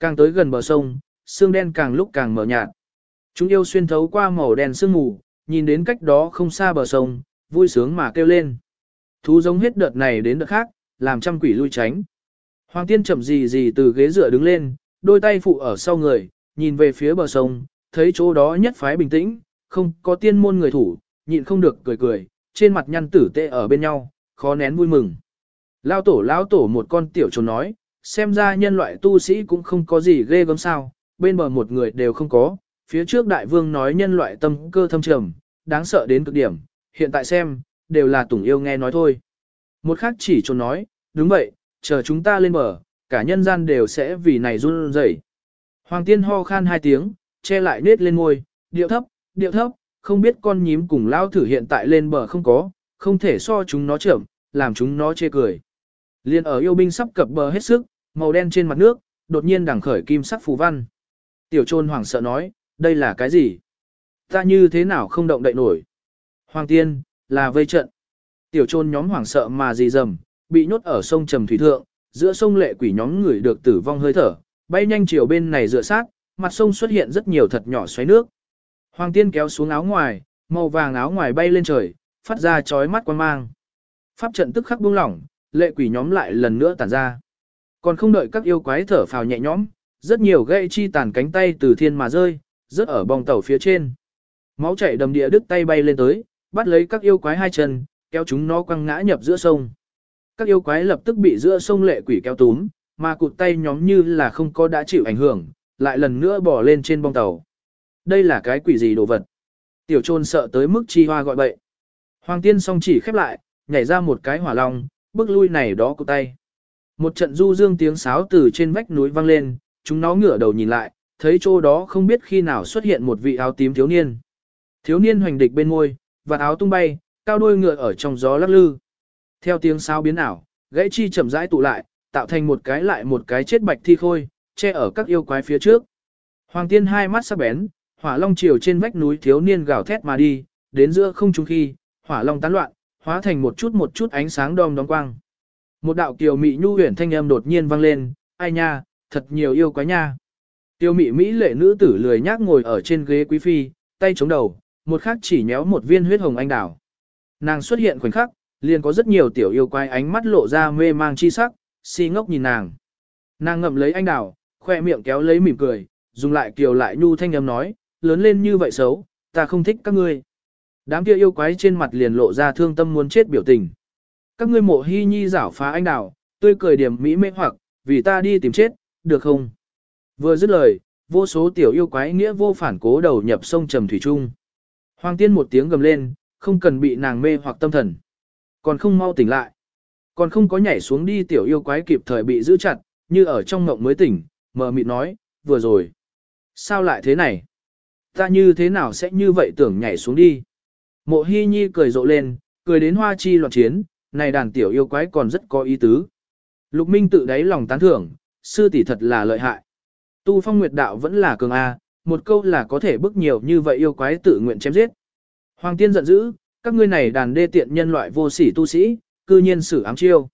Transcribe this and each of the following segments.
Càng tới gần bờ sông, xương đen càng lúc càng mở nhạt. Chúng yêu xuyên thấu qua màu đen sương mù, nhìn đến cách đó không xa bờ sông, vui sướng mà kêu lên. Thú giống hết đợt này đến đợt khác, làm trăm quỷ lui tránh. Hoàng tiên chậm gì gì từ ghế dựa đứng lên, đôi tay phụ ở sau người, nhìn về phía bờ sông, thấy chỗ đó nhất phái bình tĩnh, không có tiên môn người thủ, nhịn không được cười cười, trên mặt nhăn tử tệ ở bên nhau, khó nén vui mừng. Lao tổ lao tổ một con tiểu trồn nói, xem ra nhân loại tu sĩ cũng không có gì ghê gớm sao, bên bờ một người đều không có, phía trước đại vương nói nhân loại tâm cơ thâm trầm, đáng sợ đến cực điểm, hiện tại xem, đều là tùng yêu nghe nói thôi. Một khác chỉ trồn nói, đúng vậy, chờ chúng ta lên bờ, cả nhân gian đều sẽ vì này run rẩy. Hoàng tiên ho khan hai tiếng, che lại nết lên ngôi, điệu thấp, điệu thấp, không biết con nhím cùng lao thử hiện tại lên bờ không có, không thể so chúng nó chậm, làm chúng nó chê cười. Liên ở yêu binh sắp cập bờ hết sức, màu đen trên mặt nước, đột nhiên đằng khởi kim sắc phù văn. Tiểu trôn hoảng sợ nói, đây là cái gì? Ta như thế nào không động đậy nổi? Hoàng tiên, là vây trận. Tiểu trôn nhóm hoảng sợ mà gì dầm, bị nhốt ở sông trầm thủy thượng, giữa sông lệ quỷ nhóm người được tử vong hơi thở, bay nhanh chiều bên này dựa sát, mặt sông xuất hiện rất nhiều thật nhỏ xoáy nước. Hoàng tiên kéo xuống áo ngoài, màu vàng áo ngoài bay lên trời, phát ra chói mắt quan mang. Pháp trận tức khắc buông lỏng, lệ quỷ nhóm lại lần nữa tản ra. Còn không đợi các yêu quái thở phào nhẹ nhõm, rất nhiều gậy chi tàn cánh tay từ thiên mà rơi, rớt ở bong tàu phía trên. Máu chảy đầm địa đứt tay bay lên tới, bắt lấy các yêu quái hai chân, kéo chúng nó quăng ngã nhập giữa sông. Các yêu quái lập tức bị giữa sông lệ quỷ kéo túm, mà cụt tay nhóm như là không có đã chịu ảnh hưởng, lại lần nữa bỏ lên trên bong tàu. Đây là cái quỷ gì đồ vật? Tiểu trôn sợ tới mức chi hoa gọi bậy. Hoàng tiên song chỉ khép lại, nhảy ra một cái hỏa long, bước lui này đó cụt tay. Một trận du dương tiếng sáo từ trên vách núi vang lên, chúng nó ngửa đầu nhìn lại, thấy chỗ đó không biết khi nào xuất hiện một vị áo tím thiếu niên. Thiếu niên hoành địch bên môi, và áo tung bay, cao đôi ngựa ở trong gió lắc lư. Theo tiếng sáo biến ảo, gãy chi chậm rãi tụ lại, tạo thành một cái lại một cái chết bạch thi khôi, che ở các yêu quái phía trước. Hoàng tiên hai mắt sắc bén, hỏa long chiều trên vách núi thiếu niên gào thét mà đi, đến giữa không trung khi, hỏa long tán loạn, hóa thành một chút một chút ánh sáng đom đóm quang. Một đạo kiều mị nhu huyền thanh âm đột nhiên vang lên, ai nha, thật nhiều yêu quái nha. Tiêu mị mỹ lệ nữ tử lười nhác ngồi ở trên ghế quý phi, tay chống đầu, một khắc chỉ nhéo một viên huyết hồng anh đào. Nàng xuất hiện khoảnh khắc, liền có rất nhiều tiểu yêu quái ánh mắt lộ ra mê mang chi sắc, si ngốc nhìn nàng. Nàng ngậm lấy anh đào, khoe miệng kéo lấy mỉm cười, dùng lại kiều lại nhu thanh âm nói, lớn lên như vậy xấu, ta không thích các ngươi. Đám kia yêu quái trên mặt liền lộ ra thương tâm muốn chết biểu tình. Các ngươi mộ hy nhi giảo phá anh đào, tươi cười điểm mỹ mê hoặc, vì ta đi tìm chết, được không? Vừa dứt lời, vô số tiểu yêu quái nghĩa vô phản cố đầu nhập sông trầm thủy trung. Hoàng tiên một tiếng gầm lên, không cần bị nàng mê hoặc tâm thần. Còn không mau tỉnh lại. Còn không có nhảy xuống đi tiểu yêu quái kịp thời bị giữ chặt, như ở trong ngộng mới tỉnh, mờ mịt nói, vừa rồi. Sao lại thế này? Ta như thế nào sẽ như vậy tưởng nhảy xuống đi? Mộ hy nhi cười rộ lên, cười đến hoa chi loạn chiến, này đàn tiểu yêu quái còn rất có ý tứ. Lục Minh tự đáy lòng tán thưởng, sư tỷ thật là lợi hại. Tu phong nguyệt đạo vẫn là cường A, một câu là có thể bức nhiều như vậy yêu quái tự nguyện chém giết. Hoàng tiên giận dữ, các ngươi này đàn đê tiện nhân loại vô sỉ tu sĩ, cư nhiên sử ám chiêu.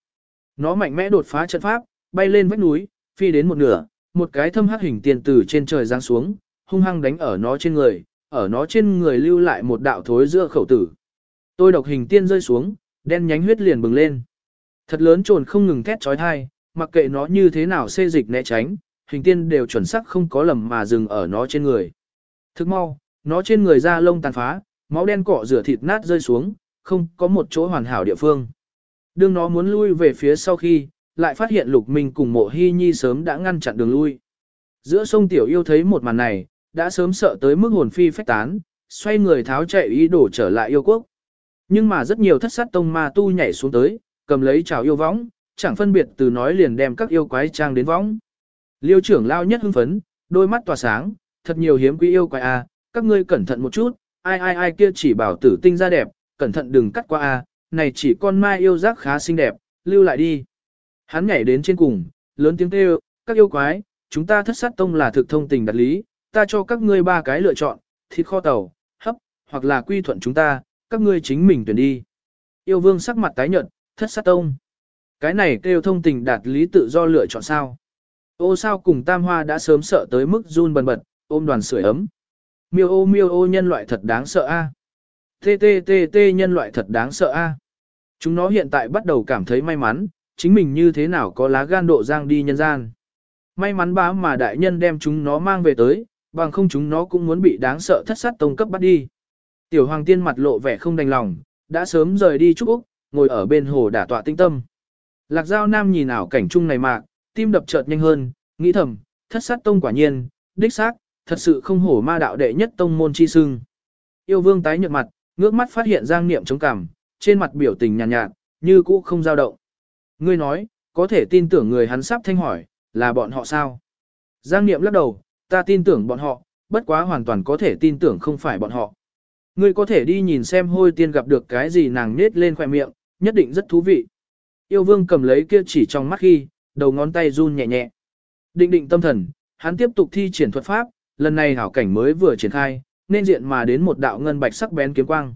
Nó mạnh mẽ đột phá trận pháp, bay lên vách núi, phi đến một nửa, một cái thâm hắc hình tiền từ trên trời giáng xuống, hung hăng đánh ở nó trên người, ở nó trên người lưu lại một đạo thối giữa khẩu tử. Tôi độc hình tiên rơi xuống, đen nhánh huyết liền bừng lên. Thật lớn trồn không ngừng thét trói thai, mặc kệ nó như thế nào xê dịch né tránh, hình tiên đều chuẩn xác không có lầm mà dừng ở nó trên người. Thức mau, nó trên người da lông tàn phá, máu đen cọ rửa thịt nát rơi xuống, không có một chỗ hoàn hảo địa phương. Đương nó muốn lui về phía sau khi, lại phát hiện lục minh cùng mộ hy nhi sớm đã ngăn chặn đường lui. Giữa sông tiểu yêu thấy một màn này, đã sớm sợ tới mức hồn phi phách tán, xoay người tháo chạy ý đổ trở lại yêu quốc. Nhưng mà rất nhiều thất sát tông ma tu nhảy xuống tới, cầm lấy chào yêu võng, chẳng phân biệt từ nói liền đem các yêu quái trang đến võng. Liêu trưởng lao nhất hưng phấn, đôi mắt tỏa sáng, thật nhiều hiếm quý yêu quái a, à, các ngươi cẩn thận một chút, ai ai ai kia chỉ bảo tử tinh ra đẹp, cẩn thận đừng cắt qua a, à, này chỉ con mai yêu giác khá xinh đẹp, lưu lại đi. Hắn nhảy đến trên cùng, lớn tiếng kêu, các yêu quái, chúng ta thất sát tông là thực thông tình đặt lý, ta cho các ngươi ba cái lựa chọn, thịt kho tàu, hấp, hoặc là quy thuận chúng ta, các ngươi chính mình tuyển đi. Yêu vương sắc mặt tái nhợt, thất sát tông. Cái này kêu thông tình đạt lý tự do lựa chọn sao. Ô sao cùng tam hoa đã sớm sợ tới mức run bần bật, ôm đoàn sưởi ấm. Miêu ô miêu ô nhân loại thật đáng sợ a. Tê tê tê tê nhân loại thật đáng sợ a. Chúng nó hiện tại bắt đầu cảm thấy may mắn, chính mình như thế nào có lá gan độ giang đi nhân gian. May mắn bá mà đại nhân đem chúng nó mang về tới, bằng không chúng nó cũng muốn bị đáng sợ thất sát tông cấp bắt đi. Tiểu hoàng tiên mặt lộ vẻ không đành lòng, đã sớm rời đi Trúc Úc, ngồi ở bên hồ đả tọa tinh tâm. Lạc Giao Nam nhìn ảo cảnh chung này mà, tim đập chợt nhanh hơn, nghĩ thầm, thất sát tông quả nhiên, đích xác, thật sự không hổ ma đạo đệ nhất tông môn chi sưng. Yêu vương tái nhợt mặt, ngước mắt phát hiện giang niệm chống cảm, trên mặt biểu tình nhàn nhạt, nhạt, như cũ không dao động. Ngươi nói, có thể tin tưởng người hắn sắp thanh hỏi, là bọn họ sao? Giang niệm lắc đầu, ta tin tưởng bọn họ, bất quá hoàn toàn có thể tin tưởng không phải bọn họ. Ngươi có thể đi nhìn xem hôi tiên gặp được cái gì nàng nết lên khoẻ miệng, nhất định rất thú vị. Yêu vương cầm lấy kia chỉ trong mắt khi, đầu ngón tay run nhẹ nhẹ. Định định tâm thần, hắn tiếp tục thi triển thuật pháp, lần này hảo cảnh mới vừa triển khai, nên diện mà đến một đạo ngân bạch sắc bén kiếm quang.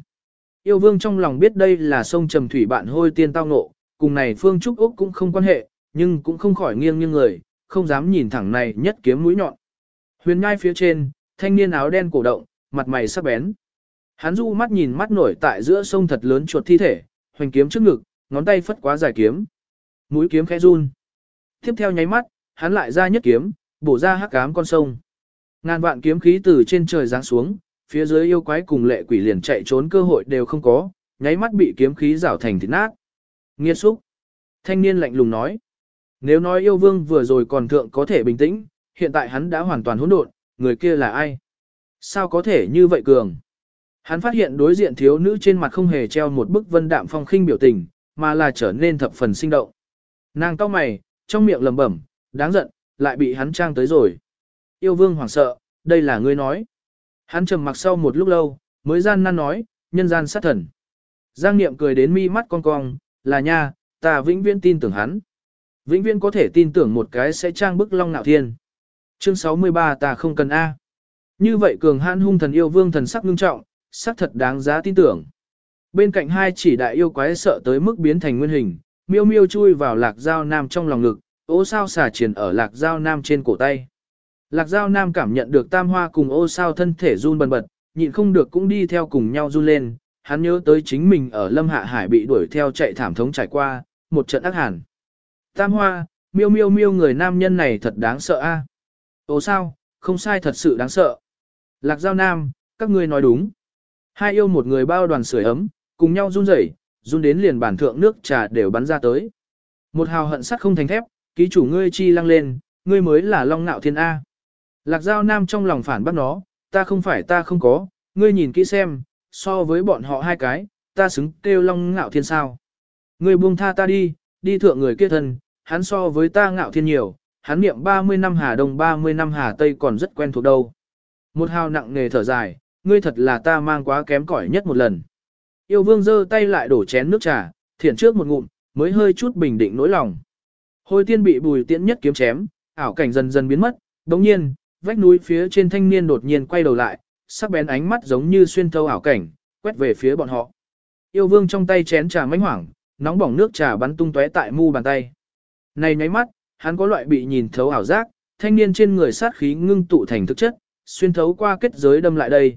Yêu vương trong lòng biết đây là sông trầm thủy bạn hôi tiên tao ngộ, cùng này phương trúc úc cũng không quan hệ, nhưng cũng không khỏi nghiêng nghiêng người, không dám nhìn thẳng này nhất kiếm mũi nhọn. Huyền nhai phía trên, thanh niên áo đen cổ động, mặt mày sắc bén. Hắn du mắt nhìn mắt nổi tại giữa sông thật lớn chuột thi thể, hoành kiếm trước ngực, ngón tay phất quá dài kiếm. Mũi kiếm khẽ run. Tiếp theo nháy mắt, hắn lại ra nhất kiếm, bổ ra hắc ám con sông. Ngàn vạn kiếm khí từ trên trời giáng xuống, phía dưới yêu quái cùng lệ quỷ liền chạy trốn cơ hội đều không có, nháy mắt bị kiếm khí rảo thành thịt nát. Nghiệt xúc. Thanh niên lạnh lùng nói. Nếu nói yêu vương vừa rồi còn thượng có thể bình tĩnh, hiện tại hắn đã hoàn toàn hỗn độn, người kia là ai? Sao có thể như vậy cường? Hắn phát hiện đối diện thiếu nữ trên mặt không hề treo một bức vân đạm phong khinh biểu tình, mà là trở nên thập phần sinh động. Nàng cau mày, trong miệng lẩm bẩm, đáng giận, lại bị hắn trang tới rồi. Yêu vương hoảng sợ, đây là ngươi nói. Hắn trầm mặc sau một lúc lâu, mới gian nan nói, nhân gian sát thần. Giang Niệm cười đến mi mắt cong cong, là nha, ta vĩnh viễn tin tưởng hắn. Vĩnh viễn có thể tin tưởng một cái sẽ trang bức long nạo thiên. Chương 63 ta không cần A. Như vậy cường hãn hung thần yêu vương thần sắc ngưng trọng, xác thật đáng giá tin tưởng. Bên cạnh hai chỉ đại yêu quái sợ tới mức biến thành nguyên hình, miêu miêu chui vào lạc dao nam trong lòng ngực, ô sao xả triển ở lạc dao nam trên cổ tay. Lạc dao nam cảm nhận được tam hoa cùng ô sao thân thể run bần bật, nhịn không được cũng đi theo cùng nhau run lên, hắn nhớ tới chính mình ở lâm hạ hải bị đuổi theo chạy thảm thống trải qua, một trận ác hàn. Tam hoa, miêu miêu miêu người nam nhân này thật đáng sợ a. Ô sao, không sai thật sự đáng sợ. Lạc giao nam, các ngươi nói đúng. Hai yêu một người bao đoàn sưởi ấm, cùng nhau run rẩy, run đến liền bản thượng nước trà đều bắn ra tới. Một hào hận sắt không thành thép, ký chủ ngươi chi lăng lên, ngươi mới là long nạo thiên A. Lạc giao nam trong lòng phản bác nó, ta không phải ta không có, ngươi nhìn kỹ xem, so với bọn họ hai cái, ta xứng kêu long ngạo thiên sao. Ngươi buông tha ta đi, đi thượng người kia thân, hắn so với ta ngạo thiên nhiều, hắn niệm 30 năm Hà Đông 30 năm Hà Tây còn rất quen thuộc đâu. Một hào nặng nề thở dài, ngươi thật là ta mang quá kém cỏi nhất một lần. Yêu vương giơ tay lại đổ chén nước trà, thiển trước một ngụm, mới hơi chút bình định nỗi lòng. Hồi tiên bị bùi tiễn nhất kiếm chém, ảo cảnh dần dần biến mất, đồng nhiên, vách núi phía trên thanh niên đột nhiên quay đầu lại, sắc bén ánh mắt giống như xuyên thấu ảo cảnh, quét về phía bọn họ. Yêu vương trong tay chén trà mánh hoảng, nóng bỏng nước trà bắn tung tóe tại mu bàn tay. Này nháy mắt, hắn có loại bị nhìn thấu ảo giác, thanh niên trên người sát khí ngưng tụ thành thực chất, xuyên thấu qua kết giới đâm lại đây.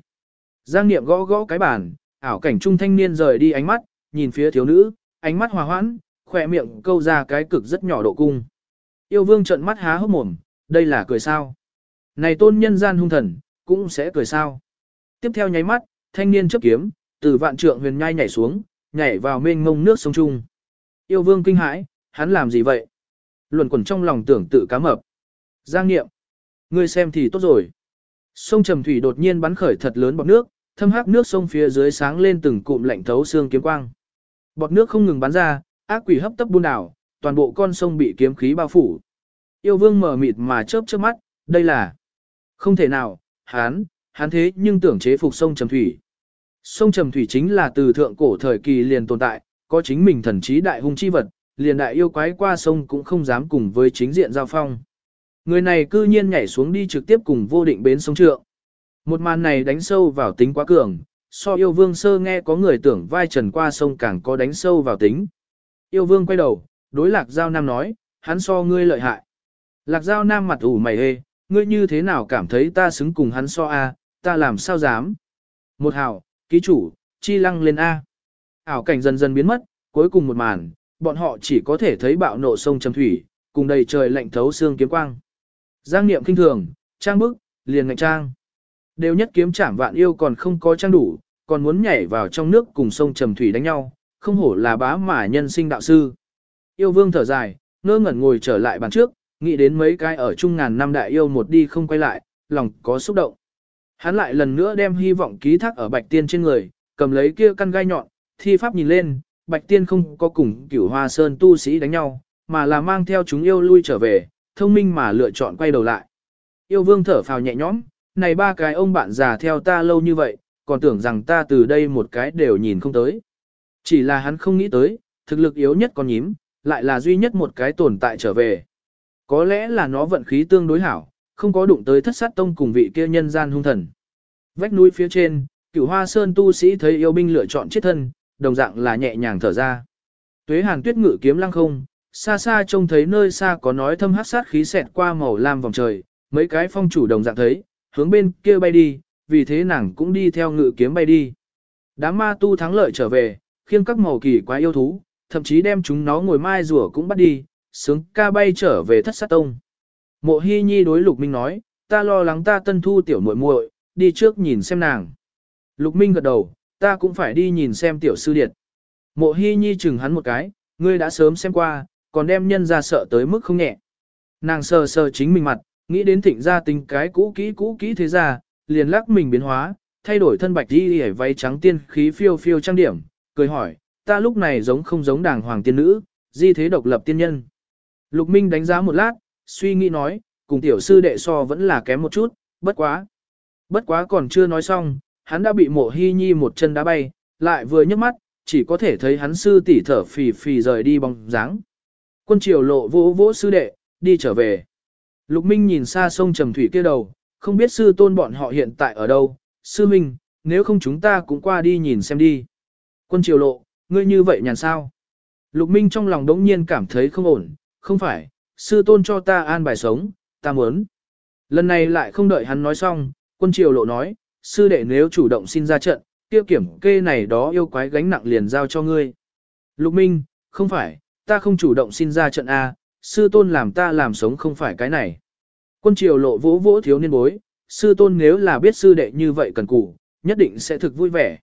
Giang Niệm gõ gõ cái bàn, ảo cảnh trung thanh niên rời đi ánh mắt, nhìn phía thiếu nữ, ánh mắt hòa hoãn, khỏe miệng câu ra cái cực rất nhỏ độ cung. Yêu vương trợn mắt há hốc mồm, đây là cười sao? Này tôn nhân gian hung thần, cũng sẽ cười sao? Tiếp theo nháy mắt, thanh niên chấp kiếm, từ vạn trượng huyền nhai nhảy xuống, nhảy vào mênh mông nước sông Trung. Yêu vương kinh hãi, hắn làm gì vậy? Luẩn quẩn trong lòng tưởng tự cá mập. Giang Niệm, Ngươi xem thì tốt rồi. Sông Trầm Thủy đột nhiên bắn khởi thật lớn bọt nước, thâm hắc nước sông phía dưới sáng lên từng cụm lạnh thấu xương kiếm quang. Bọt nước không ngừng bắn ra, ác quỷ hấp tấp buôn đảo, toàn bộ con sông bị kiếm khí bao phủ. Yêu vương mở mịt mà chớp chớp mắt, đây là không thể nào, hắn, hắn thế nhưng tưởng chế phục sông Trầm Thủy. Sông Trầm Thủy chính là từ thượng cổ thời kỳ liền tồn tại, có chính mình thần trí đại hung chi vật, liền đại yêu quái qua sông cũng không dám cùng với chính diện giao phong. Người này cư nhiên nhảy xuống đi trực tiếp cùng vô định bến sông trượng. Một màn này đánh sâu vào tính quá cường, so yêu vương sơ nghe có người tưởng vai trần qua sông càng có đánh sâu vào tính. Yêu vương quay đầu, đối lạc giao nam nói, hắn so ngươi lợi hại. Lạc Giao Nam mặt ủ mày hê, ngươi như thế nào cảm thấy ta xứng cùng hắn so a, ta làm sao dám. Một hào, ký chủ, chi lăng lên A. Ảo cảnh dần dần biến mất, cuối cùng một màn, bọn họ chỉ có thể thấy bạo nộ sông trầm thủy, cùng đầy trời lạnh thấu xương kiếm quang. Giang niệm kinh thường, trang bức, liền ngạch trang. Đều nhất kiếm chảm vạn yêu còn không có trang đủ, còn muốn nhảy vào trong nước cùng sông trầm thủy đánh nhau, không hổ là bá mà nhân sinh đạo sư. Yêu vương thở dài, ngơ ngẩn ngồi trở lại bàn trước, nghĩ đến mấy cái ở chung ngàn năm đại yêu một đi không quay lại, lòng có xúc động. Hắn lại lần nữa đem hy vọng ký thác ở bạch tiên trên người, cầm lấy kia căn gai nhọn, thi pháp nhìn lên, bạch tiên không có cùng cửu hoa sơn tu sĩ đánh nhau, mà là mang theo chúng yêu lui trở về, thông minh mà lựa chọn quay đầu lại. Yêu vương thở phào nhẹ nhõm, này ba cái ông bạn già theo ta lâu như vậy, còn tưởng rằng ta từ đây một cái đều nhìn không tới. Chỉ là hắn không nghĩ tới, thực lực yếu nhất con nhím, lại là duy nhất một cái tồn tại trở về. Có lẽ là nó vận khí tương đối hảo, không có đụng tới thất sát tông cùng vị kia nhân gian hung thần. Vách núi phía trên, cửu hoa sơn tu sĩ thấy yêu binh lựa chọn chết thân, đồng dạng là nhẹ nhàng thở ra. Tuế hàn tuyết ngự kiếm lăng không, xa xa trông thấy nơi xa có nói thâm hát sát khí xẹt qua màu lam vòng trời, mấy cái phong chủ đồng dạng thấy, hướng bên kia bay đi, vì thế nàng cũng đi theo ngự kiếm bay đi. Đám ma tu thắng lợi trở về, khiêng các màu kỳ quá yêu thú, thậm chí đem chúng nó ngồi mai rùa cũng bắt đi, sướng ca bay trở về thất sát tông. Mộ Hi Nhi đối Lục Minh nói, ta lo lắng ta tân thu tiểu muội muội, đi trước nhìn xem nàng. Lục Minh gật đầu, ta cũng phải đi nhìn xem tiểu sư điệt. Mộ Hi Nhi chừng hắn một cái, ngươi đã sớm xem qua, còn đem nhân ra sợ tới mức không nhẹ. Nàng sờ sờ chính mình mặt, nghĩ đến thịnh gia tính cái cũ kỹ cũ kỹ thế ra, liền lắc mình biến hóa, thay đổi thân bạch đi hề váy trắng tiên khí phiêu phiêu trang điểm, cười hỏi, ta lúc này giống không giống đàng hoàng tiên nữ, di thế độc lập tiên nhân. Lục Minh đánh giá một lát, suy nghĩ nói, cùng tiểu sư đệ so vẫn là kém một chút, bất quá. Bất quá còn chưa nói xong, hắn đã bị mộ hy nhi một chân đá bay, lại vừa nhấc mắt, chỉ có thể thấy hắn sư tỷ thở phì phì rời đi bóng dáng. Quân triều lộ vỗ vỗ sư đệ, đi trở về. Lục Minh nhìn xa sông trầm thủy kia đầu, không biết sư tôn bọn họ hiện tại ở đâu. Sư Minh, nếu không chúng ta cũng qua đi nhìn xem đi. Quân triều lộ, ngươi như vậy nhàn sao? Lục Minh trong lòng đống nhiên cảm thấy không ổn, không phải, sư tôn cho ta an bài sống, ta muốn. Lần này lại không đợi hắn nói xong, quân triều lộ nói, sư đệ nếu chủ động xin ra trận, tiêu kiểm kê này đó yêu quái gánh nặng liền giao cho ngươi. Lục Minh, không phải, ta không chủ động xin ra trận A, sư tôn làm ta làm sống không phải cái này. Quân triều lộ vỗ vỗ thiếu niên bối, sư tôn nếu là biết sư đệ như vậy cần cù, nhất định sẽ thực vui vẻ.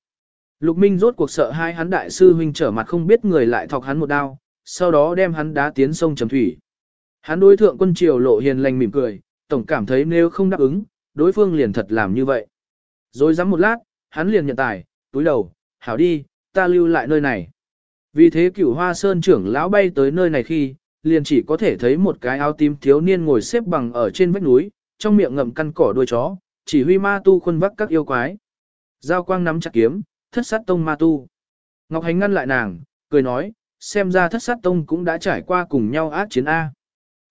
Lục Minh rốt cuộc sợ hai hắn đại sư huynh trở mặt không biết người lại thọc hắn một đao, sau đó đem hắn đá tiến sông trầm thủy. Hắn đối thượng quân triều lộ hiền lành mỉm cười, tổng cảm thấy nếu không đáp ứng, đối phương liền thật làm như vậy. Rồi dám một lát, hắn liền nhận tài, túi đầu, hảo đi, ta lưu lại nơi này. Vì thế cửu hoa sơn trưởng lão bay tới nơi này khi, liền chỉ có thể thấy một cái áo tím thiếu niên ngồi xếp bằng ở trên vách núi, trong miệng ngậm căn cỏ đuôi chó, chỉ huy ma tu khuân vắc các yêu quái. Giao quang nắm chặt kiếm, thất sát tông ma tu. Ngọc Hành ngăn lại nàng, cười nói, xem ra thất sát tông cũng đã trải qua cùng nhau ác chiến A.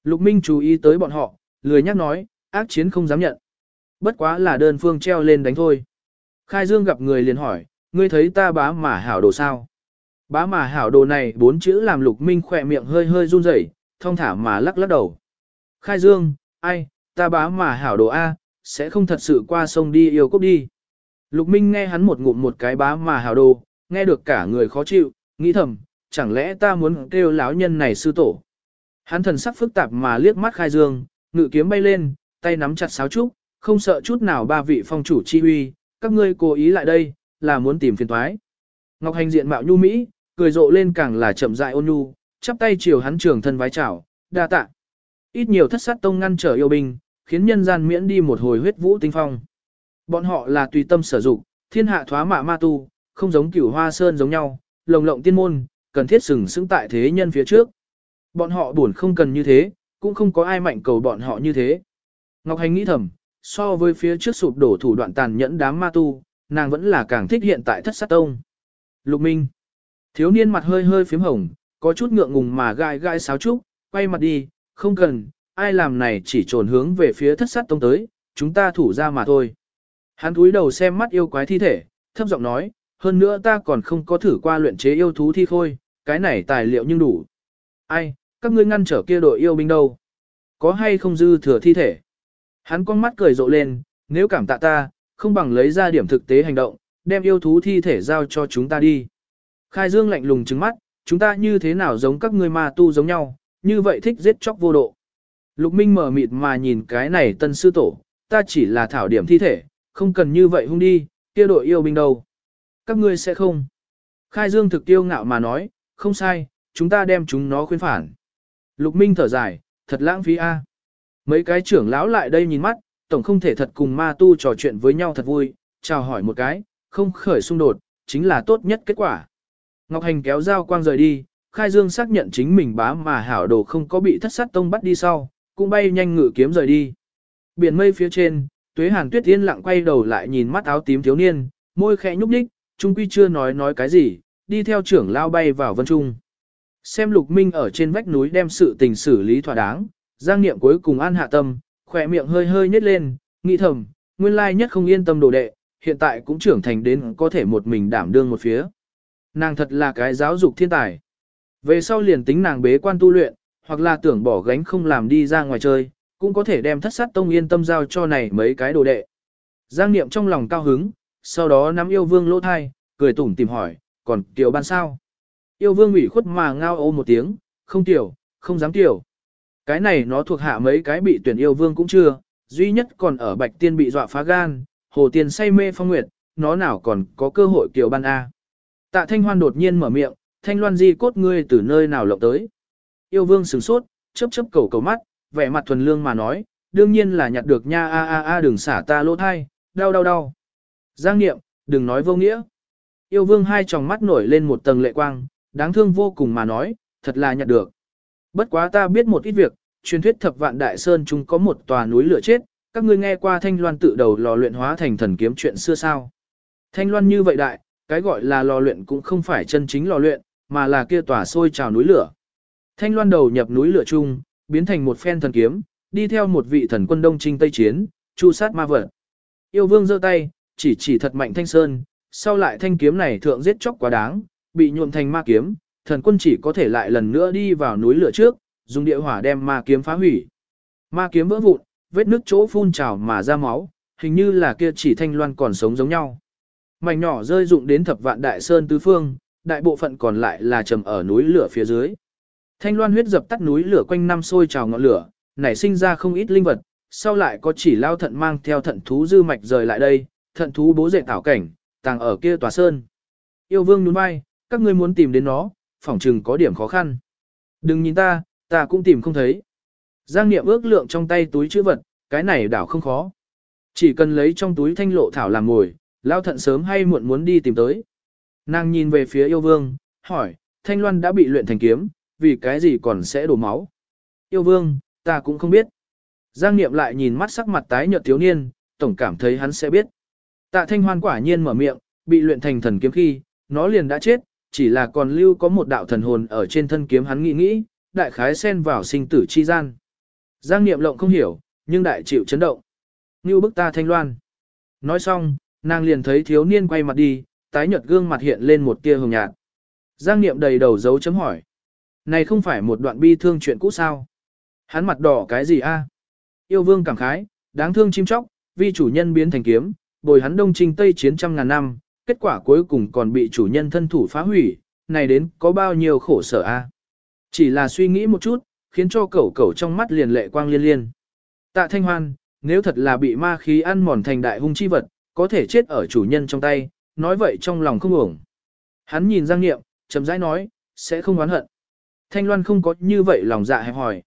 Lục Minh chú ý tới bọn họ, lười nhắc nói, ác chiến không dám nhận. Bất quá là đơn phương treo lên đánh thôi. Khai Dương gặp người liền hỏi, ngươi thấy ta bá mà hảo đồ sao? Bá mà hảo đồ này bốn chữ làm Lục Minh khỏe miệng hơi hơi run rẩy, thong thả mà lắc lắc đầu. Khai Dương, ai, ta bá mà hảo đồ A, sẽ không thật sự qua sông đi yêu cốc đi. Lục Minh nghe hắn một ngụm một cái bá mà hảo đồ, nghe được cả người khó chịu, nghĩ thầm, chẳng lẽ ta muốn kêu lão nhân này sư tổ. Hắn thần sắc phức tạp mà liếc mắt khai dương, ngự kiếm bay lên, tay nắm chặt sáo trúc, không sợ chút nào ba vị phong chủ chi huy, các ngươi cố ý lại đây, là muốn tìm phiền toái. Ngọc Hành diện mạo nhu mỹ, cười rộ lên càng là chậm dại ôn nhu, chắp tay chiều hắn trường thân vái chào, đa tạ. Ít nhiều thất sát tông ngăn trở yêu binh, khiến nhân gian miễn đi một hồi huyết vũ tinh phong. Bọn họ là tùy tâm sở dụng, thiên hạ thoá mạ ma tu, không giống cửu hoa sơn giống nhau, lồng lộng tiên môn, cần thiết sừng sững tại thế nhân phía trước. Bọn họ buồn không cần như thế, cũng không có ai mạnh cầu bọn họ như thế. Ngọc Hành nghĩ thầm, so với phía trước sụp đổ thủ đoạn tàn nhẫn đám ma tu, nàng vẫn là càng thích hiện tại thất sát tông. Lục Minh. Thiếu niên mặt hơi hơi phím hồng, có chút ngượng ngùng mà gai gai sáo trúc, quay mặt đi, không cần, ai làm này chỉ trồn hướng về phía thất sát tông tới, chúng ta thủ ra mà thôi. Hắn túi đầu xem mắt yêu quái thi thể, thấp giọng nói, hơn nữa ta còn không có thử qua luyện chế yêu thú thi khôi, cái này tài liệu nhưng đủ. Ai, các ngươi ngăn trở kia đội yêu binh đâu? Có hay không dư thừa thi thể? Hắn con mắt cười rộ lên, nếu cảm tạ ta, không bằng lấy ra điểm thực tế hành động, đem yêu thú thi thể giao cho chúng ta đi. Khai Dương lạnh lùng trừng mắt, chúng ta như thế nào giống các ngươi ma tu giống nhau, như vậy thích giết chóc vô độ. Lục Minh mở mịt mà nhìn cái này tân sư tổ, ta chỉ là thảo điểm thi thể, không cần như vậy hung đi, kia đội yêu binh đâu. Các ngươi sẽ không. Khai Dương thực tiêu ngạo mà nói, không sai, chúng ta đem chúng nó khuyên phản. Lục Minh thở dài, thật lãng phí a. Mấy cái trưởng lão lại đây nhìn mắt, tổng không thể thật cùng ma tu trò chuyện với nhau thật vui, chào hỏi một cái, không khởi xung đột, chính là tốt nhất kết quả. Ngọc Hành kéo dao quang rời đi, Khai Dương xác nhận chính mình bá mà hảo đồ không có bị thất sát tông bắt đi sau, cũng bay nhanh ngự kiếm rời đi. Biển mây phía trên, Tuế Hàn Tuyết yên lặng quay đầu lại nhìn mắt áo tím thiếu niên, môi khẽ nhúc nhích, trung quy chưa nói nói cái gì, đi theo trưởng lao bay vào vân trung. Xem Lục Minh ở trên vách núi đem sự tình xử lý thỏa đáng, Giang Niệm cuối cùng an hạ tâm, khỏe miệng hơi hơi nhếch lên, nghĩ thầm, nguyên lai nhất không yên tâm đồ đệ, hiện tại cũng trưởng thành đến có thể một mình đảm đương một phía. Nàng thật là cái giáo dục thiên tài. Về sau liền tính nàng bế quan tu luyện, hoặc là tưởng bỏ gánh không làm đi ra ngoài chơi, cũng có thể đem thất sát tông yên tâm giao cho này mấy cái đồ đệ. Giang Niệm trong lòng cao hứng, sau đó nắm yêu vương lỗ thai, cười tủm tìm hỏi, còn tiểu ban sao? Yêu vương ủy khuất mà ngao ô một tiếng, không tiểu, không dám tiểu. Cái này nó thuộc hạ mấy cái bị tuyển yêu vương cũng chưa, duy nhất còn ở bạch tiên bị dọa phá gan, hồ tiên say mê phong nguyệt, nó nào còn có cơ hội tiểu ban A. Tạ thanh hoan đột nhiên mở miệng, thanh loan di cốt ngươi từ nơi nào lộng tới. Yêu vương sửng sốt, chớp chớp cầu cầu mắt, vẻ mặt thuần lương mà nói, đương nhiên là nhặt được nha a a a đừng xả ta lỗ thai, đau đau đau. Giang niệm, đừng nói vô nghĩa. Yêu vương hai tròng mắt nổi lên một tầng lệ quang, đáng thương vô cùng mà nói, thật là nhặt được. Bất quá ta biết một ít việc, truyền thuyết thập vạn đại sơn chúng có một tòa núi lửa chết, các ngươi nghe qua thanh loan tự đầu lò luyện hóa thành thần kiếm chuyện xưa sao. Thanh loan như vậy đại, cái gọi là lò luyện cũng không phải chân chính lò luyện, mà là kia tỏa sôi trào núi lửa. Thanh loan đầu nhập núi lửa chung, biến thành một phen thần kiếm, đi theo một vị thần quân đông trinh tây chiến, chu sát ma vật. Yêu vương giơ tay, chỉ chỉ thật mạnh thanh sơn, sau lại thanh kiếm này thượng giết chóc quá đáng, bị nhuộm thành ma kiếm, thần quân chỉ có thể lại lần nữa đi vào núi lửa trước, dùng địa hỏa đem ma kiếm phá hủy. Ma kiếm vỡ vụn, vết nước chỗ phun trào mà ra máu, hình như là kia chỉ thanh loan còn sống giống nhau. Mảnh nhỏ rơi dụng đến thập vạn đại sơn tứ phương, đại bộ phận còn lại là trầm ở núi lửa phía dưới. Thanh loan huyết dập tắt núi lửa quanh năm sôi trào ngọn lửa, nảy sinh ra không ít linh vật, sau lại có chỉ lao thận mang theo thận thú dư mạch rời lại đây, thận thú bố dệ tảo cảnh, tàng ở kia tòa sơn. Yêu vương nhún vai, các ngươi muốn tìm đến nó, phỏng chừng có điểm khó khăn. Đừng nhìn ta, ta cũng tìm không thấy. Giang Niệm ước lượng trong tay túi chữ vật, cái này đảo không khó. Chỉ cần lấy trong túi thanh lộ thảo làm ngồi, lao thận sớm hay muộn muốn đi tìm tới. Nàng nhìn về phía yêu vương, hỏi, thanh loan đã bị luyện thành kiếm, vì cái gì còn sẽ đổ máu. Yêu vương, ta cũng không biết. Giang Niệm lại nhìn mắt sắc mặt tái nhợt thiếu niên, tổng cảm thấy hắn sẽ biết. Tạ thanh hoan quả nhiên mở miệng, bị luyện thành thần kiếm khi, nó liền đã chết, chỉ là còn lưu có một đạo thần hồn ở trên thân kiếm hắn nghĩ nghĩ, đại khái xen vào sinh tử chi gian. Giang Niệm lộng không hiểu, nhưng đại chịu chấn động. Như bức ta thanh loan. Nói xong, nàng liền thấy thiếu niên quay mặt đi, tái nhợt gương mặt hiện lên một tia hồng nhạt. Giang Niệm đầy đầu dấu chấm hỏi. Này không phải một đoạn bi thương chuyện cũ sao? Hắn mặt đỏ cái gì a? Yêu vương cảm khái, đáng thương chim chóc, vì chủ nhân biến thành kiếm, bồi hắn đông trinh tây chiến trăm ngàn năm, kết quả cuối cùng còn bị chủ nhân thân thủ phá hủy, này đến có bao nhiêu khổ sở a? Chỉ là suy nghĩ một chút, khiến cho cẩu cẩu trong mắt liền lệ quang liên liên. Tạ Thanh Hoan, nếu thật là bị ma khí ăn mòn thành đại hung chi vật, có thể chết ở chủ nhân trong tay, nói vậy trong lòng không ổng. Hắn nhìn Giang Niệm, chậm rãi nói, sẽ không oán hận. Thanh Loan không có như vậy lòng dạ hẹp hòi.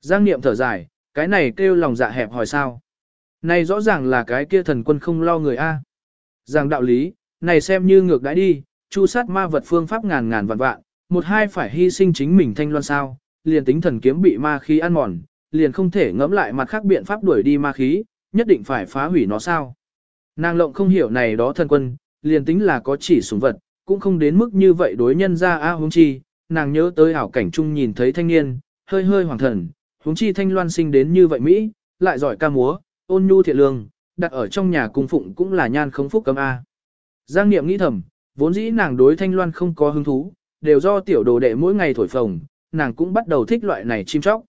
Giang Niệm thở dài, cái này kêu lòng dạ hẹp hòi sao? Này rõ ràng là cái kia thần quân không lo người A. Giang đạo lý, này xem như ngược đãi đi, chu sát ma vật phương pháp ngàn ngàn vạn vạn, một hai phải hy sinh chính mình Thanh Loan sao, liền tính thần kiếm bị ma khí ăn mòn, liền không thể ngẫm lại mặt khác biện pháp đuổi đi ma khí, nhất định phải phá hủy nó sao. Nàng lộng không hiểu này đó thần quân, liền tính là có chỉ súng vật, cũng không đến mức như vậy đối nhân ra a huống chi, nàng nhớ tới ảo cảnh chung nhìn thấy thanh niên, hơi hơi hoàng thần, huống chi thanh loan sinh đến như vậy Mỹ, lại giỏi ca múa, ôn nhu thiện lương, đặt ở trong nhà cung phụng cũng là nhan không phúc cấm A. Giang Niệm nghĩ thầm, vốn dĩ nàng đối thanh loan không có hứng thú, đều do tiểu đồ đệ mỗi ngày thổi phồng, nàng cũng bắt đầu thích loại này chim chóc.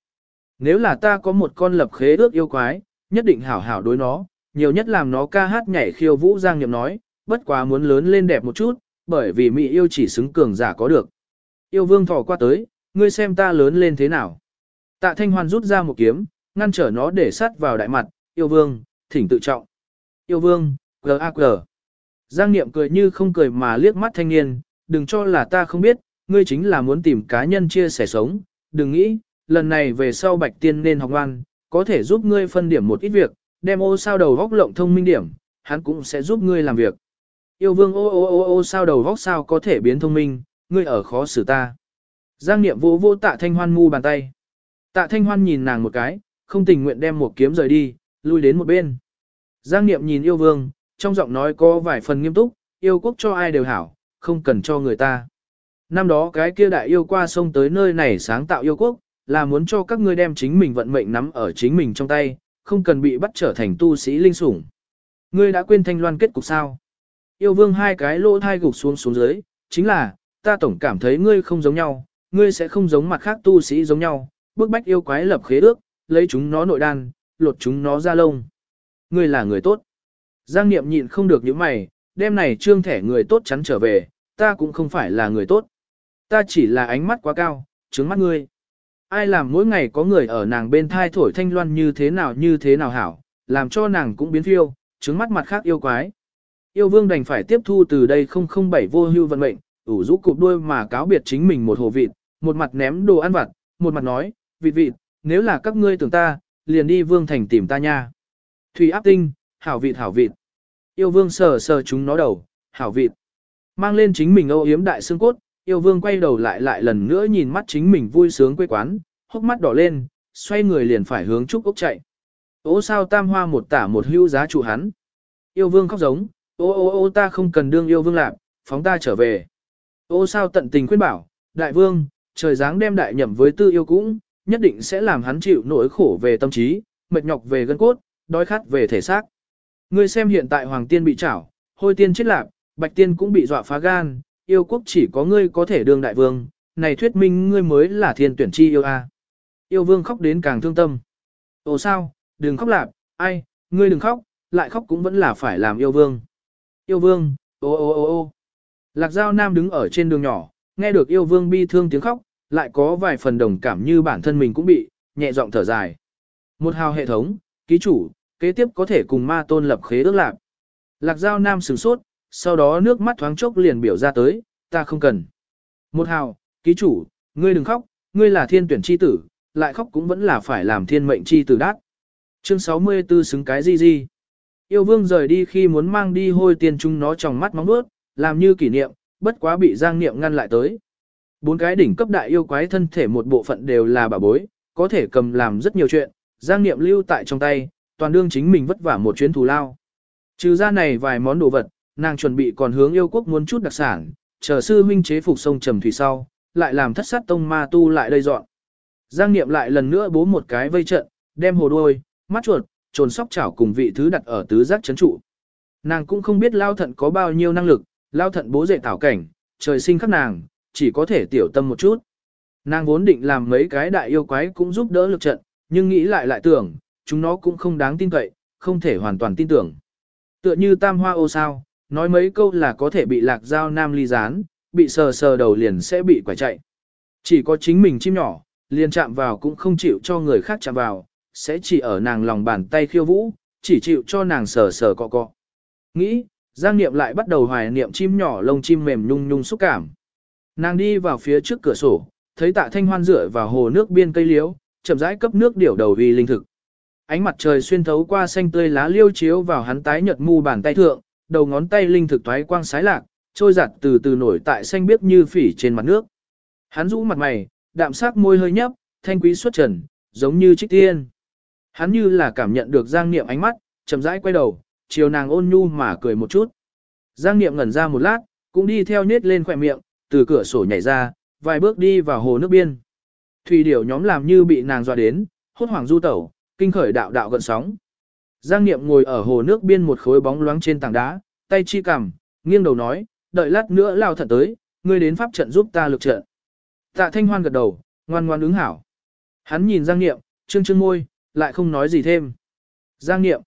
nếu là ta có một con lập khế ước yêu quái, nhất định hảo hảo đối nó, nhiều nhất làm nó ca hát nhảy khiêu vũ Giang Niệm nói, bất quá muốn lớn lên đẹp một chút, bởi vì mỹ yêu chỉ xứng cường giả có được. Yêu vương thỏ qua tới, ngươi xem ta lớn lên thế nào. Tạ Thanh Hoan rút ra một kiếm, ngăn trở nó để sát vào đại mặt, yêu vương, thỉnh tự trọng. Yêu vương, G.A.G. Giang Niệm cười như không cười mà liếc mắt thanh niên, đừng cho là ta không biết, ngươi chính là muốn tìm cá nhân chia sẻ sống, đừng nghĩ, lần này về sau bạch tiên nên học ngoan, có thể giúp ngươi phân điểm một ít việc, đem ô sao đầu góc lộng thông minh điểm, hắn cũng sẽ giúp ngươi làm việc. Yêu vương ô ô ô ô sao đầu góc sao có thể biến thông minh, ngươi ở khó xử ta. Giang Niệm vô vô tạ thanh hoan mu bàn tay. Tạ thanh hoan nhìn nàng một cái, không tình nguyện đem một kiếm rời đi, lui đến một bên. Giang Niệm nhìn yêu vương, trong giọng nói có vài phần nghiêm túc, yêu quốc cho ai đều hảo, không cần cho người ta. Năm đó cái kia đại yêu qua sông tới nơi này sáng tạo yêu quốc, là muốn cho các ngươi đem chính mình vận mệnh nắm ở chính mình trong tay, không cần bị bắt trở thành tu sĩ linh sủng. Ngươi đã quên thanh loan kết cục sao? Yêu vương hai cái lỗ thai gục xuống xuống dưới, chính là, ta tổng cảm thấy ngươi không giống nhau, ngươi sẽ không giống mặt khác tu sĩ giống nhau, bước bách yêu quái lập khế ước, lấy chúng nó nội đan, lột chúng nó ra lông. Ngươi là người tốt. Giang Niệm nhịn không được những mày, đêm này trương thẻ người tốt chắn trở về, ta cũng không phải là người tốt. Ta chỉ là ánh mắt quá cao, trứng mắt ngươi. Ai làm mỗi ngày có người ở nàng bên thai thổi thanh loan như thế nào như thế nào hảo, làm cho nàng cũng biến phiêu, trứng mắt mặt khác yêu quái. Yêu vương đành phải tiếp thu từ đây 007 vô hưu vận mệnh, ủ rũ cụp đuôi mà cáo biệt chính mình một hồ vịt, một mặt ném đồ ăn vặt, một mặt nói, vịt vịt, nếu là các ngươi tưởng ta, liền đi vương thành tìm ta nha. Thủy áp tinh, hảo vịt hảo vịt. Yêu vương sờ sờ chúng nó đầu, hảo vịt. Mang lên chính mình âu yếm đại xương cốt, yêu vương quay đầu lại lại lần nữa nhìn mắt chính mình vui sướng quê quán, hốc mắt đỏ lên, xoay người liền phải hướng trúc ốc chạy. Ô sao tam hoa một tả một hưu giá trụ hắn. Yêu vương khóc giống, ô ô ô ta không cần đương yêu vương lạc, phóng ta trở về. Ô sao tận tình khuyên bảo, đại vương, trời dáng đem đại nhậm với tư yêu cũng, nhất định sẽ làm hắn chịu nỗi khổ về tâm trí, mệt nhọc về gân cốt, đói khát về thể xác. Ngươi xem hiện tại hoàng tiên bị chảo, hôi tiên chết lạc, bạch tiên cũng bị dọa phá gan, yêu quốc chỉ có ngươi có thể đương đại vương, này thuyết minh ngươi mới là thiên tuyển chi yêu a. À. Yêu vương khóc đến càng thương tâm. Ồ sao, đừng khóc lạp, ai, ngươi đừng khóc, lại khóc cũng vẫn là phải làm yêu vương. Yêu vương, ô ô ô ô. Lạc Giao Nam đứng ở trên đường nhỏ, nghe được yêu vương bi thương tiếng khóc, lại có vài phần đồng cảm như bản thân mình cũng bị, nhẹ giọng thở dài. Một hào hệ thống, ký chủ, kế tiếp có thể cùng ma tôn lập khế ước lạc. Lạc Giao Nam sửng sốt, sau đó nước mắt thoáng chốc liền biểu ra tới, ta không cần. Một hào, ký chủ, ngươi đừng khóc, ngươi là thiên tuyển chi tử, lại khóc cũng vẫn là phải làm thiên mệnh chi tử đát. Chương 64 xứng cái gì gì. Yêu vương rời đi khi muốn mang đi hôi tiền chúng nó trong mắt móng bước, làm như kỷ niệm, bất quá bị giang niệm ngăn lại tới. Bốn cái đỉnh cấp đại yêu quái thân thể một bộ phận đều là bà bối, có thể cầm làm rất nhiều chuyện, giang niệm lưu tại trong tay, toàn đương chính mình vất vả một chuyến thù lao. Trừ ra này vài món đồ vật, nàng chuẩn bị còn hướng yêu quốc muốn chút đặc sản, chờ sư huynh chế phục sông trầm thủy sau, lại làm thất sát tông ma tu lại đây dọn. Giang Niệm lại lần nữa bố một cái vây trận, đem hồ đuôi, mắt chuột, trồn sóc chảo cùng vị thứ đặt ở tứ giác chấn trụ. Nàng cũng không biết lao thận có bao nhiêu năng lực, lao thận bố dệ thảo cảnh, trời sinh khắc nàng, chỉ có thể tiểu tâm một chút. Nàng vốn định làm mấy cái đại yêu quái cũng giúp đỡ lực trận, nhưng nghĩ lại lại tưởng, chúng nó cũng không đáng tin cậy, không thể hoàn toàn tin tưởng. Tựa như tam hoa ô sao, nói mấy câu là có thể bị lạc giao nam ly gián, bị sờ sờ đầu liền sẽ bị quả chạy. Chỉ có chính mình chim nhỏ, liền chạm vào cũng không chịu cho người khác chạm vào, sẽ chỉ ở nàng lòng bàn tay khiêu vũ, chỉ chịu cho nàng sờ sờ cọ cọ. Nghĩ, Giang Niệm lại bắt đầu hoài niệm chim nhỏ lông chim mềm nhung nhung xúc cảm. Nàng đi vào phía trước cửa sổ, thấy tạ thanh hoan rửa vào hồ nước biên cây liễu, chậm rãi cấp nước điểu đầu vì linh thực. Ánh mặt trời xuyên thấu qua xanh tươi lá liêu chiếu vào hắn tái nhợt mu bàn tay thượng, đầu ngón tay linh thực toái quang sái lạc, trôi giặt từ từ nổi tại xanh biếc như phỉ trên mặt nước. Hắn rũ mặt mày, đạm sắc môi hơi nhấp, thanh quý xuất trần, giống như trích tiên. Hắn như là cảm nhận được Giang Niệm ánh mắt, chậm rãi quay đầu, chiều nàng ôn nhu mà cười một chút. Giang Niệm ngẩn ra một lát, cũng đi theo nết lên khỏe miệng, từ cửa sổ nhảy ra, vài bước đi vào hồ nước biên. Thủy điểu nhóm làm như bị nàng dọa đến, hốt hoảng du tẩu, kinh khởi đạo đạo gần sóng. Giang Niệm ngồi ở hồ nước biên một khối bóng loáng trên tảng đá, tay chi cằm, nghiêng đầu nói, đợi lát nữa lao thật tới, ngươi đến pháp trận giúp ta lực trận. Tạ Thanh Hoan gật đầu, ngoan ngoan ứng hảo. Hắn nhìn Giang Niệm, trương trương môi, lại không nói gì thêm. Giang Niệm.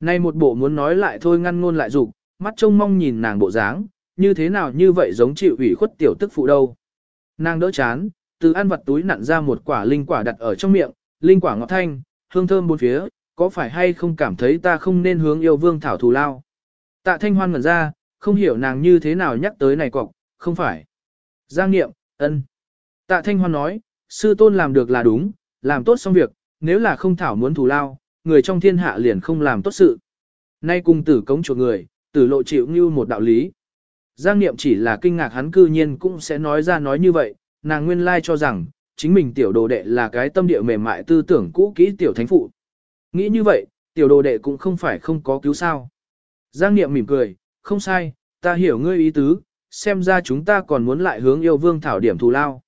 Nay một bộ muốn nói lại thôi ngăn ngôn lại dục, mắt trông mong nhìn nàng bộ dáng, như thế nào như vậy giống chịu ủy khuất tiểu tức phụ đâu. Nàng đỡ chán, từ ăn vặt túi nặn ra một quả linh quả đặt ở trong miệng, linh quả ngọt thanh, hương thơm bốn phía, có phải hay không cảm thấy ta không nên hướng yêu vương thảo thù lao. Tạ thanh hoan ngẩn ra, không hiểu nàng như thế nào nhắc tới này cọc, không phải. Giang Niệm, ân. Tạ thanh hoan nói, sư tôn làm được là đúng, làm tốt xong việc, nếu là không thảo muốn thù lao, người trong thiên hạ liền không làm tốt sự. Nay cùng tử cống chuột người, tử lộ chịu như một đạo lý. Giang Niệm chỉ là kinh ngạc hắn cư nhiên cũng sẽ nói ra nói như vậy, nàng nguyên lai cho rằng, chính mình tiểu đồ đệ là cái tâm địa mềm mại tư tưởng cũ kỹ tiểu thánh phụ. Nghĩ như vậy, tiểu đồ đệ cũng không phải không có cứu sao. Giang Niệm mỉm cười, không sai, ta hiểu ngươi ý tứ, xem ra chúng ta còn muốn lại hướng yêu vương thảo điểm thù lao.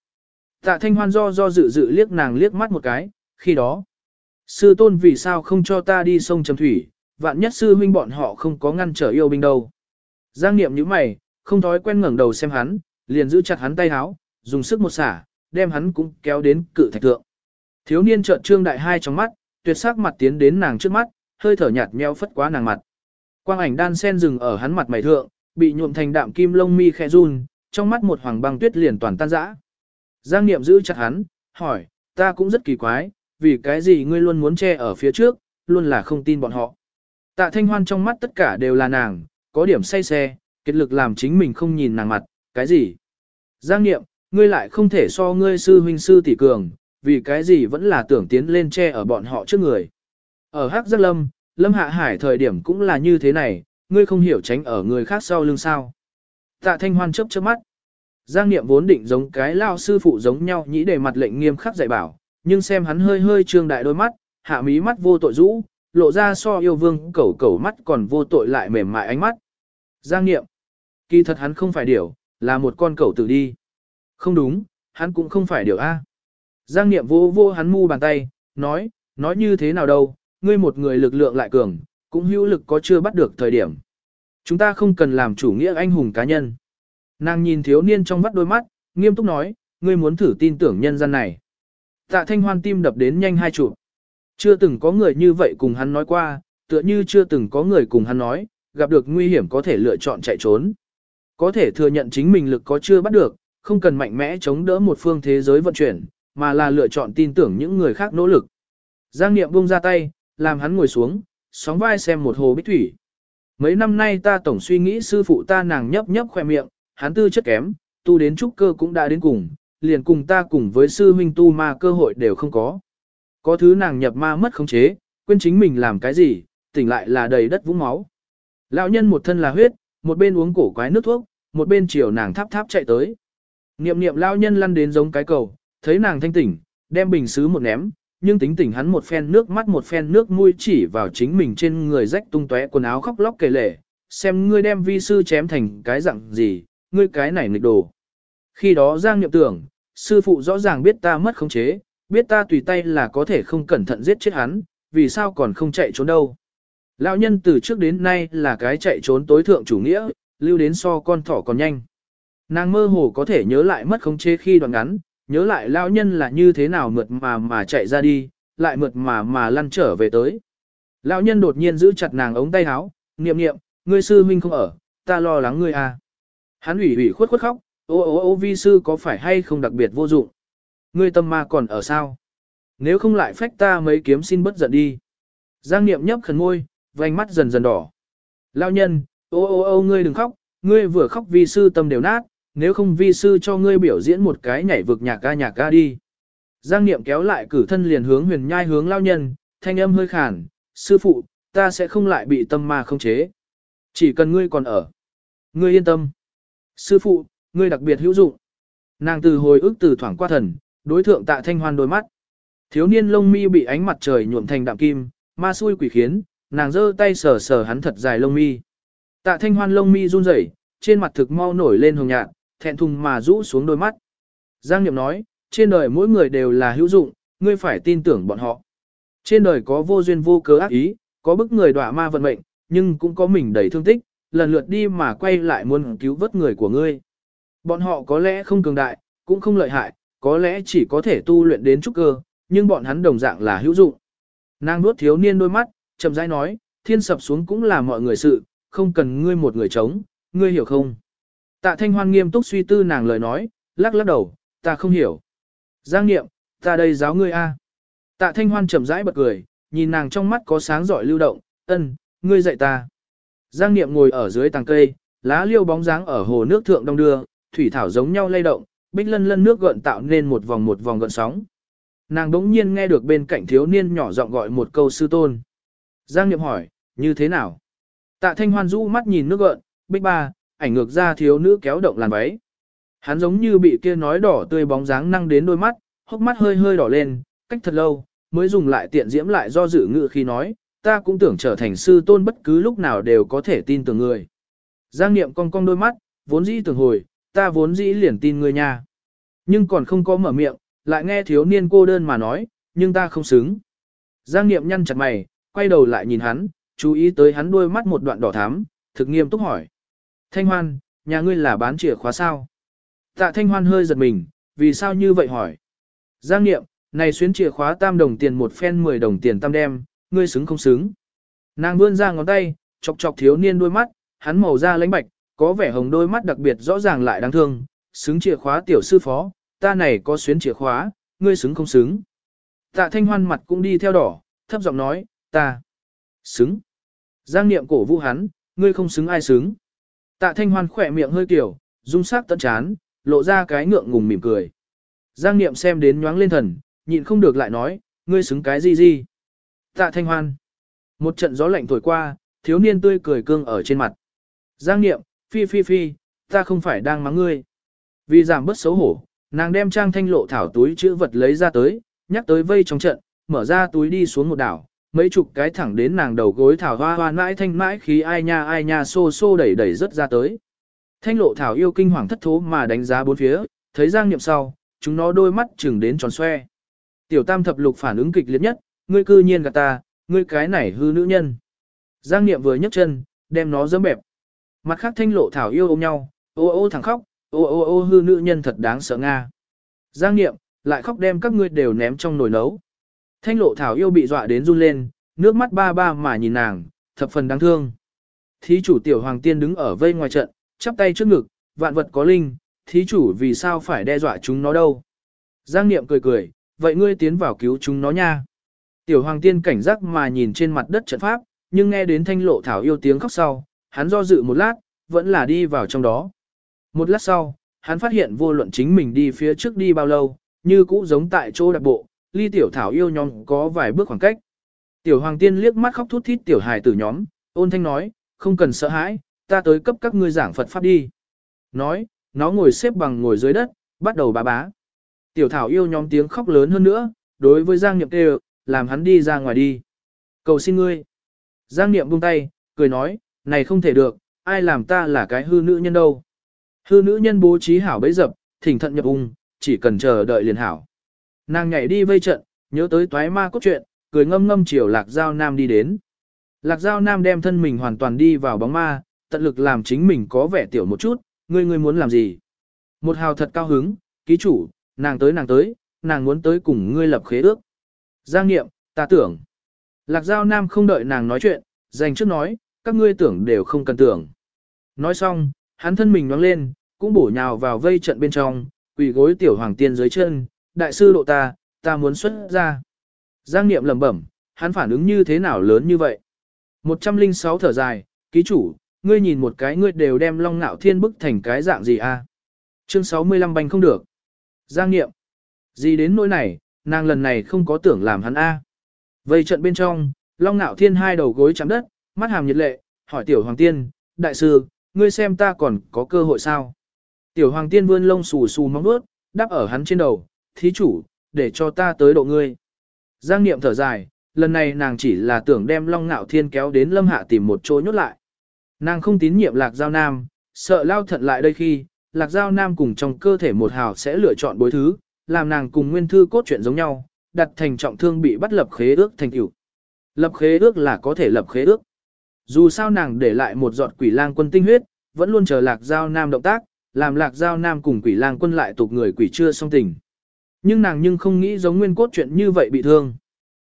Tạ thanh hoan do do dự dự liếc nàng liếc mắt một cái, khi đó. Sư tôn vì sao không cho ta đi sông Trầm Thủy, vạn nhất sư huynh bọn họ không có ngăn trở yêu binh đâu. Giang niệm như mày, không thói quen ngẩng đầu xem hắn, liền giữ chặt hắn tay háo, dùng sức một xả, đem hắn cũng kéo đến cự thạch thượng. Thiếu niên trợn trương đại hai trong mắt, tuyệt sắc mặt tiến đến nàng trước mắt, hơi thở nhạt nhẽo phất quá nàng mặt. Quang ảnh đan sen dừng ở hắn mặt mày thượng, bị nhuộm thành đạm kim lông mi khẽ run, trong mắt một hoàng băng tuyết liền toàn tan rã. Giang Niệm giữ chặt hắn, hỏi, ta cũng rất kỳ quái, vì cái gì ngươi luôn muốn che ở phía trước, luôn là không tin bọn họ. Tạ Thanh Hoan trong mắt tất cả đều là nàng, có điểm say xe, kết lực làm chính mình không nhìn nàng mặt, cái gì? Giang Niệm, ngươi lại không thể so ngươi sư huynh sư tỷ cường, vì cái gì vẫn là tưởng tiến lên che ở bọn họ trước người. Ở Hắc Giác Lâm, Lâm Hạ Hải thời điểm cũng là như thế này, ngươi không hiểu tránh ở người khác sau lưng sao. Tạ Thanh Hoan chớp chớp mắt. Giang Niệm vốn định giống cái lao sư phụ giống nhau nhĩ để mặt lệnh nghiêm khắc dạy bảo, nhưng xem hắn hơi hơi trương đại đôi mắt, hạ mí mắt vô tội rũ, lộ ra so yêu vương cẩu cẩu mắt còn vô tội lại mềm mại ánh mắt. Giang Niệm. Kỳ thật hắn không phải điểu, là một con cẩu tử đi. Không đúng, hắn cũng không phải điểu A. Giang Niệm vô vô hắn mu bàn tay, nói, nói như thế nào đâu, ngươi một người lực lượng lại cường, cũng hữu lực có chưa bắt được thời điểm. Chúng ta không cần làm chủ nghĩa anh hùng cá nhân. Nàng nhìn thiếu niên trong vắt đôi mắt, nghiêm túc nói, ngươi muốn thử tin tưởng nhân dân này. Tạ thanh hoan tim đập đến nhanh hai chụp. Chưa từng có người như vậy cùng hắn nói qua, tựa như chưa từng có người cùng hắn nói, gặp được nguy hiểm có thể lựa chọn chạy trốn. Có thể thừa nhận chính mình lực có chưa bắt được, không cần mạnh mẽ chống đỡ một phương thế giới vận chuyển, mà là lựa chọn tin tưởng những người khác nỗ lực. Giang Niệm buông ra tay, làm hắn ngồi xuống, sóng vai xem một hồ bích thủy. Mấy năm nay ta tổng suy nghĩ sư phụ ta nàng nhấp nhấp khoe miệng, hắn tư chất kém, tu đến trúc cơ cũng đã đến cùng, liền cùng ta cùng với sư huynh tu ma cơ hội đều không có. Có thứ nàng nhập ma mất khống chế, quên chính mình làm cái gì, tỉnh lại là đầy đất vũng máu. Lão nhân một thân là huyết, một bên uống cổ quái nước thuốc, một bên chiều nàng tháp tháp chạy tới. Niệm niệm lão nhân lăn đến giống cái cầu, thấy nàng thanh tỉnh, đem bình sứ một ném, nhưng tính tỉnh hắn một phen nước mắt một phen nước mũi chỉ vào chính mình trên người rách tung tóe quần áo khóc lóc kể lể, xem ngươi đem vi sư chém thành cái dạng gì, ngươi cái này nghịch đồ. Khi đó Giang Nhậm tưởng, sư phụ rõ ràng biết ta mất khống chế, biết ta tùy tay là có thể không cẩn thận giết chết hắn, vì sao còn không chạy trốn đâu. Lão nhân từ trước đến nay là cái chạy trốn tối thượng chủ nghĩa, lưu đến so con thỏ còn nhanh. Nàng mơ hồ có thể nhớ lại mất khống chế khi đoạn ngắn, nhớ lại lão nhân là như thế nào mượt mà mà chạy ra đi, lại mượt mà mà lăn trở về tới. Lão nhân đột nhiên giữ chặt nàng ống tay áo, niệm niệm, ngươi sư huynh không ở, ta lo lắng ngươi à. Hắn ủy ủy khuất khuất khóc, ô ô ô vi sư có phải hay không đặc biệt vô dụng. Ngươi tâm ma còn ở sao? Nếu không lại phách ta mấy kiếm xin bất giận đi. Giang niệm nhấp khẩn ngôi, vành mắt dần dần đỏ. Lão nhân, ô ô ô ngươi đừng khóc, ngươi vừa khóc vi sư tâm đều nát, nếu không vi sư cho ngươi biểu diễn một cái nhảy vực nhạc ca nhạc ca đi. Giang Niệm kéo lại cử thân liền hướng huyền nhai hướng lao nhân, thanh âm hơi khàn, sư phụ, ta sẽ không lại bị tâm ma không chế. Chỉ cần ngươi còn ở. Ngươi yên tâm. Sư phụ, ngươi đặc biệt hữu dụng. Nàng từ hồi ức từ thoảng qua thần, đối thượng tạ thanh hoan đôi mắt. Thiếu niên lông mi bị ánh mặt trời nhuộm thành đạm kim, ma xui quỷ khiến, nàng giơ tay sờ sờ hắn thật dài lông mi. Tạ thanh hoan lông mi run rẩy, trên mặt thực mau nổi lên hồng nhạt, thẹn thùng mà rũ xuống đôi mắt. Giang Niệm nói, trên đời mỗi người đều là hữu dụng, ngươi phải tin tưởng bọn họ. Trên đời có vô duyên vô cớ ác ý, có bức người đọa ma vận mệnh, nhưng cũng có mình đầy thương tích, lần lượt đi mà quay lại muốn cứu vớt người của ngươi. Bọn họ có lẽ không cường đại, cũng không lợi hại, có lẽ chỉ có thể tu luyện đến trúc cơ, nhưng bọn hắn đồng dạng là hữu dụng. Nàng nuốt thiếu niên đôi mắt, chậm rãi nói, thiên sập xuống cũng là mọi người sự, không cần ngươi một người chống, ngươi hiểu không? Tạ Thanh Hoan nghiêm túc suy tư nàng lời nói, lắc lắc đầu, ta không hiểu. Giang Niệm, ta đây giáo ngươi a. Tạ Thanh Hoan chậm rãi bật cười, nhìn nàng trong mắt có sáng giỏi lưu động, ân, ngươi dạy ta. Giang Niệm ngồi ở dưới tàng cây, lá liêu bóng dáng ở hồ nước thượng đông đưa, thủy thảo giống nhau lay động, bích lân lân nước gợn tạo nên một vòng một vòng gợn sóng. Nàng đống nhiên nghe được bên cạnh thiếu niên nhỏ giọng gọi một câu sư tôn. Giang Niệm hỏi, như thế nào? Tạ Thanh Hoan rũ mắt nhìn nước gợn, bích ba, ảnh ngược ra thiếu nữ kéo động làn váy. Hắn giống như bị kia nói đỏ tươi bóng dáng năng đến đôi mắt, hốc mắt hơi hơi đỏ lên, cách thật lâu, mới dùng lại tiện diễm lại do dự ngự khi nói, ta cũng tưởng trở thành sư tôn bất cứ lúc nào đều có thể tin tưởng người. Giang Niệm cong cong đôi mắt, vốn dĩ tưởng hồi, ta vốn dĩ liền tin người nhà, Nhưng còn không có mở miệng, lại nghe thiếu niên cô đơn mà nói, nhưng ta không xứng. Giang Niệm nhăn chặt mày, quay đầu lại nhìn hắn, chú ý tới hắn đôi mắt một đoạn đỏ thắm, thực nghiêm túc hỏi. Thanh Hoan, nhà ngươi là bán chìa khóa sao? Tạ Thanh Hoan hơi giật mình, vì sao như vậy hỏi? Giang Niệm, này xuyến chìa khóa tam đồng tiền một phen 10 đồng tiền tam đem, ngươi xứng không xứng? Nàng vươn ra ngón tay, chọc chọc thiếu niên đôi mắt, hắn màu da lãnh bạch, có vẻ hồng đôi mắt đặc biệt rõ ràng lại đáng thương, xứng chìa khóa tiểu sư phó, ta này có xuyến chìa khóa, ngươi xứng không xứng? Tạ Thanh Hoan mặt cũng đi theo đỏ, thấp giọng nói, ta xứng. Giang Niệm cổ vũ hắn, ngươi không xứng ai xứng? Tạ Thanh Hoan khỏe miệng hơi kiểu, dung sắc tận chán, lộ ra cái ngượng ngùng mỉm cười. Giang Niệm xem đến nhoáng lên thần, nhịn không được lại nói, ngươi xứng cái gì gì? Tạ Thanh Hoan. Một trận gió lạnh thổi qua, thiếu niên tươi cười cương ở trên mặt. Giang Niệm, phi phi phi, ta không phải đang mắng ngươi. Vì giảm bớt xấu hổ, nàng đem trang thanh lộ thảo túi chữ vật lấy ra tới, nhắc tới vây trong trận, mở ra túi đi xuống một đảo, mấy chục cái thẳng đến nàng đầu gối thảo hoa hoa mãi thanh mãi khí ai nha ai nha xô xô đẩy đẩy rất ra tới. Thanh lộ thảo yêu kinh hoàng thất thố mà đánh giá bốn phía, thấy Giang Niệm sau, chúng nó đôi mắt chừng đến tròn xoe. Tiểu tam thập lục phản ứng kịch liệt nhất, ngươi cư nhiên gạt ta, ngươi cái này hư nữ nhân. Giang Niệm vừa nhấc chân, đem nó dẫm bẹp. Mặt khác thanh lộ thảo yêu ôm nhau, ô ô thẳng khóc, ô ô ô hư nữ nhân thật đáng sợ Nga. Giang Niệm, lại khóc đem các ngươi đều ném trong nồi nấu. Thanh lộ thảo yêu bị dọa đến run lên, nước mắt ba ba mà nhìn nàng, thập phần đáng thương. Thí chủ tiểu hoàng tiên đứng ở vây ngoài trận, chắp tay trước ngực, vạn vật có linh, thí chủ vì sao phải đe dọa chúng nó đâu. Giang Niệm cười cười, vậy ngươi tiến vào cứu chúng nó nha. Tiểu hoàng tiên cảnh giác mà nhìn trên mặt đất trận pháp, nhưng nghe đến thanh lộ thảo yêu tiếng khóc sau, hắn do dự một lát, vẫn là đi vào trong đó. Một lát sau, hắn phát hiện vô luận chính mình đi phía trước đi bao lâu, như cũ giống tại chỗ đặc bộ, ly tiểu thảo yêu nhóm có vài bước khoảng cách. Tiểu hoàng tiên liếc mắt khóc thút thít tiểu hài tử nhóm, ôn thanh nói, không cần sợ hãi, ta tới cấp các ngươi giảng Phật Pháp đi. Nói, nó ngồi xếp bằng ngồi dưới đất, bắt đầu bá bá. Tiểu thảo yêu nhóm tiếng khóc lớn hơn nữa, đối với Giang Niệm kêu, làm hắn đi ra ngoài đi. Cầu xin ngươi. Giang Niệm buông tay, cười nói, này không thể được, ai làm ta là cái hư nữ nhân đâu. Hư nữ nhân bố trí hảo bấy dập, thỉnh thận nhập ung, chỉ cần chờ đợi liền hảo. Nàng nhảy đi vây trận, nhớ tới toái ma cốt truyện, cười ngâm ngâm chiều Lạc Giao Nam đi đến. Lạc Giao Nam đem thân mình hoàn toàn đi vào bóng ma, tận lực làm chính mình có vẻ tiểu một chút, ngươi ngươi muốn làm gì? Một hào thật cao hứng, ký chủ, nàng tới nàng tới, nàng muốn tới cùng ngươi lập khế ước. Giang nghiệm, ta tưởng. Lạc Giao Nam không đợi nàng nói chuyện, dành trước nói, các ngươi tưởng đều không cần tưởng. Nói xong, hắn thân mình nhoáng lên, cũng bổ nhào vào vây trận bên trong, quỳ gối tiểu hoàng tiên dưới chân, đại sư độ ta, ta muốn xuất ra. Giang Niệm lẩm bẩm, hắn phản ứng như thế nào lớn như vậy? 106 thở dài, ký chủ, ngươi nhìn một cái ngươi đều đem long nạo thiên bức thành cái dạng gì a? À? Chương 65 banh không được. Giang Niệm, gì đến nỗi này, nàng lần này không có tưởng làm hắn a. Vây trận bên trong, long nạo thiên hai đầu gối chạm đất, mắt hàm nhiệt lệ, hỏi tiểu hoàng tiên, đại sư, ngươi xem ta còn có cơ hội sao? Tiểu hoàng tiên vươn lông xù xù móng vuốt, đáp ở hắn trên đầu, thí chủ, để cho ta tới độ ngươi. Giang Niệm thở dài, lần này nàng chỉ là tưởng đem Long Nạo Thiên kéo đến Lâm Hạ tìm một chỗ nhốt lại. Nàng không tín nhiệm Lạc Giao Nam, sợ lao thận lại đây khi, Lạc Giao Nam cùng trong cơ thể một hào sẽ lựa chọn bối thứ, làm nàng cùng nguyên thư cốt chuyện giống nhau, đặt thành trọng thương bị bắt lập khế ước thành tiểu. Lập khế ước là có thể lập khế ước. Dù sao nàng để lại một giọt quỷ lang quân tinh huyết, vẫn luôn chờ Lạc Giao Nam động tác, làm Lạc Giao Nam cùng quỷ lang quân lại tục người quỷ chưa xong tình. Nhưng nàng nhưng không nghĩ giống nguyên cốt chuyện như vậy bị thương.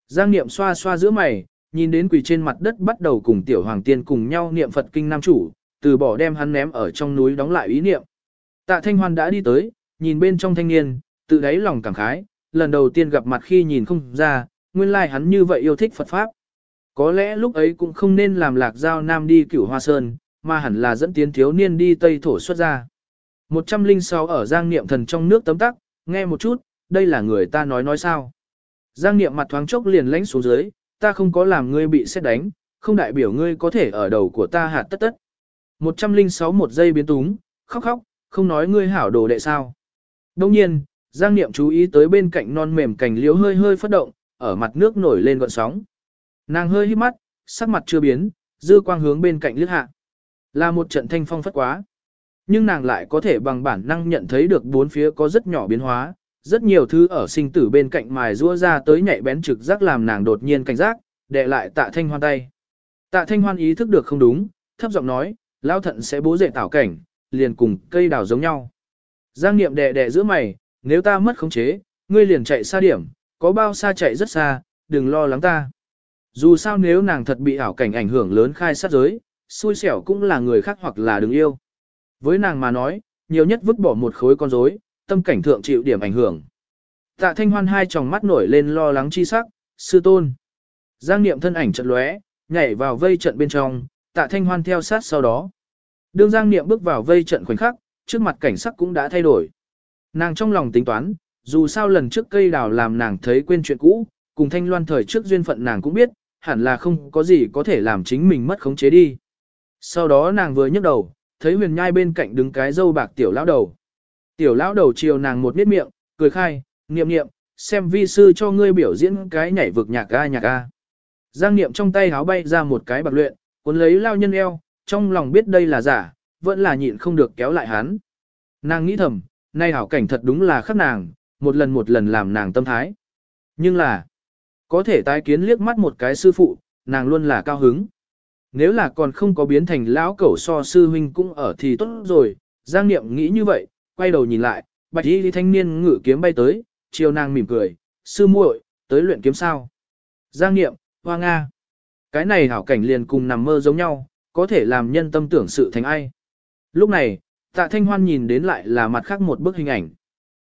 Giang Niệm xoa xoa giữa mày, nhìn đến quỳ trên mặt đất bắt đầu cùng tiểu hoàng tiên cùng nhau niệm Phật kinh nam chủ, từ bỏ đem hắn ném ở trong núi đóng lại ý niệm. Tạ Thanh Hoan đã đi tới, nhìn bên trong thanh niên, tự đáy lòng cảm khái, lần đầu tiên gặp mặt khi nhìn không ra, nguyên lai like hắn như vậy yêu thích Phật Pháp. Có lẽ lúc ấy cũng không nên làm lạc giao nam đi cửu hoa sơn, mà hẳn là dẫn tiến thiếu niên đi Tây Thổ xuất ra. 106 ở Giang Niệm Thần trong nước tấm tắc, nghe một chút, đây là người ta nói nói sao. Giang Niệm mặt thoáng chốc liền lánh xuống dưới, ta không có làm ngươi bị xét đánh, không đại biểu ngươi có thể ở đầu của ta hạt tất tất. 106 một giây biến túng, khóc khóc, không nói ngươi hảo đồ đệ sao. Đông nhiên, Giang Niệm chú ý tới bên cạnh non mềm cành liễu hơi hơi phất động, ở mặt nước nổi lên gọn sóng. Nàng hơi hít mắt, sắc mặt chưa biến, dư quang hướng bên cạnh liếc hạ. Là một trận thanh phong phất quá. Nhưng nàng lại có thể bằng bản năng nhận thấy được bốn phía có rất nhỏ biến hóa, rất nhiều thứ ở sinh tử bên cạnh mài rũa ra tới nhạy bén trực giác làm nàng đột nhiên cảnh giác, đệ lại tạ thanh hoan tay. Tạ thanh hoan ý thức được không đúng, thấp giọng nói, lao thận sẽ bố dệ tảo cảnh, liền cùng cây đào giống nhau. Giang niệm đệ đệ giữa mày, nếu ta mất khống chế, ngươi liền chạy xa điểm, có bao xa chạy rất xa, đừng lo lắng ta. Dù sao nếu nàng thật bị ảo cảnh ảnh hưởng lớn khai sát giới, xui xẻo cũng là người khác hoặc là đừng yêu. Với nàng mà nói, nhiều nhất vứt bỏ một khối con rối, tâm cảnh thượng chịu điểm ảnh hưởng. Tạ thanh hoan hai tròng mắt nổi lên lo lắng chi sắc, sư tôn. Giang niệm thân ảnh trận lóe, nhảy vào vây trận bên trong, tạ thanh hoan theo sát sau đó. Đương Giang niệm bước vào vây trận khoảnh khắc, trước mặt cảnh sắc cũng đã thay đổi. Nàng trong lòng tính toán, dù sao lần trước cây đào làm nàng thấy quên chuyện cũ, cùng thanh loan thời trước duyên phận nàng cũng biết, hẳn là không có gì có thể làm chính mình mất khống chế đi. Sau đó nàng vừa nhấc đầu, thấy huyền nhai bên cạnh đứng cái dâu bạc tiểu lão đầu. Tiểu lão đầu chiều nàng một miết miệng, cười khai, niệm niệm, xem vi sư cho ngươi biểu diễn cái nhảy vực nhạc ga nhạc ga. Giang niệm trong tay háo bay ra một cái bạc luyện, cuốn lấy lao nhân eo, trong lòng biết đây là giả, vẫn là nhịn không được kéo lại hắn. Nàng nghĩ thầm, nay hảo cảnh thật đúng là khắc nàng, một lần một lần làm nàng tâm thái. Nhưng là, có thể tái kiến liếc mắt một cái sư phụ, nàng luôn là cao hứng. Nếu là còn không có biến thành lão cẩu so sư huynh cũng ở thì tốt rồi, Giang Niệm nghĩ như vậy, quay đầu nhìn lại, bạch y thanh niên ngự kiếm bay tới, chiều nàng mỉm cười, sư muội, tới luyện kiếm sao. Giang Niệm, hoa Nga. Cái này hảo cảnh liền cùng nằm mơ giống nhau, có thể làm nhân tâm tưởng sự thành ai. Lúc này, tạ thanh hoan nhìn đến lại là mặt khác một bức hình ảnh.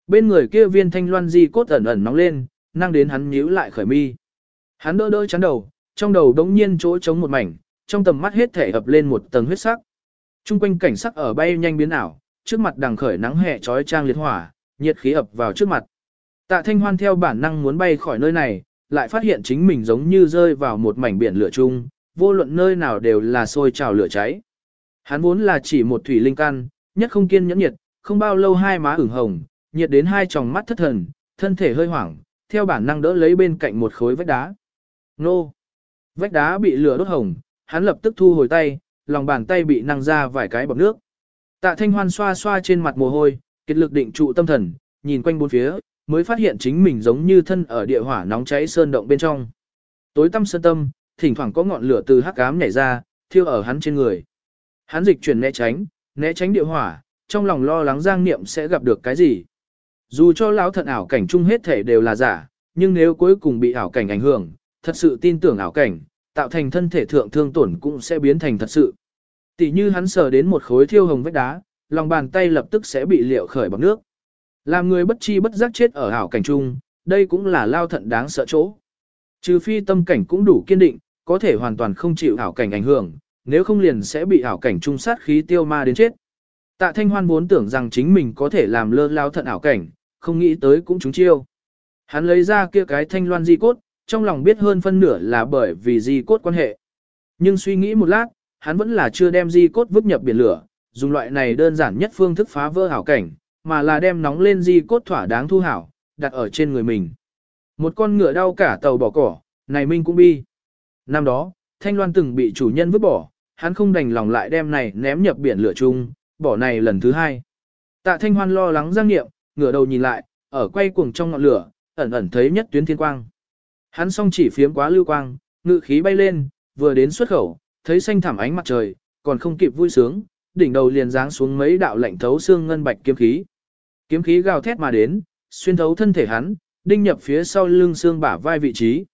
Bên người kia viên thanh loan di cốt ẩn ẩn nóng lên, năng đến hắn nhíu lại khởi mi. Hắn đỡ đỡ chắn đầu, trong đầu đống nhiên chỗ trống một mảnh, trong tầm mắt hết thể ập lên một tầng huyết sắc. Trung quanh cảnh sắc ở bay nhanh biến ảo, trước mặt đằng khởi nắng hè trói trang liệt hỏa, nhiệt khí ập vào trước mặt. Tạ Thanh Hoan theo bản năng muốn bay khỏi nơi này, lại phát hiện chính mình giống như rơi vào một mảnh biển lửa chung, vô luận nơi nào đều là sôi trào lửa cháy. Hắn vốn là chỉ một thủy linh căn, nhất không kiên nhẫn nhiệt, không bao lâu hai má ửng hồng, nhiệt đến hai tròng mắt thất thần, thân thể hơi hoảng, theo bản năng đỡ lấy bên cạnh một khối vách đá. Nô! Vách đá bị lửa đốt hồng, hắn lập tức thu hồi tay, lòng bàn tay bị năng ra vài cái bọc nước. Tạ Thanh Hoan xoa xoa trên mặt mồ hôi, kết lực định trụ tâm thần, nhìn quanh bốn phía, mới phát hiện chính mình giống như thân ở địa hỏa nóng cháy sơn động bên trong. Tối tâm sơn tâm, thỉnh thoảng có ngọn lửa từ hắc ám nhảy ra, thiêu ở hắn trên người. Hắn dịch chuyển né tránh, né tránh địa hỏa, trong lòng lo lắng Giang Niệm sẽ gặp được cái gì. Dù cho lão thận ảo cảnh chung hết thể đều là giả, nhưng nếu cuối cùng bị ảo cảnh ảnh hưởng, thật sự tin tưởng ảo cảnh, tạo thành thân thể thượng thương tổn cũng sẽ biến thành thật sự. Tỷ như hắn sờ đến một khối thiêu hồng vách đá, lòng bàn tay lập tức sẽ bị liệu khởi bằng nước. Làm người bất chi bất giác chết ở ảo cảnh chung, đây cũng là lao thận đáng sợ chỗ. Trừ phi tâm cảnh cũng đủ kiên định, có thể hoàn toàn không chịu ảo cảnh ảnh hưởng, nếu không liền sẽ bị ảo cảnh trung sát khí tiêu ma đến chết. Tạ Thanh Hoan vốn tưởng rằng chính mình có thể làm lơ lao thận ảo cảnh, không nghĩ tới cũng trúng chiêu. Hắn lấy ra kia cái thanh loan di cốt, trong lòng biết hơn phân nửa là bởi vì di cốt quan hệ. Nhưng suy nghĩ một lát, hắn vẫn là chưa đem di cốt vứt nhập biển lửa, dùng loại này đơn giản nhất phương thức phá vỡ hảo cảnh, mà là đem nóng lên di cốt thỏa đáng thu hảo, đặt ở trên người mình. Một con ngựa đau cả tàu bỏ cỏ, này minh cũng bi. Năm đó, Thanh Loan từng bị chủ nhân vứt bỏ, hắn không đành lòng lại đem này ném nhập biển lửa chung, bỏ này lần thứ hai. Tạ Thanh Hoan lo lắng giang nghiệm, ngửa đầu nhìn lại, ở quay cuồng trong ngọn lửa, ẩn ẩn thấy nhất tuyến thiên quang. Hắn song chỉ phiếm quá lưu quang, ngự khí bay lên, vừa đến xuất khẩu, thấy xanh thảm ánh mặt trời, còn không kịp vui sướng, đỉnh đầu liền giáng xuống mấy đạo lạnh thấu xương ngân bạch kiếm khí. Kiếm khí gào thét mà đến, xuyên thấu thân thể hắn, đinh nhập phía sau lưng xương bả vai vị trí.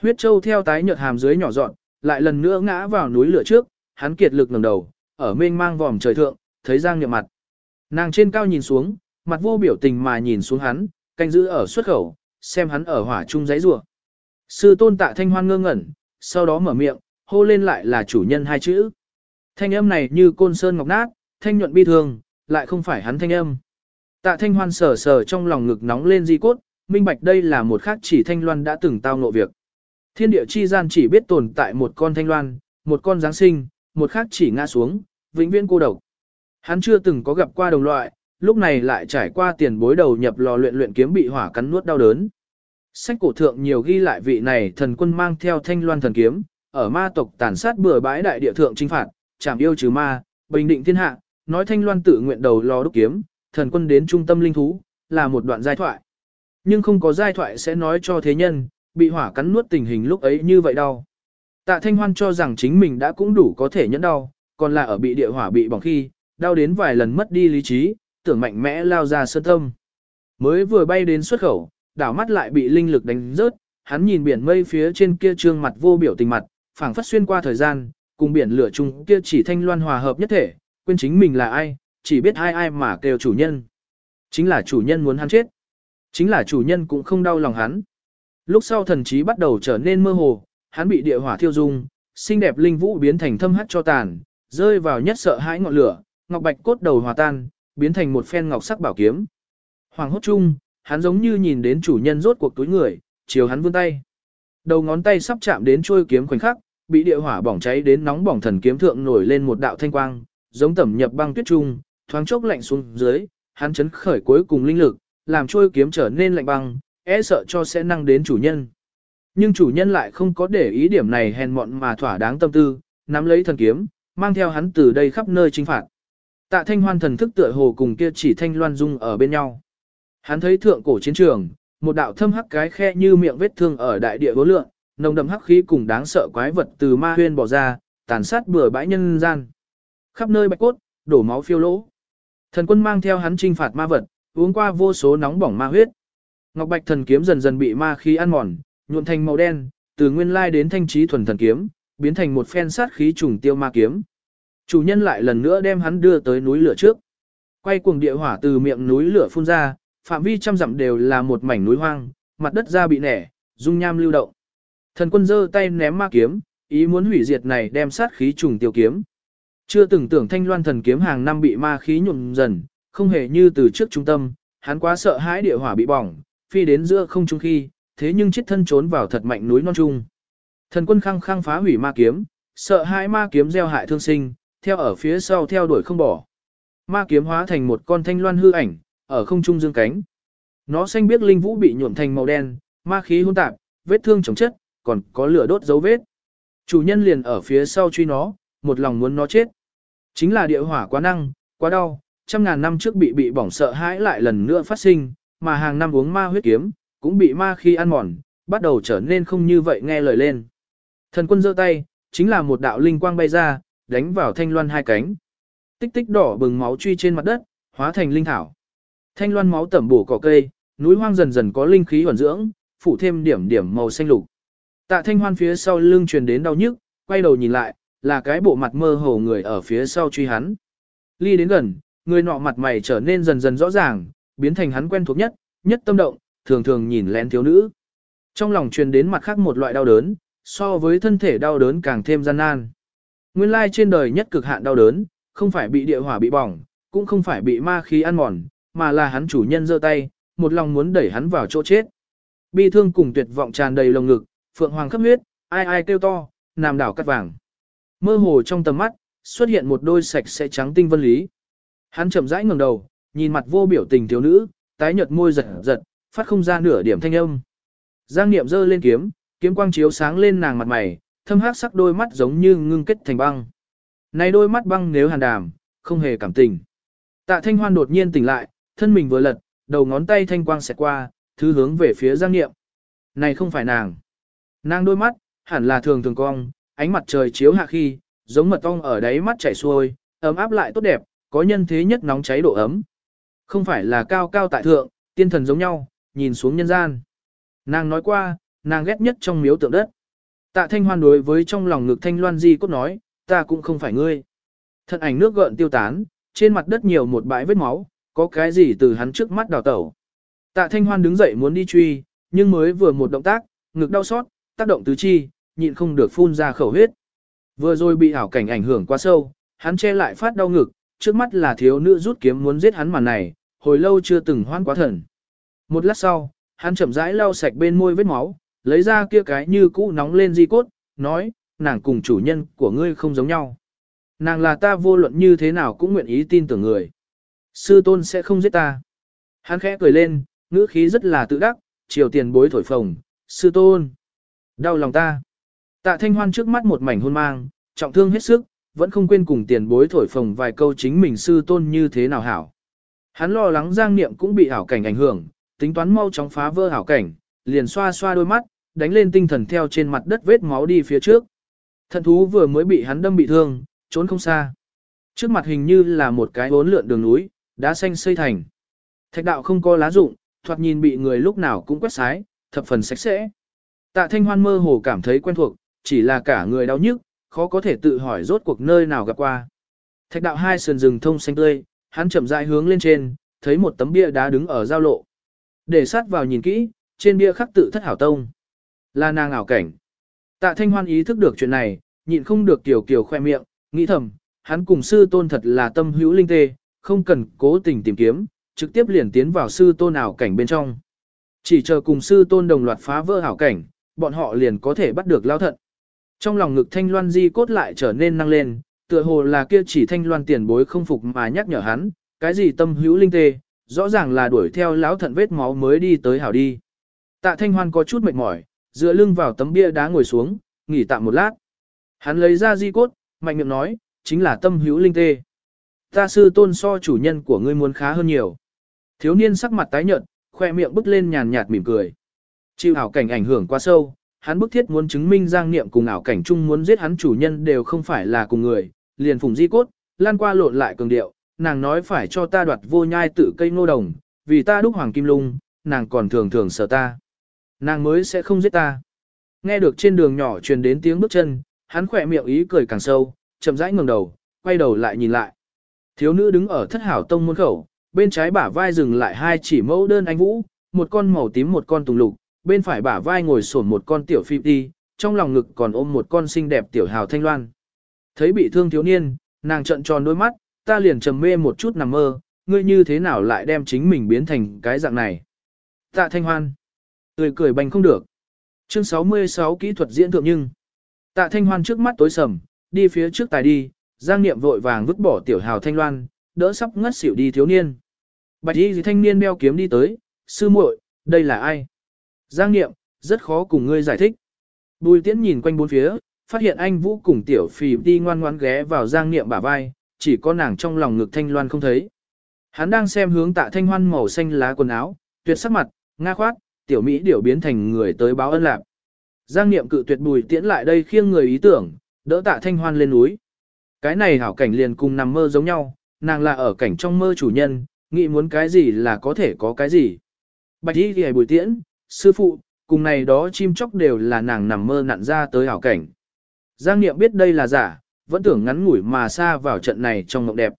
Huyết châu theo tái nhợt hàm dưới nhỏ dọn, lại lần nữa ngã vào núi lửa trước, hắn kiệt lực ngẩng đầu, ở mênh mang vòm trời thượng, thấy Giang Niệm mặt. Nàng trên cao nhìn xuống, mặt vô biểu tình mà nhìn xuống hắn, canh giữ ở xuất khẩu, xem hắn ở hỏa trung giấy rủa. Sư tôn tạ thanh hoan ngơ ngẩn, sau đó mở miệng, hô lên lại là chủ nhân hai chữ. Thanh âm này như côn sơn ngọc nát, thanh nhuận bi thường, lại không phải hắn thanh âm. Tạ thanh hoan sờ sờ trong lòng ngực nóng lên di cốt, minh bạch đây là một khác chỉ thanh loan đã từng tao ngộ việc. Thiên địa chi gian chỉ biết tồn tại một con thanh loan, một con Giáng sinh, một khác chỉ ngã xuống, vĩnh viễn cô độc. Hắn chưa từng có gặp qua đồng loại, lúc này lại trải qua tiền bối đầu nhập lò luyện luyện kiếm bị hỏa cắn nuốt đau đớn. Sách cổ thượng nhiều ghi lại vị này thần quân mang theo thanh loan thần kiếm, ở ma tộc tàn sát bừa bãi đại địa thượng trinh phạt, chảm yêu trừ ma, bình định thiên hạ, nói thanh loan tự nguyện đầu lò đúc kiếm, thần quân đến trung tâm linh thú, là một đoạn giai thoại. Nhưng không có giai thoại sẽ nói cho thế nhân, bị hỏa cắn nuốt tình hình lúc ấy như vậy đau. Tạ Thanh Hoan cho rằng chính mình đã cũng đủ có thể nhẫn đau, còn là ở bị địa hỏa bị bỏng khi, đau đến vài lần mất đi lý trí, tưởng mạnh mẽ lao ra sơn tâm. Mới vừa bay đến xuất khẩu, đảo mắt lại bị linh lực đánh rớt, hắn nhìn biển mây phía trên kia trương mặt vô biểu tình mặt, phảng phất xuyên qua thời gian, cùng biển lửa chung kia chỉ thanh loan hòa hợp nhất thể, quên chính mình là ai, chỉ biết ai ai mà kêu chủ nhân. Chính là chủ nhân muốn hắn chết. Chính là chủ nhân cũng không đau lòng hắn. Lúc sau thần trí bắt đầu trở nên mơ hồ, hắn bị địa hỏa thiêu dung, xinh đẹp linh vũ biến thành thâm hắc cho tàn, rơi vào nhất sợ hãi ngọn lửa, ngọc bạch cốt đầu hòa tan, biến thành một phen ngọc sắc bảo kiếm. Hoàng hốt chung, hắn giống như nhìn đến chủ nhân rốt cuộc túi người, chiều hắn vươn tay. Đầu ngón tay sắp chạm đến chuôi kiếm khoảnh khắc, bị địa hỏa bỏng cháy đến nóng bỏng thần kiếm thượng nổi lên một đạo thanh quang, giống tẩm nhập băng tuyết trung, thoáng chốc lạnh xuống dưới, hắn chấn khởi cuối cùng linh lực, làm chuôi kiếm trở nên lạnh băng, e sợ cho sẽ năng đến chủ nhân. Nhưng chủ nhân lại không có để ý điểm này hèn mọn mà thỏa đáng tâm tư, nắm lấy thần kiếm, mang theo hắn từ đây khắp nơi chinh phạt. Tạ thanh hoan thần thức tựa hồ cùng kia chỉ thanh loan dung ở bên nhau. Hắn thấy thượng cổ chiến trường, một đạo thâm hắc cái khe như miệng vết thương ở đại địa vô lượng, nồng đậm hắc khí cùng đáng sợ quái vật từ ma huyên bỏ ra, tàn sát bừa bãi nhân gian. Khắp nơi bạch cốt, đổ máu phiêu lỗ. Thần quân mang theo hắn trinh phạt ma vật, uống qua vô số nóng bỏng ma huyết. Ngọc Bạch thần kiếm dần dần bị ma khí ăn mòn, nhuộm thành màu đen, từ nguyên lai đến thanh trí thuần thần kiếm, biến thành một phen sát khí trùng tiêu ma kiếm. Chủ nhân lại lần nữa đem hắn đưa tới núi lửa trước. Quay cuồng địa hỏa từ miệng núi lửa phun ra, phạm vi trăm dặm đều là một mảnh núi hoang, mặt đất ra bị nẻ, dung nham lưu động. Thần quân giơ tay ném ma kiếm, ý muốn hủy diệt này đem sát khí trùng tiêu kiếm. Chưa từng tưởng thanh loan thần kiếm hàng năm bị ma khí nhuộm dần, không hề như từ trước trung tâm, hắn quá sợ hãi địa hỏa bị bỏng, phi đến giữa không trung khi, thế nhưng chết thân trốn vào thật mạnh núi non trung. Thần quân khăng khăng phá hủy ma kiếm, sợ hãi ma kiếm gieo hại thương sinh, theo ở phía sau theo đuổi không bỏ. Ma kiếm hóa thành một con thanh loan hư ảnh, ở không trung dương cánh. Nó xanh biết linh vũ bị nhuộm thành màu đen, ma khí hỗn tạp, vết thương chống chất, còn có lửa đốt dấu vết. Chủ nhân liền ở phía sau truy nó, một lòng muốn nó chết. Chính là địa hỏa quá năng, quá đau, trăm ngàn năm trước bị bị bỏng sợ hãi lại lần nữa phát sinh, mà hàng năm uống ma huyết kiếm, cũng bị ma khi ăn mòn, bắt đầu trở nên không như vậy nghe lời lên. Thần quân giơ tay, chính là một đạo linh quang bay ra, đánh vào thanh loan hai cánh. Tích tích đỏ bừng máu truy trên mặt đất, hóa thành linh thảo. Thanh loan máu tẩm bổ cỏ cây, núi hoang dần dần có linh khí hoàn dưỡng, phủ thêm điểm điểm màu xanh lục. Tạ thanh hoan phía sau lưng truyền đến đau nhức, quay đầu nhìn lại, là cái bộ mặt mơ hồ người ở phía sau truy hắn. Ly đến gần, người nọ mặt mày trở nên dần dần rõ ràng, biến thành hắn quen thuộc nhất, nhất tâm động, thường thường nhìn lén thiếu nữ. Trong lòng truyền đến mặt khác một loại đau đớn, so với thân thể đau đớn càng thêm gian nan. Nguyên lai trên đời nhất cực hạn đau đớn, không phải bị địa hỏa bị bỏng, cũng không phải bị ma khí ăn mòn, mà là hắn chủ nhân giơ tay, một lòng muốn đẩy hắn vào chỗ chết. Bi thương cùng tuyệt vọng tràn đầy lồng ngực, phượng hoàng khắp huyết, ai ai kêu to, nằm đảo cắt vàng. Mơ hồ trong tầm mắt, xuất hiện một đôi sạch sẽ trắng tinh vân lý. Hắn chậm rãi ngẩng đầu, nhìn mặt vô biểu tình thiếu nữ, tái nhợt môi giật giật, phát không ra nửa điểm thanh âm. Giang Niệm giơ lên kiếm, kiếm quang chiếu sáng lên nàng mặt mày, thâm hắc sắc đôi mắt giống như ngưng kết thành băng. Này đôi mắt băng nếu hàn đàm, không hề cảm tình. Tạ Thanh Hoan đột nhiên tỉnh lại, thân mình vừa lật, đầu ngón tay thanh quang xẹt qua, thứ hướng về phía Giang Niệm. Này không phải nàng. Nàng đôi mắt, hẳn là thường thường cong, ánh mặt trời chiếu hạ khi, giống mật ong ở đáy mắt chảy xuôi, ấm áp lại tốt đẹp, có nhân thế nhất nóng cháy độ ấm. Không phải là cao cao tại thượng, Tiên thần giống nhau, nhìn xuống nhân gian. Nàng nói qua, nàng ghét nhất trong miếu tượng đất. Tạ thanh hoan đối với trong lòng ngực thanh loan di cốt nói, ta cũng không phải ngươi. Thân ảnh nước gợn tiêu tán, trên mặt đất nhiều một bãi vết máu, có cái gì từ hắn trước mắt đào tẩu. Tạ thanh hoan đứng dậy muốn đi truy, nhưng mới vừa một động tác, ngực đau xót, tác động tứ chi, nhịn không được phun ra khẩu huyết. Vừa rồi bị ảo cảnh ảnh hưởng quá sâu, hắn che lại phát đau ngực, trước mắt là thiếu nữ rút kiếm muốn giết hắn màn này, hồi lâu chưa từng hoan quá thần. Một lát sau, hắn chậm rãi lau sạch bên môi vết máu, lấy ra kia cái như cũ nóng lên di cốt, nói, nàng cùng chủ nhân của ngươi không giống nhau. Nàng là ta vô luận như thế nào cũng nguyện ý tin tưởng người. Sư tôn sẽ không giết ta. Hắn khẽ cười lên, ngữ khí rất là tự đắc, chiều tiền bối thổi phồng, sư tôn. Đau lòng ta. Tạ thanh hoan trước mắt một mảnh hôn mang, trọng thương hết sức, vẫn không quên cùng tiền bối thổi phồng vài câu chính mình sư tôn như thế nào hảo. Hắn lo lắng giang niệm cũng bị hảo cảnh ảnh hưởng, tính toán mau chóng phá vỡ hảo cảnh, liền xoa xoa đôi mắt, đánh lên tinh thần theo trên mặt đất vết máu đi phía trước. Thần thú vừa mới bị hắn đâm bị thương, trốn không xa. Trước mặt hình như là một cái bốn lượn đường núi, đá xanh xây thành. Thạch đạo không có lá rụng, thoạt nhìn bị người lúc nào cũng quét sái, thập phần sạch sẽ. Tạ thanh hoan mơ hồ cảm thấy quen thuộc, chỉ là cả người đau nhức, khó có thể tự hỏi rốt cuộc nơi nào gặp qua. Thạch đạo hai sườn rừng thông xanh tươi, hắn chậm rãi hướng lên trên, thấy một tấm bia đá đứng ở giao lộ. Để sát vào nhìn kỹ, trên bia khắc tự thất hảo tông. Là nàng ảo cảnh. Tạ thanh hoan ý thức được chuyện này, nhịn không được tiểu kiều khoe miệng, nghĩ thầm, hắn cùng sư tôn thật là tâm hữu linh tê, không cần cố tình tìm kiếm, trực tiếp liền tiến vào sư tôn ảo cảnh bên trong. Chỉ chờ cùng sư tôn đồng loạt phá vỡ ảo cảnh, bọn họ liền có thể bắt được lao thận. Trong lòng ngực thanh loan di cốt lại trở nên năng lên, tựa hồ là kia chỉ thanh loan tiền bối không phục mà nhắc nhở hắn, cái gì tâm hữu linh tê, rõ ràng là đuổi theo lão thận vết máu mới đi tới hảo đi. Tạ thanh hoan có chút mệt mỏi, dựa lưng vào tấm bia đá ngồi xuống, nghỉ tạm một lát. Hắn lấy ra di cốt, mạnh miệng nói, chính là tâm hữu linh tê. Ta sư tôn so chủ nhân của ngươi muốn khá hơn nhiều. Thiếu niên sắc mặt tái nhợt, khoe miệng bứt lên nhàn nhạt mỉm cười. Chịu ảo cảnh ảnh hưởng quá sâu, hắn bức thiết muốn chứng minh Giang Niệm cùng ảo cảnh chung muốn giết hắn chủ nhân đều không phải là cùng người, liền phùng di cốt, lan qua lộn lại cường điệu, nàng nói phải cho ta đoạt vô nhai tự cây nô đồng, vì ta đúc hoàng kim lung, nàng còn thường thường sợ ta. Nàng mới sẽ không giết ta. Nghe được trên đường nhỏ truyền đến tiếng bước chân, hắn khỏe miệng ý cười càng sâu, chậm rãi ngẩng đầu, quay đầu lại nhìn lại. Thiếu nữ đứng ở thất hảo tông môn khẩu, bên trái bả vai dừng lại hai chỉ mẫu đơn anh vũ, một con màu tím một con tùng lục, bên phải bả vai ngồi sổn một con tiểu phi đi, trong lòng ngực còn ôm một con xinh đẹp tiểu hào thanh loan. Thấy bị thương thiếu niên, nàng trợn tròn đôi mắt, ta liền trầm mê một chút nằm mơ, ngươi như thế nào lại đem chính mình biến thành cái dạng này. Tạ thanh hoan. Tươi cười bành không được. Chương 66 kỹ thuật diễn thượng nhưng. Tạ thanh hoan trước mắt tối sầm, đi phía trước tài đi, giang niệm vội vàng vứt bỏ tiểu hào thanh loan, đỡ sắp ngất xỉu đi thiếu niên. Bạch y thanh niên đeo kiếm đi tới, sư muội, đây là ai? Giang niệm, rất khó cùng ngươi giải thích. Bùi tiễn nhìn quanh bốn phía, phát hiện anh Vũ cùng tiểu phì đi ngoan ngoan ghé vào giang niệm bả vai, chỉ có nàng trong lòng ngực thanh loan không thấy. Hắn đang xem hướng tạ thanh hoan màu xanh lá quần áo, tuyệt sắc mặt, nga khoát, tiểu Mỹ điểu biến thành người tới báo ân lạc. Giang niệm cự tuyệt bùi tiễn lại đây khiêng người ý tưởng, đỡ tạ thanh hoan lên núi. Cái này hảo cảnh liền cùng nằm mơ giống nhau, nàng là ở cảnh trong mơ chủ nhân, nghĩ muốn cái gì là có thể có cái gì. Bạch y thì bùi tiễn, sư phụ, cùng này đó chim chóc đều là nàng nằm mơ nặn ra tới hảo cảnh. Giang niệm biết đây là giả, vẫn tưởng ngắn ngủi mà xa vào trận này trong mộng đẹp.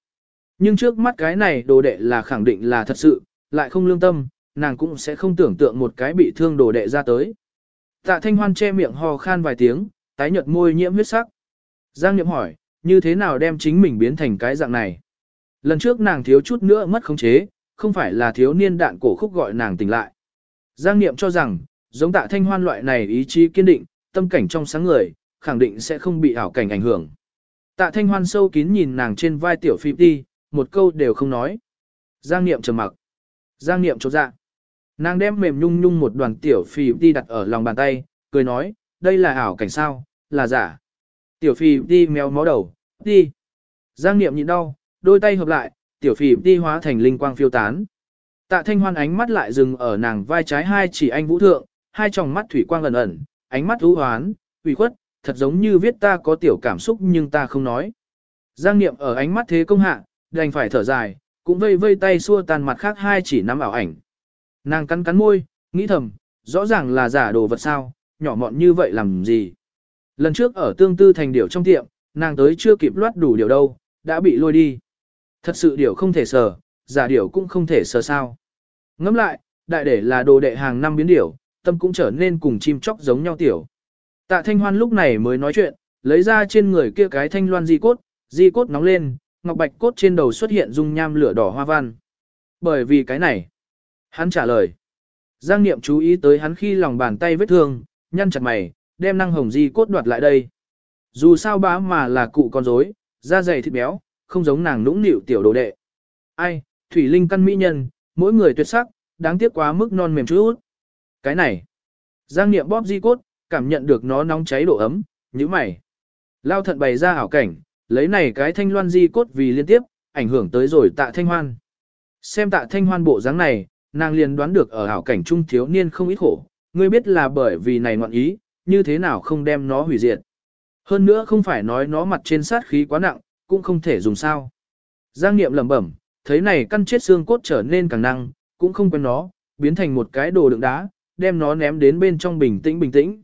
Nhưng trước mắt cái này đồ đệ là khẳng định là thật sự, lại không lương tâm, nàng cũng sẽ không tưởng tượng một cái bị thương đồ đệ ra tới. Tạ thanh hoan che miệng ho khan vài tiếng, tái nhợt môi nhiễm huyết sắc. Giang Niệm hỏi, như thế nào đem chính mình biến thành cái dạng này? Lần trước nàng thiếu chút nữa mất khống chế, không phải là thiếu niên đạn cổ khúc gọi nàng tỉnh lại. Giang Niệm cho rằng, giống tạ thanh hoan loại này ý chí kiên định, tâm cảnh trong sáng người, khẳng định sẽ không bị ảo cảnh ảnh hưởng. Tạ thanh hoan sâu kín nhìn nàng trên vai tiểu phi đi, một câu đều không nói. Giang Niệm trầm mặc. Giang Niệm chột dạ. Nàng đem mềm nhung nhung một đoàn tiểu phi đi đặt ở lòng bàn tay, cười nói, đây là ảo cảnh sao, là giả. Tiểu phi đi méo mó đầu, đi. Giang Niệm nhịn đau, đôi tay hợp lại, tiểu phi đi hóa thành linh quang phiêu tán. Tạ thanh hoan ánh mắt lại dừng ở nàng vai trái hai chỉ anh vũ thượng, hai tròng mắt thủy quang ẩn ẩn, ánh mắt thú hoán, ủy khuất, thật giống như viết ta có tiểu cảm xúc nhưng ta không nói. Giang Niệm ở ánh mắt thế công hạ, đành phải thở dài, cũng vây vây tay xua tan mặt khác hai chỉ nắm ảo ảnh. Nàng cắn cắn môi, nghĩ thầm, rõ ràng là giả đồ vật sao, nhỏ mọn như vậy làm gì. Lần trước ở tương tư thành điểu trong tiệm, nàng tới chưa kịp loát đủ điều đâu, đã bị lôi đi. Thật sự điểu không thể sờ, giả điểu cũng không thể sờ sao. Ngẫm lại, đại để là đồ đệ hàng năm biến điểu, tâm cũng trở nên cùng chim chóc giống nhau tiểu. Tạ Thanh Hoan lúc này mới nói chuyện, lấy ra trên người kia cái thanh loan di cốt, di cốt nóng lên, ngọc bạch cốt trên đầu xuất hiện dung nham lửa đỏ hoa văn. Bởi vì cái này, hắn trả lời. Giang Niệm chú ý tới hắn khi lòng bàn tay vết thương, nhăn chặt mày, đem năng hồng di cốt đoạt lại đây. Dù sao bá mà là cụ con rối, da dày thịt béo, không giống nàng nũng nịu tiểu đồ đệ. Ai, thủy linh căn mỹ nhân, mỗi người tuyệt sắc, đáng tiếc quá mức non mềm chút. Cái này, Giang Niệm bóp di cốt, cảm nhận được nó nóng cháy độ ấm, như mày. Lao thận bày ra ảo cảnh, lấy này cái thanh loan di cốt vì liên tiếp, ảnh hưởng tới rồi tạ thanh hoan. Xem tạ thanh hoan bộ dáng này, nàng liền đoán được ở ảo cảnh trung thiếu niên không ít khổ, ngươi biết là bởi vì này ngoạn ý, như thế nào không đem nó hủy diệt. Hơn nữa không phải nói nó mặt trên sát khí quá nặng, cũng không thể dùng sao. Giang Niệm lẩm bẩm, thấy này căn chết xương cốt trở nên càng năng, cũng không quen nó, biến thành một cái đồ đựng đá, đem nó ném đến bên trong bình tĩnh bình tĩnh.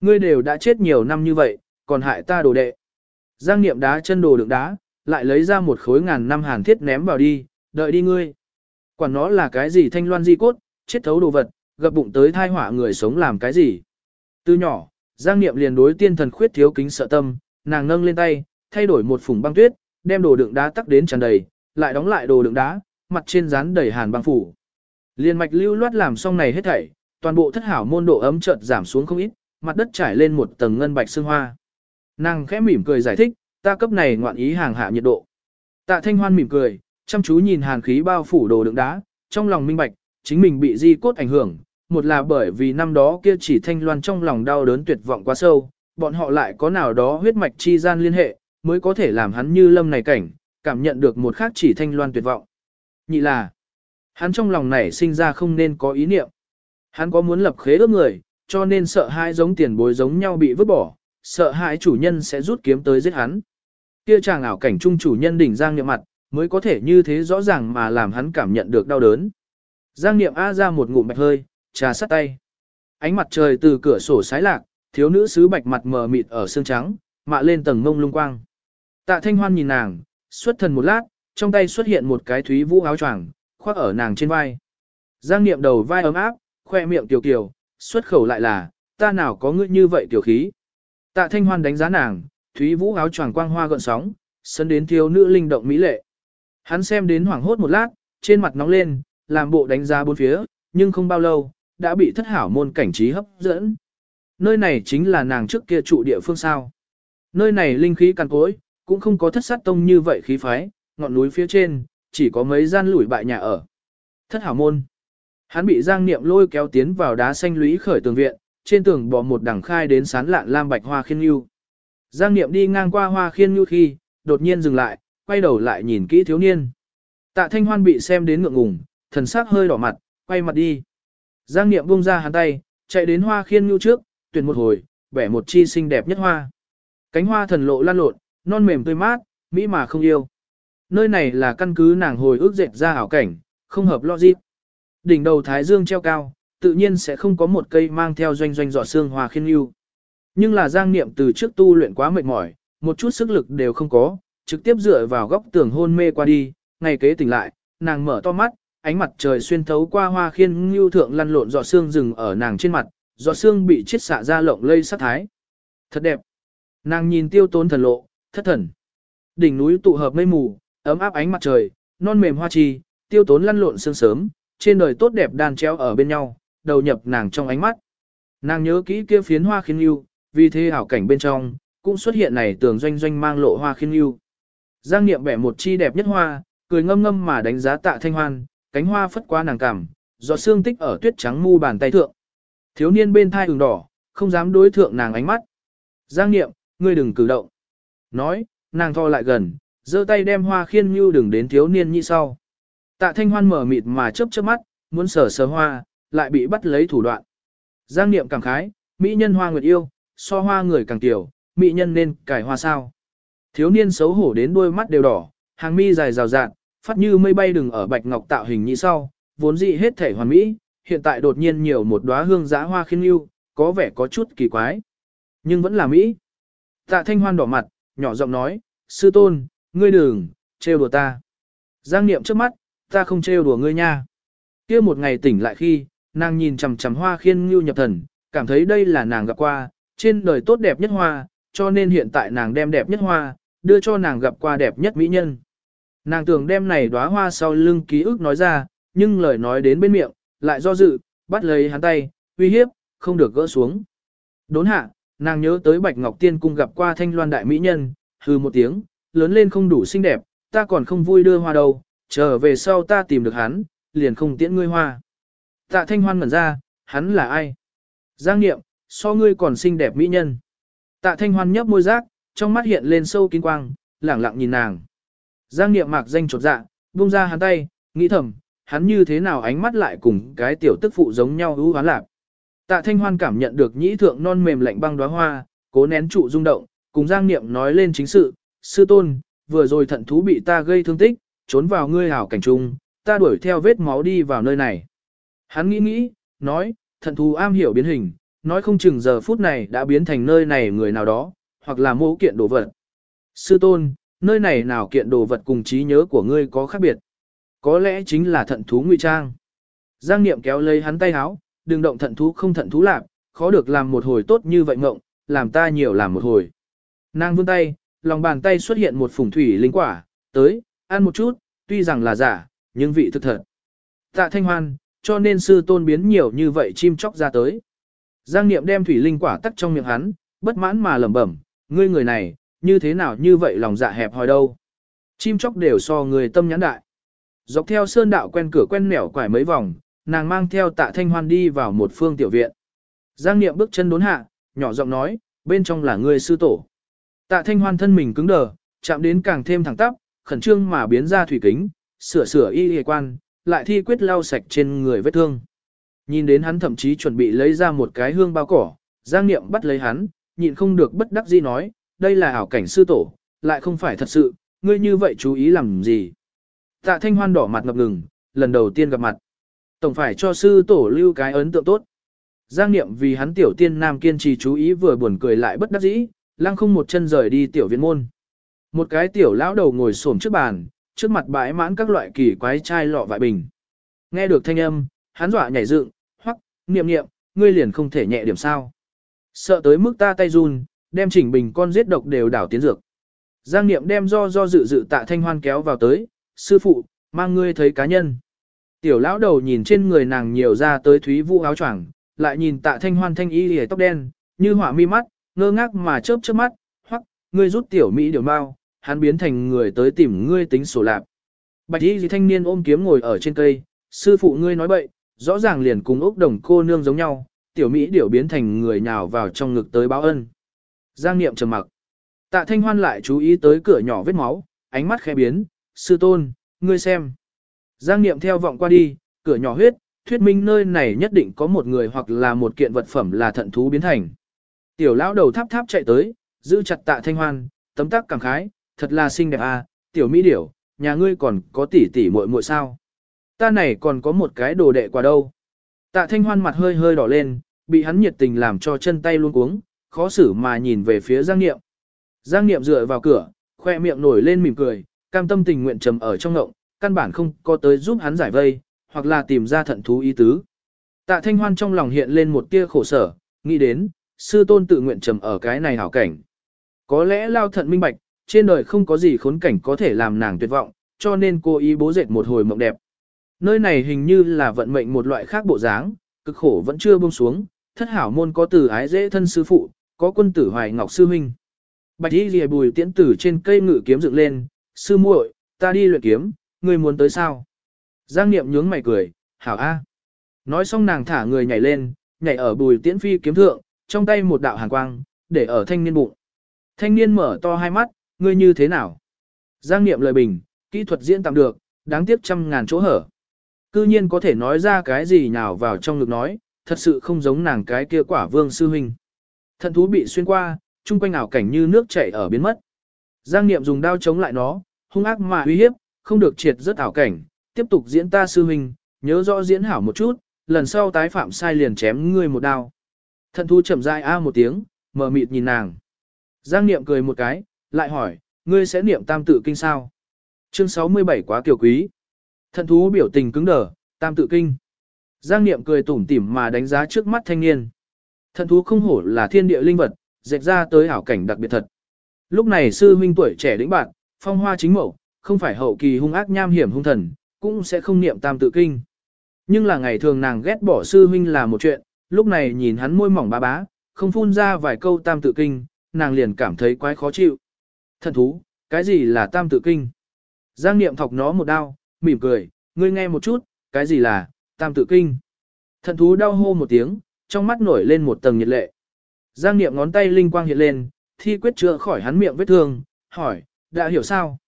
Ngươi đều đã chết nhiều năm như vậy, còn hại ta đồ đệ. Giang Niệm đá chân đồ đựng đá, lại lấy ra một khối ngàn năm hàn thiết ném vào đi, đợi đi ngươi. Quản nó là cái gì thanh loan di cốt, chết thấu đồ vật, gập bụng tới thai họa người sống làm cái gì. Từ nhỏ, Giang Niệm liền đối tiên thần khuyết thiếu kính sợ tâm, nàng nâng lên tay, thay đổi một phùng băng tuyết, đem đồ đựng đá tắc đến tràn đầy, lại đóng lại đồ đựng đá, mặt trên dán đầy hàn băng phủ. Liên mạch lưu loát làm xong này hết thảy, toàn bộ thất hảo môn độ ấm chợt giảm xuống không ít, mặt đất trải lên một tầng ngân bạch sương hoa. Nàng khẽ mỉm cười giải thích, ta cấp này ngoạn ý hàng hạ nhiệt độ. Tạ Thanh Hoan mỉm cười, chăm chú nhìn hàn khí bao phủ đồ đựng đá, trong lòng minh bạch, chính mình bị di cốt ảnh hưởng, một là bởi vì năm đó kia chỉ thanh loan trong lòng đau đớn tuyệt vọng quá sâu, bọn họ lại có nào đó huyết mạch chi gian liên hệ, mới có thể làm hắn như lâm này cảnh, cảm nhận được một khác chỉ thanh loan tuyệt vọng. Nhị là, hắn trong lòng này sinh ra không nên có ý niệm. Hắn có muốn lập khế ước người, cho nên sợ hai giống tiền bối giống nhau bị vứt bỏ, sợ hãi chủ nhân sẽ rút kiếm tới giết hắn. Kia chàng ảo cảnh trung chủ nhân đỉnh giang niệm mặt, mới có thể như thế rõ ràng mà làm hắn cảm nhận được đau đớn. Giang niệm A ra một ngụm mạch hơi, trà sắt tay. Ánh mặt trời từ cửa sổ sái lạc, thiếu nữ sứ bạch mặt mờ mịt ở xương trắng, mạ lên tầng mông lung quang. Tạ thanh hoan nhìn nàng, xuất thần một lát, trong tay xuất hiện một cái thúy vũ áo choàng, khoác ở nàng trên vai. Giang niệm đầu vai ấm áp, khoe miệng tiểu kiều, xuất khẩu lại là, ta nào có ngươi như vậy tiểu khí. Tạ thanh hoan đánh giá nàng, thúy vũ áo choàng quang hoa gợn sóng, sân đến thiếu nữ linh động mỹ lệ. Hắn xem đến hoảng hốt một lát, trên mặt nóng lên, làm bộ đánh giá bốn phía, nhưng không bao lâu, đã bị thất hảo môn cảnh trí hấp dẫn. Nơi này chính là nàng trước kia trụ địa phương sao. Nơi này linh khí căn cối, cũng không có thất sát tông như vậy khí phái, ngọn núi phía trên, chỉ có mấy gian lủi bại nhà ở. Thất hảo môn. Hắn bị Giang Niệm lôi kéo tiến vào đá xanh lũy khởi tường viện, trên tường bỏ một đằng khai đến sán lạn lam bạch hoa khiên nhu. Giang Niệm đi ngang qua hoa khiên nhu khi, đột nhiên dừng lại, quay đầu lại nhìn kỹ thiếu niên. Tạ Thanh Hoan bị xem đến ngượng ngùng, thần sắc hơi đỏ mặt, quay mặt đi. Giang Niệm buông ra hắn tay, chạy đến hoa khiên nhu trước, tuyển một hồi, bẻ một chi xinh đẹp nhất hoa. Cánh hoa thần lộ lan lộn, non mềm tươi mát, mỹ mà không yêu. Nơi này là căn cứ nàng hồi ước dệt ra ảo cảnh, không hợp logic. Đỉnh đầu thái dương treo cao, tự nhiên sẽ không có một cây mang theo doanh doanh giọt xương hoa khiên yêu. Nhưng là giang niệm từ trước tu luyện quá mệt mỏi, một chút sức lực đều không có, trực tiếp dựa vào góc tường hôn mê qua đi, ngày kế tỉnh lại, nàng mở to mắt, ánh mặt trời xuyên thấu qua hoa khiên ngưu thượng lăn lộn giọt xương rừng ở nàng trên mặt, giọt xương bị chiết xạ ra lộng lây sắc thái. Thật đẹp. Nàng nhìn tiêu tốn thần lộ, thất thần. Đỉnh núi tụ hợp mây mù, ấm áp ánh mặt trời, non mềm hoa trì, tiêu tốn lăn lộn sương sớm, trên đời tốt đẹp đan treo ở bên nhau, đầu nhập nàng trong ánh mắt. Nàng nhớ kỹ kia phiến hoa khiên yêu, vì thế hảo cảnh bên trong, cũng xuất hiện này tường doanh doanh mang lộ hoa khiên yêu. Giang Niệm bẻ một chi đẹp nhất hoa, cười ngâm ngâm mà đánh giá tạ thanh hoan, cánh hoa phất qua nàng cằm, giọt xương tích ở tuyết trắng mu bàn tay thượng. Thiếu niên bên thai ửng đỏ, không dám đối thượng nàng ánh mắt. Giang Niệm, ngươi đừng cử động. Nói, nàng thò lại gần, giơ tay đem hoa khiên như đừng đến thiếu niên như sau. Tạ thanh hoan mở mịt mà chớp chớp mắt, muốn sở sờ hoa, lại bị bắt lấy thủ đoạn. Giang niệm cảm khái, mỹ nhân hoa nguyệt yêu, so hoa người càng tiểu, mỹ nhân nên cải hoa sao. Thiếu niên xấu hổ đến đôi mắt đều đỏ, hàng mi dài rào rạt, phát như mây bay đừng ở bạch ngọc tạo hình như sau, vốn dị hết thể hoàn mỹ, hiện tại đột nhiên nhiều một đóa hương giá hoa khiên yêu, có vẻ có chút kỳ quái. Nhưng vẫn là Mỹ. Tạ Thanh Hoan đỏ mặt, nhỏ giọng nói, sư tôn, ngươi đừng, trêu đùa ta. Giang Niệm trước mắt, ta không trêu đùa ngươi nha. kia một ngày tỉnh lại khi, nàng nhìn chằm chằm hoa khiên ngưu nhập thần, cảm thấy đây là nàng gặp qua, trên đời tốt đẹp nhất hoa, cho nên hiện tại nàng đem đẹp nhất hoa, đưa cho nàng gặp qua đẹp nhất mỹ nhân. Nàng tưởng đem này đóa hoa sau lưng ký ức nói ra, nhưng lời nói đến bên miệng, lại do dự, bắt lấy hắn tay, uy hiếp, không được gỡ xuống. Đốn hạ, nàng nhớ tới Bạch Ngọc Tiên cung gặp qua thanh loan đại mỹ nhân, hư một tiếng, lớn lên không đủ xinh đẹp, ta còn không vui đưa hoa đâu, trở về sau ta tìm được hắn, liền không tiễn ngươi hoa. Tạ thanh hoan ngẩn ra, hắn là ai? Giang niệm, so ngươi còn xinh đẹp mỹ nhân. Tạ thanh hoan nhấp môi rác, trong mắt hiện lên sâu kinh quang, lẳng lặng nhìn nàng. Giang niệm mạc danh chột dạ, buông ra hắn tay, nghĩ thầm, hắn như thế nào ánh mắt lại cùng cái tiểu tức phụ giống nhau hữu hoán lạc. Tạ thanh hoan cảm nhận được nhĩ thượng non mềm lạnh băng đóa hoa, cố nén trụ rung động, cùng Giang niệm nói lên chính sự, sư tôn, vừa rồi thận thú bị ta gây thương tích, trốn vào ngươi hảo cảnh trung, ta đuổi theo vết máu đi vào nơi này. Hắn nghĩ nghĩ, nói, thận thú am hiểu biến hình, nói không chừng giờ phút này đã biến thành nơi này người nào đó, hoặc là mô kiện đồ vật. Sư tôn, nơi này nào kiện đồ vật cùng trí nhớ của ngươi có khác biệt. Có lẽ chính là thận thú ngụy trang. Giang Niệm kéo lấy hắn tay háo, đừng động thận thú không thận thú lạc, khó được làm một hồi tốt như vậy ngộng, làm ta nhiều làm một hồi. Nàng vươn tay, lòng bàn tay xuất hiện một phùng thủy linh quả, tới, ăn một chút, tuy rằng là giả, nhưng vị thực thật. Tạ thanh hoan, cho nên sư tôn biến nhiều như vậy chim chóc ra tới. Giang Niệm đem thủy linh quả tắt trong miệng hắn, bất mãn mà lẩm bẩm, ngươi người này, như thế nào như vậy lòng dạ hẹp hòi đâu. Chim chóc đều so người tâm nhãn đại. Dọc theo sơn đạo quen cửa quen nẻo quải mấy vòng, nàng mang theo tạ thanh hoan đi vào một phương tiểu viện. Giang Niệm bước chân đốn hạ, nhỏ giọng nói, bên trong là người sư tổ. Tạ thanh hoan thân mình cứng đờ, chạm đến càng thêm thẳng tắp, khẩn trương mà biến ra thủy kính, sửa sửa y y quan, lại thi quyết lau sạch trên người vết thương. Nhìn đến hắn thậm chí chuẩn bị lấy ra một cái hương bao cỏ, Giang Niệm bắt lấy hắn, nhịn không được bất đắc dĩ nói, đây là ảo cảnh sư tổ, lại không phải thật sự, ngươi như vậy chú ý làm gì. Tạ Thanh Hoan đỏ mặt ngập ngừng, lần đầu tiên gặp mặt. Tổng phải cho sư tổ lưu cái ấn tượng tốt. Giang Niệm vì hắn tiểu tiên nam kiên trì chú ý vừa buồn cười lại bất đắc dĩ, lăng không một chân rời đi tiểu viện môn. Một cái tiểu lão đầu ngồi xổm trước bàn, trước mặt bãi mãn các loại kỳ quái chai lọ vại bình. Nghe được thanh âm, hắn dọa nhảy dựng, hoắc, niệm niệm, ngươi liền không thể nhẹ điểm sao. Sợ tới mức ta tay run, đem chỉnh bình con giết độc đều đảo tiến dược. Giang niệm đem do do dự dự tạ thanh hoan kéo vào tới, sư phụ, mang ngươi thấy cá nhân. Tiểu lão đầu nhìn trên người nàng nhiều ra tới thúy vũ áo choàng, lại nhìn tạ thanh hoan thanh y hề tóc đen, như hỏa mi mắt, ngơ ngác mà chớp chớp mắt, hoặc, ngươi rút tiểu mỹ điều mau, hắn biến thành người tới tìm ngươi tính sổ lạp. Bạch y gì thanh niên ôm kiếm ngồi ở trên cây, sư phụ ngươi nói bậy, rõ ràng liền cùng ốc đồng cô nương giống nhau, tiểu mỹ điều biến thành người nhào vào trong ngực tới báo ân. Giang niệm trầm mặc. Tạ thanh hoan lại chú ý tới cửa nhỏ vết máu, ánh mắt khẽ biến, sư tôn, ngươi xem. Giang niệm theo vọng qua đi, cửa nhỏ huyết, thuyết minh nơi này nhất định có một người hoặc là một kiện vật phẩm là thận thú biến thành. Tiểu lão đầu tháp tháp chạy tới, giữ chặt tạ thanh hoan, tấm tắc cảm khái, thật là xinh đẹp à, tiểu mỹ điểu, nhà ngươi còn có tỷ tỷ muội muội sao. Ta này còn có một cái đồ đệ quả đâu. Tạ thanh hoan mặt hơi hơi đỏ lên, bị hắn nhiệt tình làm cho chân tay luôn cuống, khó xử mà nhìn về phía Giang Niệm. Giang Niệm dựa vào cửa, khoe miệng nổi lên mỉm cười, cam tâm tình nguyện trầm ở trong ngộng, căn bản không có tới giúp hắn giải vây, hoặc là tìm ra thận thú ý tứ. Tạ Thanh Hoan trong lòng hiện lên một tia khổ sở, nghĩ đến, sư tôn tự nguyện trầm ở cái này hảo cảnh. Có lẽ lao thận minh bạch, trên đời không có gì khốn cảnh có thể làm nàng tuyệt vọng, cho nên cô ý bố dệt một hồi mộng đẹp. Nơi này hình như là vận mệnh một loại khác bộ dáng, cực khổ vẫn chưa buông xuống, thất hảo môn có từ ái dễ thân sư phụ, có quân tử hoài ngọc sư huynh. Bạch y lìa bùi tiễn tử trên cây ngự kiếm dựng lên, sư muội, ta đi luyện kiếm, ngươi muốn tới sao? Giang Niệm nhướng mày cười, hảo a. Nói xong nàng thả người nhảy lên, nhảy ở bùi tiễn phi kiếm thượng, trong tay một đạo hàn quang, để ở thanh niên bụng. Thanh niên mở to hai mắt, ngươi như thế nào? Giang Niệm lời bình, kỹ thuật diễn tạm được, đáng tiếc trăm ngàn chỗ hở. Cư nhiên có thể nói ra cái gì nào vào trong ngực nói, thật sự không giống nàng cái kia quả vương sư huynh. Thận thú bị xuyên qua, chung quanh ảo cảnh như nước chảy ở biến mất. Giang Niệm dùng đao chống lại nó, hung ác mà uy hiếp, không được triệt rất ảo cảnh, tiếp tục diễn ta sư huynh, nhớ rõ diễn hảo một chút, lần sau tái phạm sai liền chém ngươi một đao. Thận thú chậm rãi a một tiếng, mờ mịt nhìn nàng. Giang Niệm cười một cái, lại hỏi, ngươi sẽ niệm tam tự kinh sao? Chương 67 quá kiều quý. Thận thú biểu tình cứng đờ, tam tự kinh. Giang Niệm cười tủm tỉm mà đánh giá trước mắt thanh niên. Thần thú không hổ là thiên địa linh vật, dệt ra tới ảo cảnh đặc biệt thật. Lúc này sư huynh tuổi trẻ đĩnh bạn, phong hoa chính mẫu, không phải hậu kỳ hung ác nham hiểm hung thần, cũng sẽ không niệm tam tự kinh. Nhưng là ngày thường nàng ghét bỏ sư huynh là một chuyện, lúc này nhìn hắn môi mỏng bá bá, không phun ra vài câu tam tự kinh, nàng liền cảm thấy quái khó chịu. Thần thú, cái gì là tam tự kinh? Giang niệm thọc nó một đao, mỉm cười, ngươi nghe một chút, cái gì là tam tự kinh? Thần thú đau hô một tiếng, trong mắt nổi lên một tầng nhiệt lệ. Giang niệm ngón tay linh quang hiện lên, thi quyết chữa khỏi hắn miệng vết thương, hỏi, đã hiểu sao?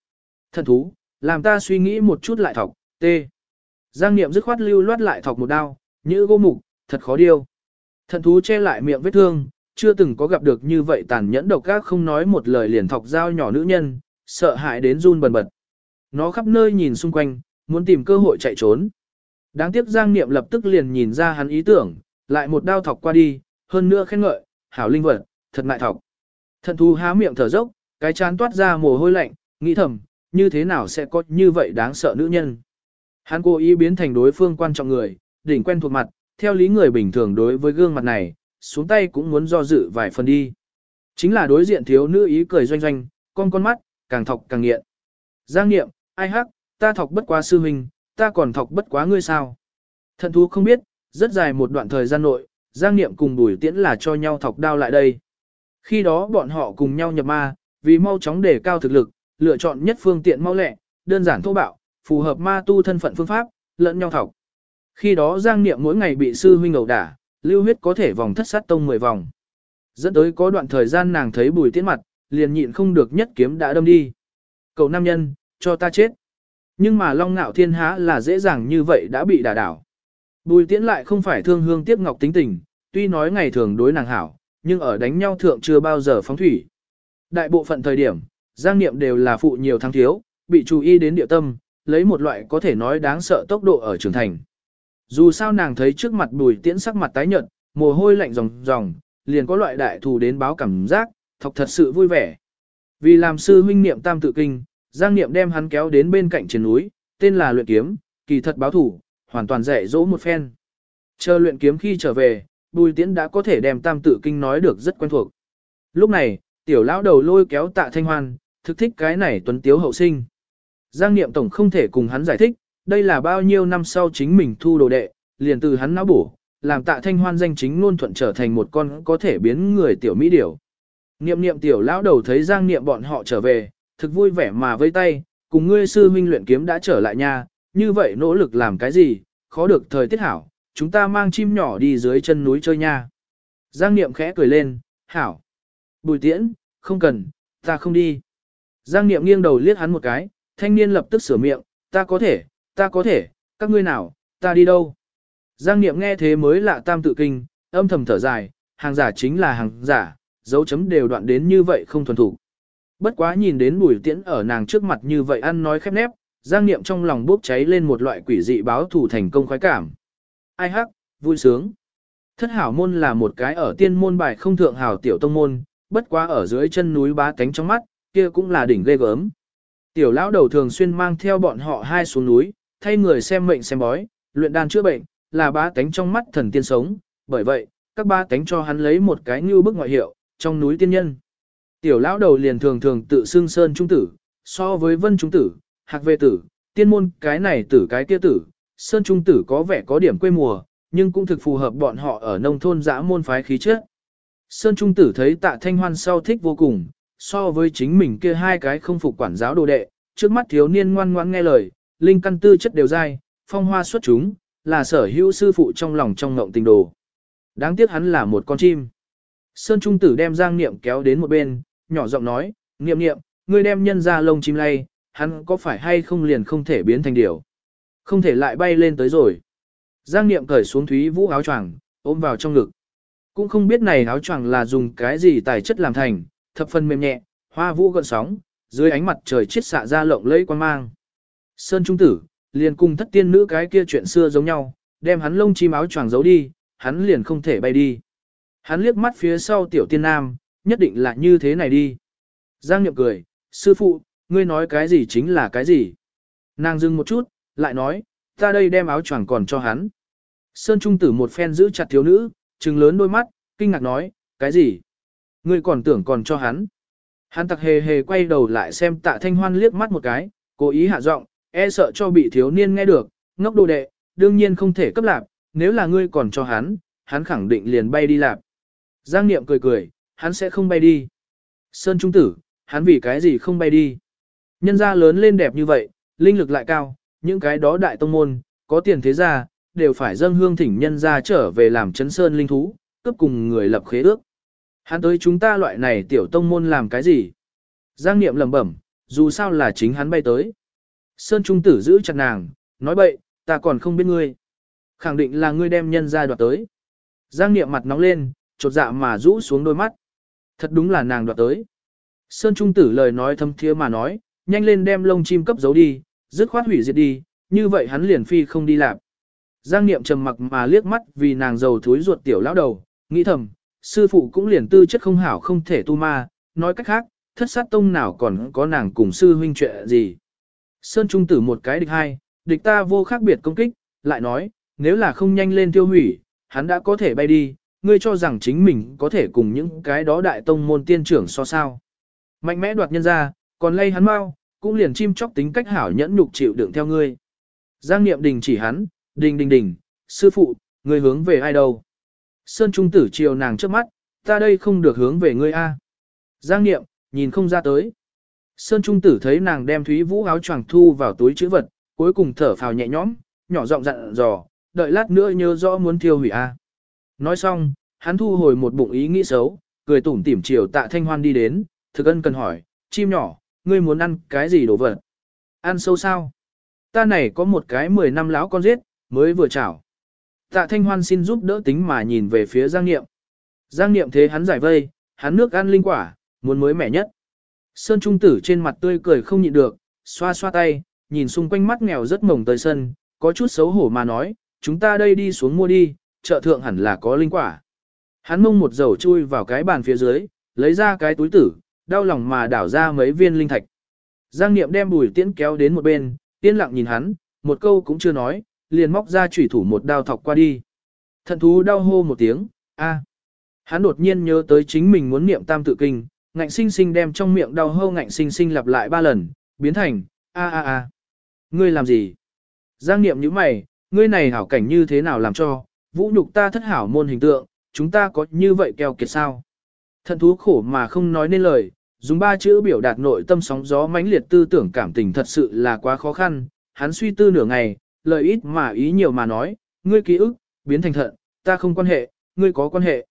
Thần thú, làm ta suy nghĩ một chút lại thọc, t. Giang niệm dứt khoát lưu loát lại thọc một đao, như gỗ mục, thật khó điêu. Thần thú che lại miệng vết thương, chưa từng có gặp được như vậy tàn nhẫn độc ác không nói một lời liền thọc dao nhỏ nữ nhân, sợ hãi đến run bần bật. Nó khắp nơi nhìn xung quanh, muốn tìm cơ hội chạy trốn. Đáng tiếc Giang Niệm lập tức liền nhìn ra hắn ý tưởng, lại một đao thọc qua đi, hơn nữa khen ngợi, hảo linh vật, thật ngại thọc. Thần thú há miệng thở dốc, cái chán toát ra mồ hôi lạnh, nghĩ thầm, như thế nào sẽ có như vậy đáng sợ nữ nhân. Hắn cố ý biến thành đối phương quan trọng người, đỉnh quen thuộc mặt, theo lý người bình thường đối với gương mặt này, xuống tay cũng muốn do dự vài phần đi. Chính là đối diện thiếu nữ ý cười doanh doanh, con con mắt, càng thọc càng nghiện. Giang nghiệm, ai hắc, ta thọc bất quá sư huynh, ta còn thọc bất quá ngươi sao. thần thú không biết, rất dài một đoạn thời gian nội, Giang Niệm cùng Bùi Tiễn là cho nhau thọc đao lại đây. Khi đó bọn họ cùng nhau nhập ma, vì mau chóng đề cao thực lực, lựa chọn nhất phương tiện mau lẹ, đơn giản thô bạo, phù hợp ma tu thân phận phương pháp, lẫn nhau thọc. Khi đó Giang Niệm mỗi ngày bị sư huynh ẩu đả, lưu huyết có thể vòng thất sát tông 10 vòng. Dẫn tới có đoạn thời gian nàng thấy bùi tiễn mặt, liền nhịn không được nhất kiếm đã đâm đi. Cầu nam nhân, cho ta chết. Nhưng mà long ngạo thiên há là dễ dàng như vậy đã bị đả đảo. Bùi tiễn lại không phải thương hương tiếc ngọc tính tình, tuy nói ngày thường đối nàng hảo, nhưng ở đánh nhau thượng chưa bao giờ phóng thủy. Đại bộ phận thời điểm, giang niệm đều là phụ nhiều thắng thiếu, bị chú ý đến địa tâm, lấy một loại có thể nói đáng sợ tốc độ ở trưởng thành. Dù sao nàng thấy trước mặt bùi tiễn sắc mặt tái nhợt, mồ hôi lạnh ròng ròng, liền có loại đại thù đến báo cảm giác, thọc thật sự vui vẻ. Vì làm sư huynh niệm tam tự kinh, Giang Niệm đem hắn kéo đến bên cạnh trên núi, tên là luyện kiếm, kỳ thật báo thủ, hoàn toàn dạy dỗ một phen. Chờ luyện kiếm khi trở về, Bùi Tiễn đã có thể đem tam tự kinh nói được rất quen thuộc. Lúc này, tiểu lão đầu lôi kéo tạ thanh hoan, thực thích cái này tuấn tiếu hậu sinh. Giang Niệm Tổng không thể cùng hắn giải thích, đây là bao nhiêu năm sau chính mình thu đồ đệ, liền từ hắn não bổ, làm tạ thanh hoan danh chính luôn thuận trở thành một con có thể biến người tiểu mỹ điểu. Niệm niệm tiểu lão đầu thấy giang niệm bọn họ trở về, thực vui vẻ mà vây tay, cùng ngươi sư huynh luyện kiếm đã trở lại nha, như vậy nỗ lực làm cái gì, khó được thời tiết hảo, chúng ta mang chim nhỏ đi dưới chân núi chơi nha. Giang niệm khẽ cười lên, hảo. Bùi tiễn, không cần, ta không đi. Giang niệm nghiêng đầu liếc hắn một cái, thanh niên lập tức sửa miệng, ta có thể, ta có thể, các ngươi nào, ta đi đâu. Giang Niệm nghe thế mới lạ tam tự kinh, âm thầm thở dài, hàng giả chính là hàng giả, dấu chấm đều đoạn đến như vậy không thuần thủ. Bất quá nhìn đến bùi tiễn ở nàng trước mặt như vậy ăn nói khép nép, Giang Niệm trong lòng bốc cháy lên một loại quỷ dị báo thủ thành công khoái cảm. Ai hắc, vui sướng. Thất hảo môn là một cái ở tiên môn bài không thượng hảo tiểu tông môn, bất quá ở dưới chân núi bá cánh trong mắt, kia cũng là đỉnh ghê gớm. Tiểu lão đầu thường xuyên mang theo bọn họ hai xuống núi, thay người xem mệnh xem bói, luyện đan chữa bệnh, là bá tánh trong mắt thần tiên sống, bởi vậy, các Bá tánh cho hắn lấy một cái như bức ngoại hiệu, trong núi tiên nhân. Tiểu lão đầu liền thường thường tự xưng sơn trung tử, so với vân trung tử, hạc vệ tử, tiên môn cái này tử cái kia tử, sơn trung tử có vẻ có điểm quê mùa, nhưng cũng thực phù hợp bọn họ ở nông thôn dã môn phái khí chất. Sơn trung tử thấy tạ thanh hoan sau thích vô cùng, so với chính mình kia hai cái không phục quản giáo đồ đệ, trước mắt thiếu niên ngoan ngoãn nghe lời, linh căn tư chất đều dai, phong hoa xuất chúng, là sở hữu sư phụ trong lòng trong ngộng tình đồ. Đáng tiếc hắn là một con chim. Sơn Trung Tử đem Giang Niệm kéo đến một bên, nhỏ giọng nói, Niệm Niệm, ngươi đem nhân ra lông chim lay, hắn có phải hay không liền không thể biến thành điều. Không thể lại bay lên tới rồi. Giang Niệm cởi xuống Thúy Vũ áo choàng, ôm vào trong ngực. Cũng không biết này áo choàng là dùng cái gì tài chất làm thành, thập phần mềm nhẹ, hoa vũ gợn sóng, dưới ánh mặt trời chiết xạ ra lộng lẫy quang mang. Sơn Trung Tử, liền cùng thất tiên nữ cái kia chuyện xưa giống nhau, đem hắn lông chim áo choàng giấu đi, hắn liền không thể bay đi. Hắn liếc mắt phía sau tiểu tiên nam, nhất định là như thế này đi. Giang Niệm cười, sư phụ, ngươi nói cái gì chính là cái gì. Nàng dừng một chút, lại nói, ta đây đem áo choàng còn cho hắn. Sơn Trung Tử một phen giữ chặt thiếu nữ, trừng lớn đôi mắt, kinh ngạc nói, cái gì? Ngươi còn tưởng còn cho hắn. Hắn tặc hề hề quay đầu lại xem tạ thanh hoan liếc mắt một cái, cố ý hạ giọng, e sợ cho bị thiếu niên nghe được, ngốc đồ đệ, đương nhiên không thể cấp lạp, nếu là ngươi còn cho hắn, hắn khẳng định liền bay đi lạp. Giang Niệm cười cười, hắn sẽ không bay đi. Sơn Trung Tử, hắn vì cái gì không bay đi. Nhân gia lớn lên đẹp như vậy, linh lực lại cao, những cái đó đại tông môn, có tiền thế gia, đều phải dâng hương thỉnh nhân gia trở về làm chấn sơn linh thú, cấp cùng người lập khế ước. Hắn tới chúng ta loại này tiểu tông môn làm cái gì? Giang Niệm lẩm bẩm, dù sao là chính hắn bay tới. Sơn Trung Tử giữ chặt nàng, nói bậy, ta còn không biết ngươi. Khẳng định là ngươi đem nhân gia đoạt tới. Giang Niệm mặt nóng lên, chột dạ mà rũ xuống đôi mắt. Thật đúng là nàng đoạt tới. Sơn Trung Tử lời nói thâm thiế mà nói, nhanh lên đem lông chim cấp giấu đi, dứt khoát hủy diệt đi, như vậy hắn liền phi không đi làm. Giang Niệm trầm mặc mà liếc mắt vì nàng giàu thối ruột tiểu lão đầu, nghĩ thầm, sư phụ cũng liền tư chất không hảo không thể tu ma, nói cách khác, thất sát tông nào còn có nàng cùng sư huynh chuyện gì. Sơn Trung Tử một cái địch hai, địch ta vô khác biệt công kích, lại nói, nếu là không nhanh lên tiêu hủy, hắn đã có thể bay đi, ngươi cho rằng chính mình có thể cùng những cái đó đại tông môn tiên trưởng so sao. Mạnh mẽ đoạt nhân ra, còn lây hắn mau, cũng liền chim chóc tính cách hảo nhẫn nhục chịu đựng theo ngươi. Giang Niệm Đình chỉ hắn, đình đình đình, sư phụ, ngươi hướng về ai đâu? Sơn Trung Tử chiều nàng trước mắt, ta đây không được hướng về ngươi a. Giang Niệm, nhìn không ra tới. Sơn Trung Tử thấy nàng đem Thúy Vũ áo choàng thu vào túi chữ vật, cuối cùng thở phào nhẹ nhõm, nhỏ giọng dặn dò, đợi lát nữa nhớ rõ muốn thiêu hủy a. Nói xong, hắn thu hồi một bụng ý nghĩ xấu, cười tủm tỉm chiều tạ thanh hoan đi đến, thực ân cần hỏi, chim nhỏ, ngươi muốn ăn cái gì đồ vật? Ăn sâu sao? Ta này có một cái 10 năm lão con giết, mới vừa chảo. Tạ thanh hoan xin giúp đỡ tính mà nhìn về phía Giang Niệm. Giang Niệm thế hắn giải vây, hắn nước ăn linh quả, muốn mới mẻ nhất. Sơn Trung Tử trên mặt tươi cười không nhịn được, xoa xoa tay, nhìn xung quanh mắt nghèo rất mồng tới sân, có chút xấu hổ mà nói, chúng ta đây đi xuống mua đi, chợ thượng hẳn là có linh quả. Hắn mông một dầu chui vào cái bàn phía dưới, lấy ra cái túi tử, đau lòng mà đảo ra mấy viên linh thạch. Giang Niệm đem bùi tiễn kéo đến một bên, tiên lặng nhìn hắn, một câu cũng chưa nói, liền móc ra chủy thủ một đao thọc qua đi. Thần thú đau hô một tiếng, a. Hắn đột nhiên nhớ tới chính mình muốn niệm tam tự kinh, ngạnh sinh sinh đem trong miệng đau hô ngạnh sinh sinh lặp lại ba lần, biến thành, a a a. Ngươi làm gì? Giang Niệm nhíu mày, ngươi này hảo cảnh như thế nào làm cho, vũ nhục ta thất hảo môn hình tượng, chúng ta có như vậy keo kiệt sao? Thần thú khổ mà không nói nên lời, dùng ba chữ biểu đạt nội tâm sóng gió mãnh liệt tư tưởng cảm tình thật sự là quá khó khăn, hắn suy tư nửa ngày, lời ít mà ý nhiều mà nói, ngươi ký ức, biến thành thận, ta không quan hệ, ngươi có quan hệ.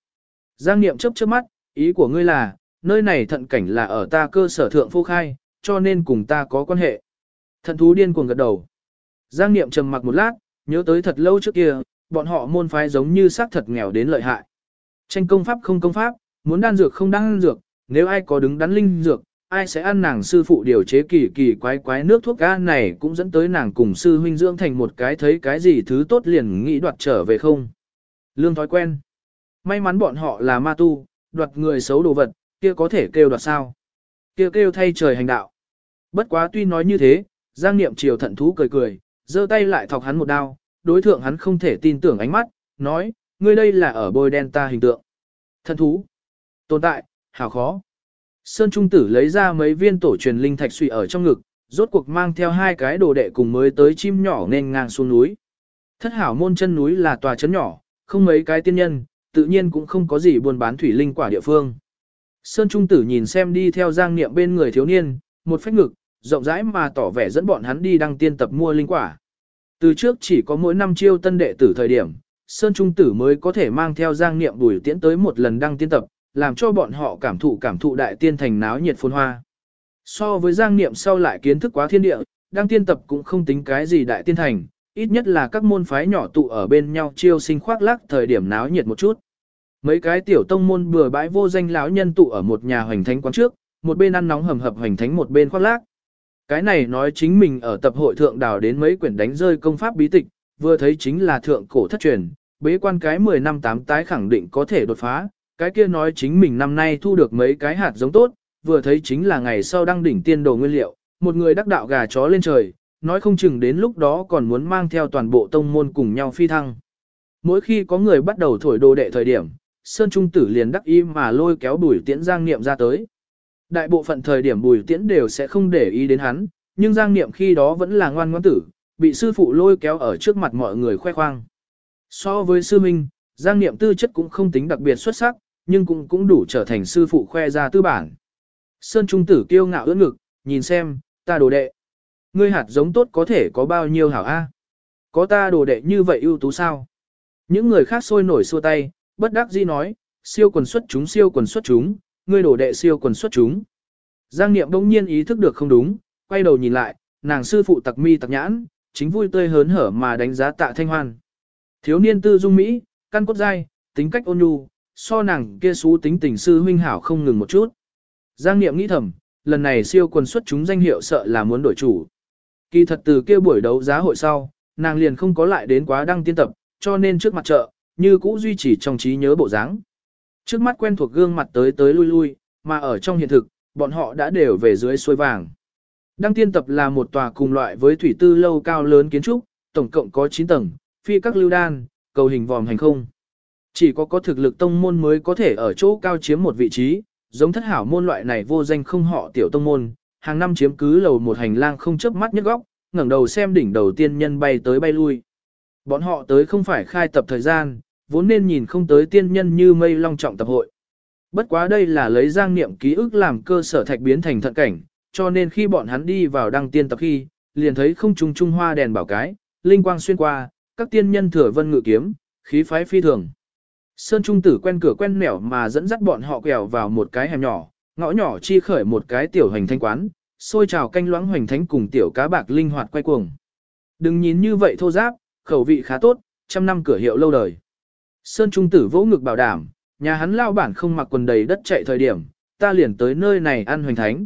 Giang Niệm chớp chớp mắt, ý của ngươi là, nơi này thận cảnh là ở ta cơ sở thượng phô khai, cho nên cùng ta có quan hệ. Thận thú điên cuồng gật đầu. Giang Niệm trầm mặc một lát, nhớ tới thật lâu trước kia, bọn họ môn phái giống như xác thật nghèo đến lợi hại. Tranh công pháp không công pháp, muốn đan dược không đan dược, nếu ai có đứng đắn linh dược, ai sẽ ăn nàng sư phụ điều chế kỳ kỳ quái quái nước thuốc ga này cũng dẫn tới nàng cùng sư huynh dưỡng thành một cái thấy cái gì thứ tốt liền nghĩ đoạt trở về không. Lương thói quen. May mắn bọn họ là ma tu, đoạt người xấu đồ vật, kia có thể kêu đoạt sao. Kia kêu, kêu thay trời hành đạo. Bất quá tuy nói như thế, Giang Niệm triều thận thú cười cười, giơ tay lại thọc hắn một đao, đối thượng hắn không thể tin tưởng ánh mắt, nói, ngươi đây là ở bôi đen ta hình tượng. Thận thú. Tồn tại, hào khó. Sơn Trung Tử lấy ra mấy viên tổ truyền linh thạch suy ở trong ngực, rốt cuộc mang theo hai cái đồ đệ cùng mới tới chim nhỏ nên ngang xuống núi. Thất hảo môn chân núi là tòa chấn nhỏ, không mấy cái tiên nhân, tự nhiên cũng không có gì buôn bán thủy linh quả địa phương. Sơn Trung Tử nhìn xem đi theo giang niệm bên người thiếu niên, một phách ngực, rộng rãi mà tỏ vẻ dẫn bọn hắn đi đăng tiên tập mua linh quả. Từ trước chỉ có mỗi năm chiêu tân đệ tử thời điểm, Sơn Trung Tử mới có thể mang theo giang niệm bùi tiễn tới một lần đăng tiên tập, làm cho bọn họ cảm thụ cảm thụ đại tiên thành náo nhiệt phồn hoa. So với giang niệm sau lại kiến thức quá thiên địa, đăng tiên tập cũng không tính cái gì đại tiên thành, ít nhất là các môn phái nhỏ tụ ở bên nhau chiêu sinh khoác lác thời điểm náo nhiệt một chút. Mấy cái tiểu tông môn bừa bãi vô danh lão nhân tụ ở một nhà hoành thánh quán trước, một bên ăn nóng hầm hập hoành thánh một bên khoác lác. Cái này nói chính mình ở tập hội thượng đào đến mấy quyển đánh rơi công pháp bí tịch, vừa thấy chính là thượng cổ thất truyền, bế quan cái 10 năm tám tái khẳng định có thể đột phá, cái kia nói chính mình năm nay thu được mấy cái hạt giống tốt, vừa thấy chính là ngày sau đăng đỉnh tiên đồ nguyên liệu, một người đắc đạo gà chó lên trời, nói không chừng đến lúc đó còn muốn mang theo toàn bộ tông môn cùng nhau phi thăng. Mỗi khi có người bắt đầu thổi đồ đệ thời điểm, Sơn Trung Tử liền đắc ý mà lôi kéo bùi tiễn giang niệm ra tới. Đại bộ phận thời điểm bùi tiễn đều sẽ không để ý đến hắn, nhưng giang niệm khi đó vẫn là ngoan ngoãn tử, bị sư phụ lôi kéo ở trước mặt mọi người khoe khoang. So với sư minh, giang niệm tư chất cũng không tính đặc biệt xuất sắc, nhưng cũng cũng đủ trở thành sư phụ khoe ra tư bản. Sơn Trung Tử kiêu ngạo ưỡn ngực, nhìn xem, ta đồ đệ. Ngươi hạt giống tốt có thể có bao nhiêu hảo A? Có ta đồ đệ như vậy ưu tú sao? Những người khác sôi nổi xua tay, bất đắc dĩ nói, siêu quần xuất chúng siêu quần xuất chúng, ngươi đồ đệ siêu quần xuất chúng. Giang Niệm đông nhiên ý thức được không đúng, quay đầu nhìn lại, nàng sư phụ tặc mi tặc nhãn, chính vui tươi hớn hở mà đánh giá tạ thanh hoan. Thiếu niên tư dung Mỹ, căn cốt dai, tính cách ôn nhu, so nàng kia xú tính tình sư huynh hảo không ngừng một chút. Giang Niệm nghĩ thầm, lần này siêu quần xuất chúng danh hiệu sợ là muốn đổi chủ. Kỳ thật từ kia buổi đấu giá hội sau, nàng liền không có lại đến quá đăng tiên tập, cho nên trước mặt chợ, như cũ duy trì trong trí nhớ bộ dáng. Trước mắt quen thuộc gương mặt tới tới lui lui, mà ở trong hiện thực, bọn họ đã đều về dưới suối vàng. Đăng tiên tập là một tòa cùng loại với thủy tư lâu cao lớn kiến trúc, tổng cộng có 9 tầng, phi các lưu đan, cầu hình vòm hành không. Chỉ có có thực lực tông môn mới có thể ở chỗ cao chiếm một vị trí, giống thất hảo môn loại này vô danh không họ tiểu tông môn, hàng năm chiếm cứ lầu một hành lang không chớp mắt nhất góc, ngẩng đầu xem đỉnh đầu tiên nhân bay tới bay lui. Bọn họ tới không phải khai tập thời gian, vốn nên nhìn không tới tiên nhân như mây long trọng tập hội. Bất quá đây là lấy giang niệm ký ức làm cơ sở thạch biến thành thận cảnh, cho nên khi bọn hắn đi vào đăng tiên tập khi, liền thấy không trung trung hoa đèn bảo cái, linh quang xuyên qua, các tiên nhân thừa vân ngự kiếm, khí phái phi thường. Sơn Trung Tử quen cửa quen nẻo mà dẫn dắt bọn họ quẹo vào một cái hẻm nhỏ, ngõ nhỏ chi khởi một cái tiểu hành thanh quán, xôi trào canh loãng hoành thánh cùng tiểu cá bạc linh hoạt quay cuồng. Đừng nhìn như vậy thô giáp, khẩu vị khá tốt, trăm năm cửa hiệu lâu đời. Sơn Trung Tử vỗ ngực bảo đảm, nhà hắn lao bản không mặc quần đầy đất chạy thời điểm, ta liền tới nơi này ăn hoành thánh.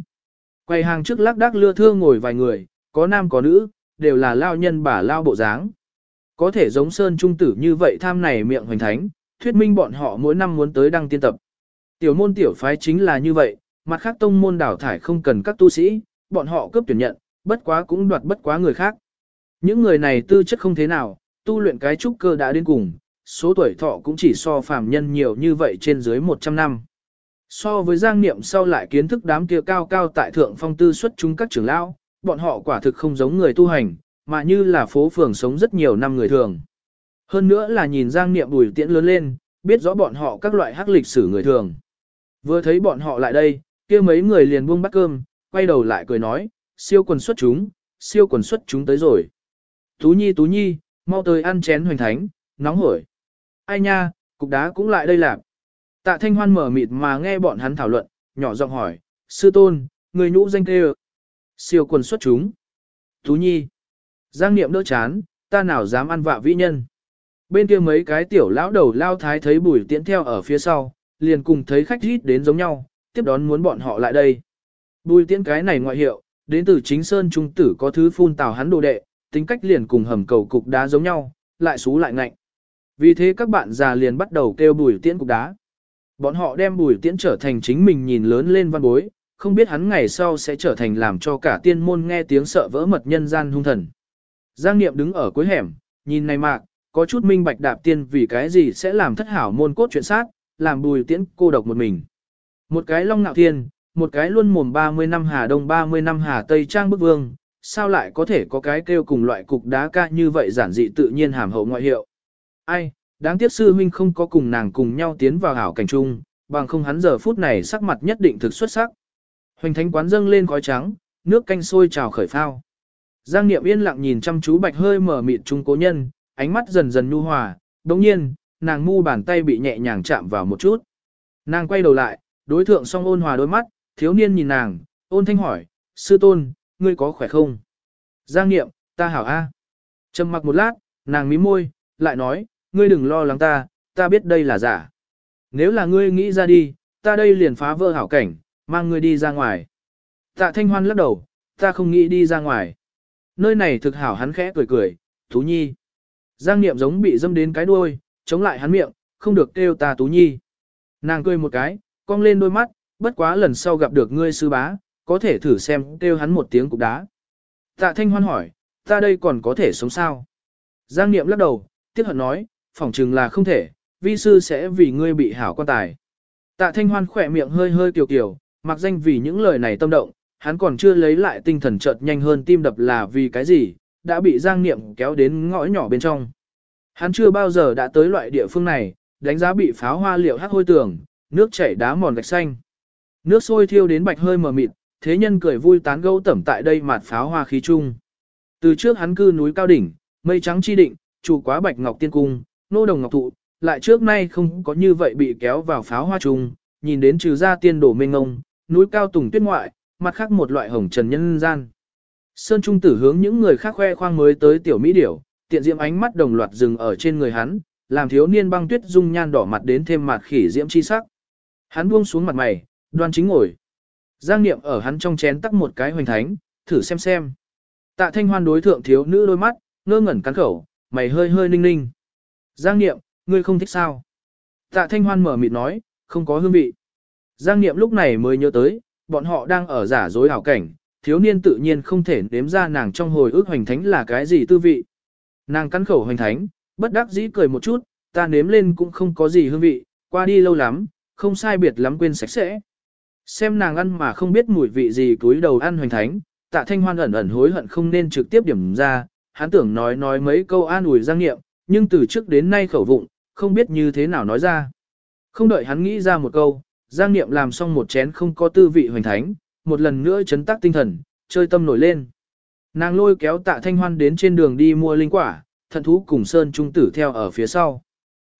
Quay hàng trước lác đác lưa thưa ngồi vài người, có nam có nữ, đều là lao nhân bà lao bộ dáng. Có thể giống Sơn Trung Tử như vậy tham này miệng hoành thánh, thuyết minh bọn họ mỗi năm muốn tới đăng tiên tập. Tiểu môn tiểu phái chính là như vậy, mặt khác tông môn đảo thải không cần các tu sĩ, bọn họ cướp tuyển nhận, bất quá cũng đoạt bất quá người khác. Những người này tư chất không thế nào, tu luyện cái trúc cơ đã đến cùng, số tuổi thọ cũng chỉ so phàm nhân nhiều như vậy trên dưới 100 năm. So với giang niệm sau lại kiến thức đám kia cao cao tại thượng phong tư xuất chúng các trưởng lão, bọn họ quả thực không giống người tu hành, mà như là phố phường sống rất nhiều năm người thường. Hơn nữa là nhìn giang niệm bùi tiễn lớn lên, biết rõ bọn họ các loại hắc lịch sử người thường. Vừa thấy bọn họ lại đây, kia mấy người liền buông bát cơm, quay đầu lại cười nói, siêu quần xuất chúng, siêu quần xuất chúng tới rồi. Tú Nhi Tú Nhi, mau tới ăn chén hoành thánh, nóng hổi. Ai nha, cục đá cũng lại đây làm. Tạ Thanh Hoan mở mịt mà nghe bọn hắn thảo luận, nhỏ giọng hỏi, sư tôn, người nhũ danh kêu. Siêu quần xuất chúng. Tú Nhi. Giang Niệm đỡ chán, ta nào dám ăn vạ vĩ nhân. Bên kia mấy cái tiểu lão đầu lao thái thấy bùi tiễn theo ở phía sau, liền cùng thấy khách hít đến giống nhau, tiếp đón muốn bọn họ lại đây. Bùi tiễn cái này ngoại hiệu, đến từ chính sơn trung tử có thứ phun tào hắn đồ đệ, tính cách liền cùng hầm cầu cục đá giống nhau, lại xú lại ngạnh. Vì thế các bạn già liền bắt đầu kêu bùi tiễn cục đá. Bọn họ đem bùi tiễn trở thành chính mình nhìn lớn lên văn bối, không biết hắn ngày sau sẽ trở thành làm cho cả tiên môn nghe tiếng sợ vỡ mật nhân gian hung thần. Giang Niệm đứng ở cuối hẻm, nhìn này mạc, có chút minh bạch đạp tiên vì cái gì sẽ làm thất hảo môn cốt chuyện sát, làm bùi tiễn cô độc một mình. Một cái long ngạo thiên, một cái luôn mồm 30 năm Hà Đông 30 năm Hà Tây Trang bức vương, sao lại có thể có cái kêu cùng loại cục đá ca như vậy giản dị tự nhiên hàm hậu ngoại hiệu. Ai, đáng tiếc sư huynh không có cùng nàng cùng nhau tiến vào hảo cảnh chung, bằng không hắn giờ phút này sắc mặt nhất định thực xuất sắc. Hoành thánh quán dâng lên khói trắng, nước canh sôi trào khởi phao. Giang Niệm yên lặng nhìn chăm chú bạch hơi mở mịt trung cố nhân, ánh mắt dần dần nhu hòa, đồng nhiên, nàng mu bàn tay bị nhẹ nhàng chạm vào một chút. Nàng quay đầu lại, đối thượng song ôn hòa đôi mắt, thiếu niên nhìn nàng, ôn thanh hỏi, sư tôn, ngươi có khỏe không? Giang Niệm, ta hảo A. Trầm mặc một lát, nàng mím môi, lại nói, ngươi đừng lo lắng ta, ta biết đây là giả. Nếu là ngươi nghĩ ra đi, ta đây liền phá vỡ hảo cảnh, mang ngươi đi ra ngoài. Tạ Thanh Hoan lắc đầu, ta không nghĩ đi ra ngoài. Nơi này thực hảo hắn khẽ cười cười, thú Nhi. Giang Niệm giống bị dâm đến cái đuôi, chống lại hắn miệng, không được kêu ta Tú Nhi. Nàng cười một cái, cong lên đôi mắt, bất quá lần sau gặp được ngươi sư bá, có thể thử xem kêu hắn một tiếng cục đá. Tạ Thanh Hoan hỏi, ta đây còn có thể sống sao? Giang Niệm lắc đầu, tiếc hận nói, phỏng chừng là không thể, vi sư sẽ vì ngươi bị hảo quan tài. Tạ Thanh Hoan khỏe miệng hơi hơi kiều kiều, mặc danh vì những lời này tâm động, hắn còn chưa lấy lại tinh thần chợt nhanh hơn tim đập là vì cái gì, đã bị Giang Niệm kéo đến ngõ nhỏ bên trong. Hắn chưa bao giờ đã tới loại địa phương này, đánh giá bị pháo hoa liệu hắc hôi tường, nước chảy đá mòn gạch xanh. Nước sôi thiêu đến bạch hơi mờ mịt, thế nhân cười vui tán gẫu tẩm tại đây mạt pháo hoa khí trung. Từ trước hắn cư núi cao đỉnh, mây trắng chi định, chủ quá bạch ngọc tiên cung, nô đồng ngọc thụ, lại trước nay không có như vậy bị kéo vào pháo hoa chung, nhìn đến trừ ra tiên đổ mênh ngông, núi cao tùng tuyết ngoại, mặt khác một loại hồng trần nhân gian. Sơn Trung tử hướng những người khác khoe khoang mới tới tiểu mỹ điểu, tiện diễm ánh mắt đồng loạt dừng ở trên người hắn, làm thiếu niên băng tuyết dung nhan đỏ mặt đến thêm mặt khỉ diễm chi sắc. Hắn buông xuống mặt mày, đoan chính ngồi. Giang niệm ở hắn trong chén tắc một cái hoành thánh, thử xem xem. Tạ thanh hoan đối thượng thiếu nữ đôi mắt, ngơ ngẩn cắn khẩu, mày hơi hơi ninh ninh. Giang niệm, ngươi không thích sao? Tạ thanh hoan mở mịt nói, không có hương vị. Giang niệm lúc này mới nhớ tới, bọn họ đang ở giả dối hảo cảnh, thiếu niên tự nhiên không thể nếm ra nàng trong hồi ức hoành thánh là cái gì tư vị. Nàng cắn khẩu hoành thánh, bất đắc dĩ cười một chút, ta nếm lên cũng không có gì hương vị, qua đi lâu lắm, không sai biệt lắm quên sạch sẽ. Xem nàng ăn mà không biết mùi vị gì túi đầu ăn hoành thánh, tạ thanh hoan ẩn ẩn hối hận không nên trực tiếp điểm ra, hắn tưởng nói nói mấy câu an ủi giang nghiệm, nhưng từ trước đến nay khẩu vụng, không biết như thế nào nói ra. Không đợi hắn nghĩ ra một câu, giang nghiệm làm xong một chén không có tư vị hoành thánh, một lần nữa chấn tác tinh thần, chơi tâm nổi lên. Nàng lôi kéo tạ thanh hoan đến trên đường đi mua linh quả, thận thú cùng Sơn Trung Tử theo ở phía sau.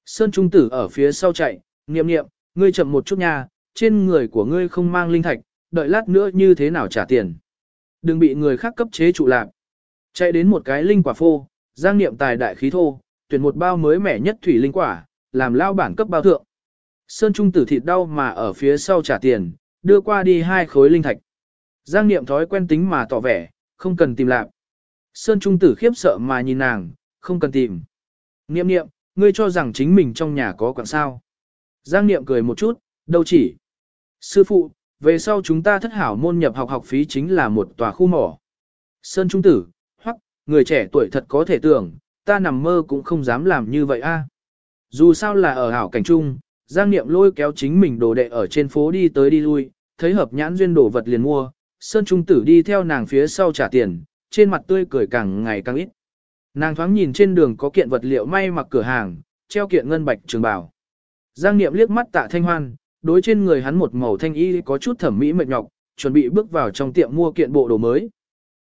Sơn Trung Tử ở phía sau chạy, niệm niệm, ngươi chậm một chút nha, trên người của ngươi không mang linh thạch, đợi lát nữa như thế nào trả tiền. Đừng bị người khác cấp chế trụ lạc. Chạy đến một cái linh quả phô, giang niệm tài đại khí thô, tuyển một bao mới mẻ nhất thủy linh quả, làm lao bản cấp bao thượng. Sơn Trung Tử thịt đau mà ở phía sau trả tiền, đưa qua đi hai khối linh thạch. Giang niệm thói quen tính mà tỏ vẻ, không cần tìm lạc. Sơn Trung Tử khiếp sợ mà nhìn nàng, không cần tìm. Niệm niệm, ngươi cho rằng chính mình trong nhà có quặng sao. Giang niệm cười một chút, đâu chỉ. Sư phụ, về sau chúng ta thất hảo môn nhập học học phí chính là một tòa khu mỏ. Sơn Trung Tử, hoặc, người trẻ tuổi thật có thể tưởng, ta nằm mơ cũng không dám làm như vậy a. Dù sao là ở hảo cảnh trung, Giang Niệm lôi kéo chính mình đồ đệ ở trên phố đi tới đi lui, thấy hợp nhãn duyên đồ vật liền mua, Sơn Trung Tử đi theo nàng phía sau trả tiền, trên mặt tươi cười càng ngày càng ít. Nàng thoáng nhìn trên đường có kiện vật liệu may mặc cửa hàng, treo kiện ngân bạch trường bào. Giang Niệm liếc mắt tạ thanh hoan, đối trên người hắn một màu thanh y có chút thẩm mỹ mệt nhọc, chuẩn bị bước vào trong tiệm mua kiện bộ đồ mới.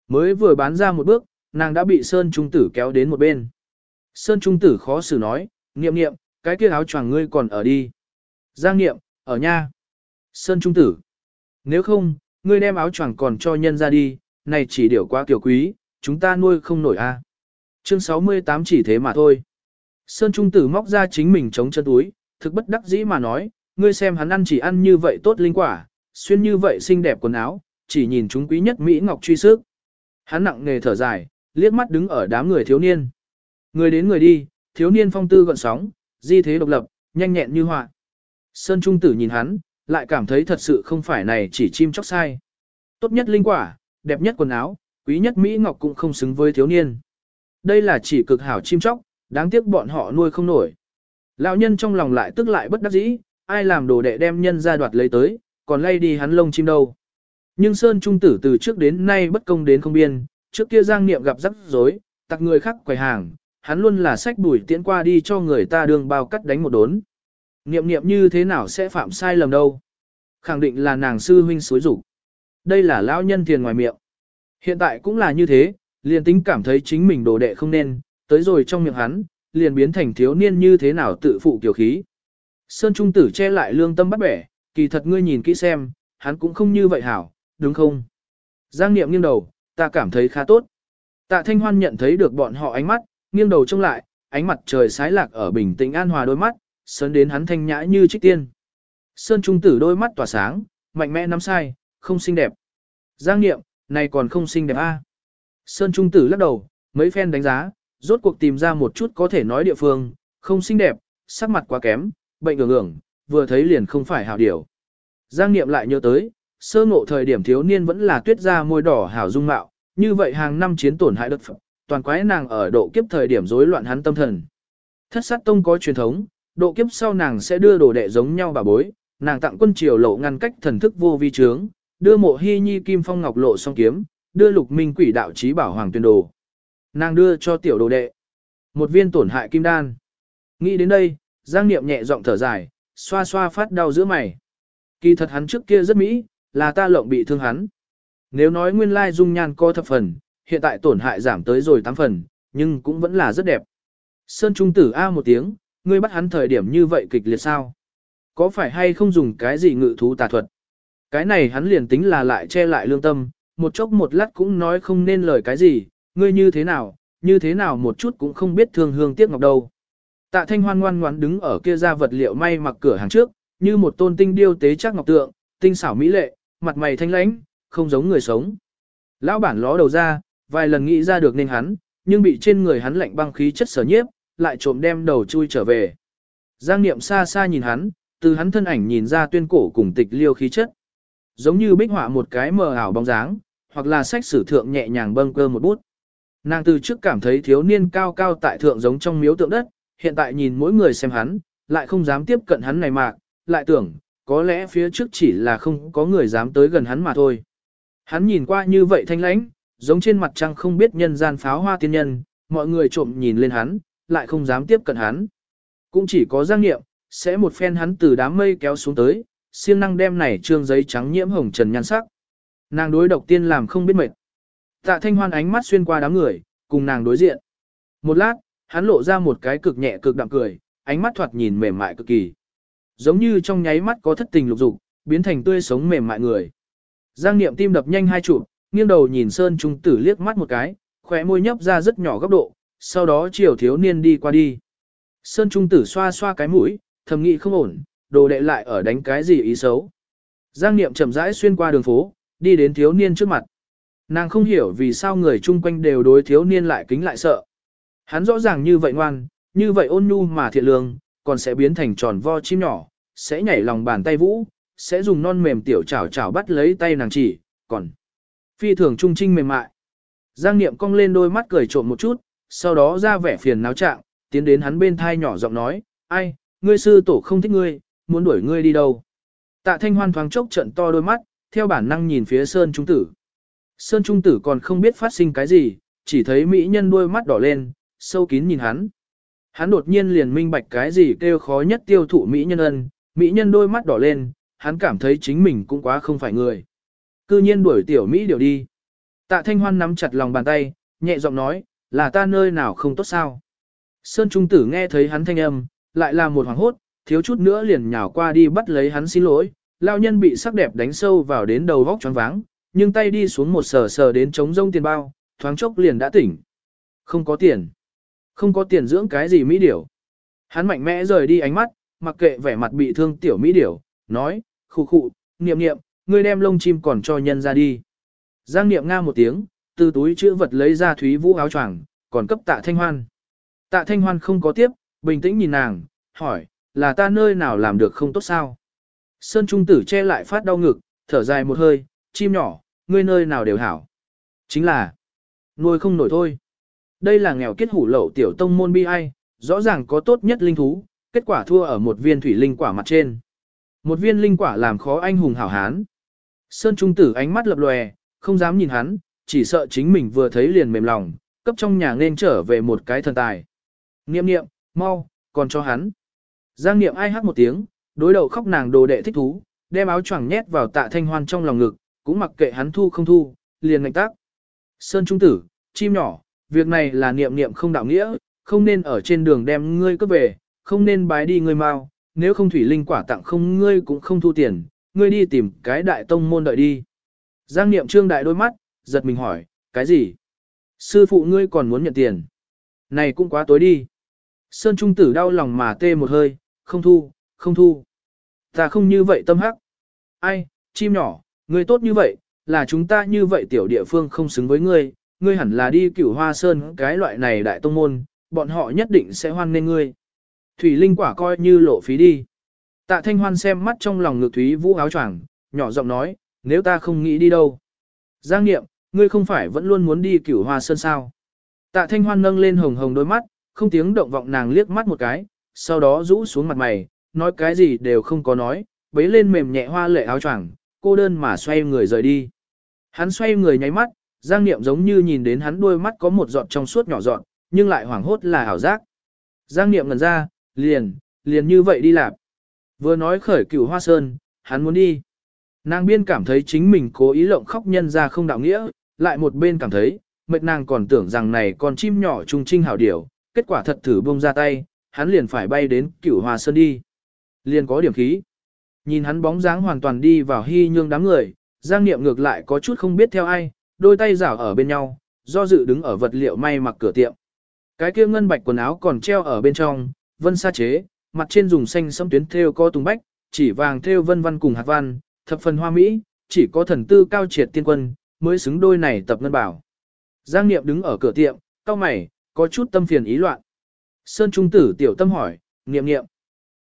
Mới vừa bán ra một bước, nàng đã bị Sơn Trung Tử kéo đến một bên. Sơn Trung Tử khó xử nói, Niệm Niệm, cái kia áo choàng ngươi còn ở đi. Giang Niệm, ở nha. Sơn Trung Tử, nếu không, ngươi đem áo choàng còn cho nhân ra đi, này chỉ điều quá tiểu quý, chúng ta nuôi không nổi a. Chương 68 chỉ thế mà thôi. Sơn Trung Tử móc ra chính mình chống chân túi, thực bất đắc dĩ mà nói, ngươi xem hắn ăn chỉ ăn như vậy tốt linh quả, xuyên như vậy xinh đẹp quần áo, chỉ nhìn chúng quý nhất Mỹ Ngọc truy sức. Hắn nặng nghề thở dài, liếc mắt đứng ở đám người thiếu niên. Người đến người đi, thiếu niên phong tư gọn sóng, di thế độc lập, nhanh nhẹn như họa. Sơn Trung Tử nhìn hắn, lại cảm thấy thật sự không phải này chỉ chim chóc sai. Tốt nhất linh quả, đẹp nhất quần áo, quý nhất Mỹ Ngọc cũng không xứng với thiếu niên. Đây là chỉ cực hảo chim chóc, đáng tiếc bọn họ nuôi không nổi. Lão nhân trong lòng lại tức lại bất đắc dĩ, ai làm đồ đệ đem nhân ra đoạt lấy tới, còn lay đi hắn lông chim đâu. Nhưng Sơn Trung Tử từ trước đến nay bất công đến không biên, trước kia Giang Niệm gặp rắc rối, tặc người khác quầy hàng, hắn luôn là sách đuổi tiễn qua đi cho người ta đường bao cắt đánh một đốn. Niệm niệm như thế nào sẽ phạm sai lầm đâu. Khẳng định là nàng sư huynh suối rủ. Đây là lão nhân tiền ngoài miệng. Hiện tại cũng là như thế, liền tính cảm thấy chính mình đồ đệ không nên, tới rồi trong miệng hắn, liền biến thành thiếu niên như thế nào tự phụ kiểu khí. Sơn Trung Tử che lại lương tâm bắt bẻ, kỳ thật ngươi nhìn kỹ xem, hắn cũng không như vậy hảo, đúng không? Giang Niệm nghiêng đầu, ta cảm thấy khá tốt. Tạ Thanh Hoan nhận thấy được bọn họ ánh mắt, nghiêng đầu trông lại, ánh mặt trời sái lạc ở bình tĩnh an hòa đôi mắt, sơn đến hắn thanh nhã như trích tiên. Sơn Trung Tử đôi mắt tỏa sáng, mạnh mẽ nắm sai, không xinh đẹp. Giang Niệm, này còn không xinh đẹp a. Sơn Trung Tử lắc đầu, mấy phen đánh giá, rốt cuộc tìm ra một chút có thể nói địa phương, không xinh đẹp, sắc mặt quá kém, bệnh ngưỡng ngưỡng vừa thấy liền không phải hảo điều. Giang Niệm lại nhớ tới, sơ ngộ thời điểm thiếu niên vẫn là tuyết ra môi đỏ hảo dung mạo, như vậy hàng năm chiến tổn hại đất phẩm, toàn quái nàng ở độ kiếp thời điểm rối loạn hắn tâm thần. Thất sát tông có truyền thống, độ kiếp sau nàng sẽ đưa đồ đệ giống nhau bà bối, nàng tặng quân triều lộ ngăn cách thần thức vô vi trướng, đưa mộ hy nhi kim phong ngọc lộ song kiếm, đưa lục minh quỷ đạo trí bảo hoàng tuyên đồ. Nàng đưa cho tiểu đồ đệ một viên tổn hại kim đan. Nghĩ đến đây, Giang Niệm nhẹ giọng thở dài, xoa xoa phát đau giữa mày. Kỳ thật hắn trước kia rất mỹ, là ta lộng bị thương hắn. Nếu nói nguyên lai dung nhan co thập phần, hiện tại tổn hại giảm tới rồi 8 phần, nhưng cũng vẫn là rất đẹp. Sơn Trung Tử A một tiếng, ngươi bắt hắn thời điểm như vậy kịch liệt sao? Có phải hay không dùng cái gì ngự thú tà thuật? Cái này hắn liền tính là lại che lại lương tâm, một chốc một lát cũng nói không nên lời cái gì, ngươi như thế nào, như thế nào một chút cũng không biết thương hương tiếc ngọc đâu. Tạ Thanh Hoan ngoan ngoãn đứng ở kia ra vật liệu may mặc cửa hàng trước, như một tôn tinh điêu tế chắc ngọc tượng, tinh xảo mỹ lệ, mặt mày thanh lãnh, không giống người sống. Lão bản ló đầu ra, vài lần nghĩ ra được nên hắn, nhưng bị trên người hắn lạnh băng khí chất sở nhiếp, lại trộm đem đầu chui trở về. Giang Niệm xa xa nhìn hắn, từ hắn thân ảnh nhìn ra tuyên cổ cùng tịch liêu khí chất. Giống như bích họa một cái mờ ảo bóng dáng, hoặc là sách sử thượng nhẹ nhàng bâng cơ một bút. Nàng từ trước cảm thấy thiếu niên cao cao tại thượng giống trong miếu tượng đất, hiện tại nhìn mỗi người xem hắn, lại không dám tiếp cận hắn này mạc, lại tưởng, có lẽ phía trước chỉ là không có người dám tới gần hắn mà thôi. Hắn nhìn qua như vậy thanh lãnh, giống trên mặt trăng không biết nhân gian pháo hoa tiên nhân, mọi người trộm nhìn lên hắn, lại không dám tiếp cận hắn. Cũng chỉ có giang nghiệm, sẽ một phen hắn từ đám mây kéo xuống tới, siêng năng đem này trương giấy trắng nhiễm hồng trần nhan sắc. Nàng đối độc tiên làm không biết mệt. Tạ thanh hoan ánh mắt xuyên qua đám người, cùng nàng đối diện. Một lát, hắn lộ ra một cái cực nhẹ cực đạm cười, ánh mắt thoạt nhìn mềm mại cực kỳ. Giống như trong nháy mắt có thất tình lục dục, biến thành tươi sống mềm mại người. Giang niệm tim đập nhanh hai chụp, nghiêng đầu nhìn Sơn Trung Tử liếc mắt một cái, khóe môi nhấp ra rất nhỏ góc độ, sau đó chiều thiếu niên đi qua đi. Sơn Trung Tử xoa xoa cái mũi, thầm nghĩ không ổn, đồ đệ lại ở đánh cái gì ý xấu. Giang niệm chậm rãi xuyên qua đường phố, đi đến thiếu niên trước mặt. Nàng không hiểu vì sao người chung quanh đều đối thiếu niên lại kính lại sợ. Hắn rõ ràng như vậy ngoan, như vậy ôn nhu mà thiện lương, còn sẽ biến thành tròn vo chim nhỏ, sẽ nhảy lòng bàn tay vũ, sẽ dùng non mềm tiểu chảo chảo bắt lấy tay nàng chỉ, còn phi thường trung trinh mềm mại. Giang Niệm cong lên đôi mắt cười trộm một chút, sau đó ra vẻ phiền náo trạng, tiến đến hắn bên thai nhỏ giọng nói, ai, ngươi sư tổ không thích ngươi, muốn đuổi ngươi đi đâu. Tạ Thanh Hoan thoáng chốc trận to đôi mắt, theo bản năng nhìn phía Sơn Trung Tử. Sơn Trung Tử còn không biết phát sinh cái gì, chỉ thấy mỹ nhân đôi mắt đỏ lên, sâu kín nhìn hắn. Hắn đột nhiên liền minh bạch cái gì kêu khó nhất tiêu thụ mỹ nhân ân, mỹ nhân đôi mắt đỏ lên, hắn cảm thấy chính mình cũng quá không phải người. Cư nhiên đuổi tiểu mỹ điều đi. Tạ Thanh Hoan nắm chặt lòng bàn tay, nhẹ giọng nói, là ta nơi nào không tốt sao. Sơn Trung Tử nghe thấy hắn thanh âm, lại là một hoàng hốt, thiếu chút nữa liền nhào qua đi bắt lấy hắn xin lỗi, lao nhân bị sắc đẹp đánh sâu vào đến đầu vóc choáng váng, nhưng tay đi xuống một sờ sờ đến trống rông tiền bao, thoáng chốc liền đã tỉnh. Không có tiền. Không có tiền dưỡng cái gì mỹ điểu. Hắn mạnh mẽ rời đi ánh mắt, mặc kệ vẻ mặt bị thương tiểu mỹ điểu, nói, khụ khụ, niệm niệm, ngươi đem lông chim còn cho nhân ra đi. Giang niệm nga một tiếng, từ túi chữ vật lấy ra thúy vũ áo choàng, còn cấp tạ thanh hoan. Tạ thanh hoan không có tiếp, bình tĩnh nhìn nàng, hỏi, là ta nơi nào làm được không tốt sao? Sơn Trung Tử che lại phát đau ngực, thở dài một hơi, chim nhỏ, ngươi nơi nào đều hảo. Chính là, nuôi không nổi thôi. Đây là nghèo kết hủ lậu tiểu tông môn bi ai, rõ ràng có tốt nhất linh thú, kết quả thua ở một viên thủy linh quả mặt trên. Một viên linh quả làm khó anh hùng hảo hán. Sơn Trung Tử ánh mắt lập lòe, không dám nhìn hắn, chỉ sợ chính mình vừa thấy liền mềm lòng, cấp trong nhà nên trở về một cái thần tài. Niệm niệm, mau, còn cho hắn. Giang niệm ai hát một tiếng, đối đầu khóc nàng đồ đệ thích thú, đem áo choàng nhét vào tạ thanh hoan trong lòng ngực, cũng mặc kệ hắn thu không thu, liền ngạch tác. Sơn Trung Tử, chim nhỏ, việc này là niệm niệm không đạo nghĩa, không nên ở trên đường đem ngươi cướp về, không nên bái đi ngươi mau, nếu không thủy linh quả tặng không ngươi cũng không thu tiền, ngươi đi tìm cái đại tông môn đợi đi. Giang niệm trương đại đôi mắt, giật mình hỏi, cái gì? Sư phụ ngươi còn muốn nhận tiền. Này cũng quá tối đi. Sơn Trung Tử đau lòng mà tê một hơi, không thu, không thu. Ta không như vậy tâm hắc. Ai, chim nhỏ, ngươi tốt như vậy, là chúng ta như vậy tiểu địa phương không xứng với ngươi, ngươi hẳn là đi cửu hoa sơn cái loại này đại tông môn, bọn họ nhất định sẽ hoan nghênh ngươi. Thủy Linh quả coi như lộ phí đi. Tạ Thanh Hoan xem mắt trong lòng ngược Thúy Vũ áo choàng, nhỏ giọng nói, nếu ta không nghĩ đi đâu. Giang Niệm, ngươi không phải vẫn luôn muốn đi cửu hoa sơn sao. Tạ Thanh Hoan nâng lên hồng hồng đôi mắt, không tiếng động vọng nàng liếc mắt một cái, sau đó rũ xuống mặt mày, nói cái gì đều không có nói, bấy lên mềm nhẹ hoa lệ áo choàng, cô đơn mà xoay người rời đi. Hắn xoay người nháy mắt, Giang Niệm giống như nhìn đến hắn đôi mắt có một giọt trong suốt nhỏ giọt, nhưng lại hoảng hốt là ảo giác. Giang Niệm ngần ra, liền, liền như vậy đi làm. Vừa nói khởi cửu hoa sơn, hắn muốn đi. Nàng biên cảm thấy chính mình cố ý lộng khóc nhân ra không đạo nghĩa, lại một bên cảm thấy, mệt nàng còn tưởng rằng này con chim nhỏ trung trinh hảo điểu, kết quả thật thử buông ra tay, hắn liền phải bay đến cửu hòa sơn đi. Liền có điểm khí. Nhìn hắn bóng dáng hoàn toàn đi vào hy nhương đám người, Giang Niệm ngược lại có chút không biết theo ai, đôi tay rảo ở bên nhau, do dự đứng ở vật liệu may mặc cửa tiệm. Cái kia ngân bạch quần áo còn treo ở bên trong, vân sa chế, mặt trên dùng xanh sẫm tuyến thêu có tùng bách, chỉ vàng thêu vân văn cùng hạt văn, thập phần hoa mỹ, chỉ có thần tư cao triệt tiên quân, mới xứng đôi này tập ngân bảo. Giang Niệm đứng ở cửa tiệm, cao mày, có chút tâm phiền ý loạn. Sơn Trung Tử tiểu tâm hỏi, Niệm Niệm.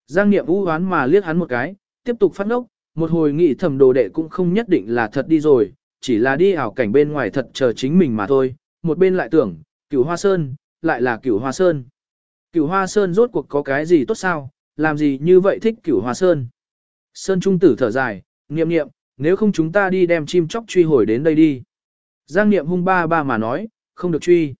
Giang Niệm u hoán mà liếc hắn một cái, tiếp tục phát ngốc, một hồi nghị thẩm đồ đệ cũng không nhất định là thật đi rồi, chỉ là đi ảo cảnh bên ngoài thật chờ chính mình mà thôi, một bên lại tưởng, cửu hoa sơn, lại là cửu hoa sơn. Cửu hoa sơn rốt cuộc có cái gì tốt sao, làm gì như vậy thích cửu hoa sơn. Sơn trung tử thở dài, niệm niệm, nếu không chúng ta đi đem chim chóc truy hồi đến đây đi. Giang niệm hung ba ba mà nói, không được truy.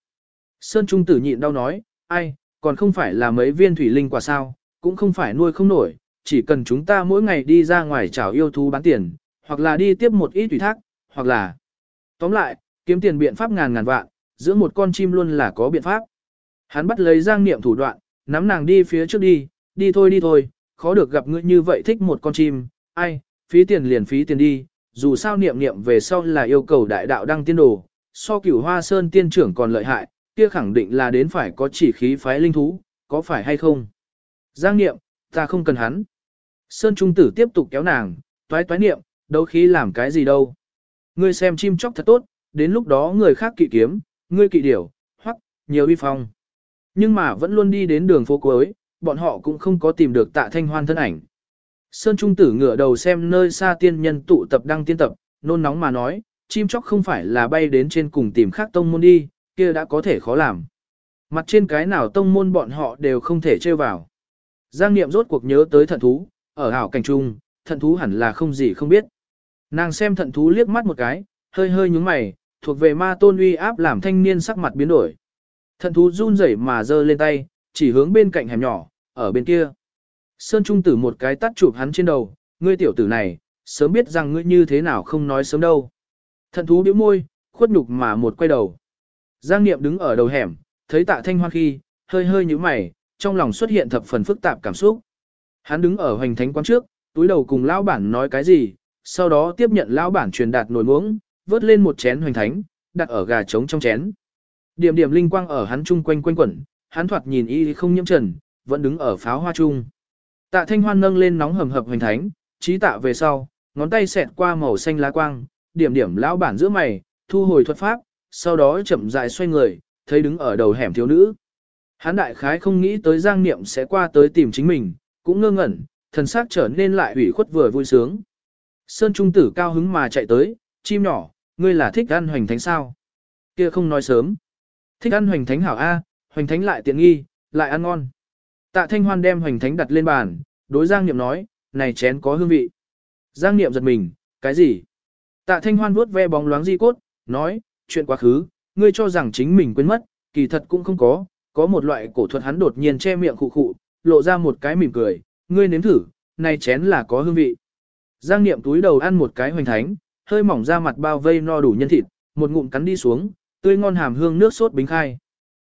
Sơn trung tử nhịn đau nói, ai, còn không phải là mấy viên thủy linh quả sao, cũng không phải nuôi không nổi, chỉ cần chúng ta mỗi ngày đi ra ngoài chảo yêu thú bán tiền, hoặc là đi tiếp một ít thủy thác, hoặc là... Tóm lại, kiếm tiền biện pháp ngàn ngàn vạn, giữa một con chim luôn là có biện pháp. Hắn bắt lấy giang niệm thủ đoạn, nắm nàng đi phía trước đi, đi thôi đi thôi, khó được gặp ngươi như vậy thích một con chim, ai, phí tiền liền phí tiền đi, dù sao niệm niệm về sau là yêu cầu đại đạo đăng tiên đồ, so cửu hoa sơn tiên trưởng còn lợi hại, kia khẳng định là đến phải có chỉ khí phái linh thú, có phải hay không? Giang niệm, ta không cần hắn. Sơn Trung Tử tiếp tục kéo nàng, toái toái niệm, đấu khí làm cái gì đâu. Ngươi xem chim chóc thật tốt, đến lúc đó người khác kỵ kiếm, ngươi kỵ điểu, hoặc, nhiều uy phong. Nhưng mà vẫn luôn đi đến đường phố cuối, bọn họ cũng không có tìm được tạ thanh hoan thân ảnh. Sơn Trung Tử ngửa đầu xem nơi xa tiên nhân tụ tập đăng tiên tập, nôn nóng mà nói, chim chóc không phải là bay đến trên cùng tìm khác tông môn đi, kia đã có thể khó làm. Mặt trên cái nào tông môn bọn họ đều không thể chơi vào. Giang Niệm rốt cuộc nhớ tới thận thú, ở hảo cảnh trung, thận thú hẳn là không gì không biết. Nàng xem thận thú liếc mắt một cái, hơi hơi nhúng mày, thuộc về ma tôn uy áp làm thanh niên sắc mặt biến đổi. Thận thú run rẩy mà giơ lên tay, chỉ hướng bên cạnh hẻm nhỏ, ở bên kia. Sơn Trung Tử một cái tắt chụp hắn trên đầu, ngươi tiểu tử này, sớm biết rằng ngươi như thế nào không nói sớm đâu. Thận thú bĩu môi, khuất nhục mà một quay đầu. Giang Niệm đứng ở đầu hẻm, thấy tạ thanh hoan khi, hơi hơi như mày, trong lòng xuất hiện thập phần phức tạp cảm xúc. Hắn đứng ở hoành thánh quán trước, túi đầu cùng lão bản nói cái gì, sau đó tiếp nhận lão bản truyền đạt nồi muỗng, vớt lên một chén hoành thánh, đặt ở gà trống trong chén. Điểm điểm linh quang ở hắn chung quanh quanh quẩn, hắn thoạt nhìn y không nhiễm trần, vẫn đứng ở pháo hoa chung. Tạ Thanh Hoan nâng lên nóng hầm hập hoành thánh, trí tạ về sau, ngón tay xẹt qua màu xanh lá quang, điểm điểm lão bản giữa mày, thu hồi thuật pháp, sau đó chậm rãi xoay người, thấy đứng ở đầu hẻm thiếu nữ. Hán đại khái không nghĩ tới Giang Niệm sẽ qua tới tìm chính mình, cũng ngơ ngẩn, thần sắc trở nên lại ủy khuất vừa vui sướng. Sơn Trung Tử cao hứng mà chạy tới, chim nhỏ, ngươi là thích ăn hoành thánh sao? Kia không nói sớm. Thích ăn hoành thánh hảo A, hoành thánh lại tiện nghi, lại ăn ngon. Tạ Thanh Hoan đem hoành thánh đặt lên bàn, đối Giang Niệm nói, này chén có hương vị. Giang Niệm giật mình, cái gì? Tạ Thanh Hoan vuốt ve bóng loáng di cốt, nói, chuyện quá khứ, ngươi cho rằng chính mình quên mất, kỳ thật cũng không có, có một loại cổ thuật hắn đột nhiên che miệng khụ khụ, lộ ra một cái mỉm cười, ngươi nếm thử, này chén là có hương vị. Giang Niệm túi đầu ăn một cái hoành thánh, hơi mỏng ra mặt bao vây no đủ nhân thịt, một ngụm cắn đi xuống, tươi ngon hàm hương nước sốt bính khai.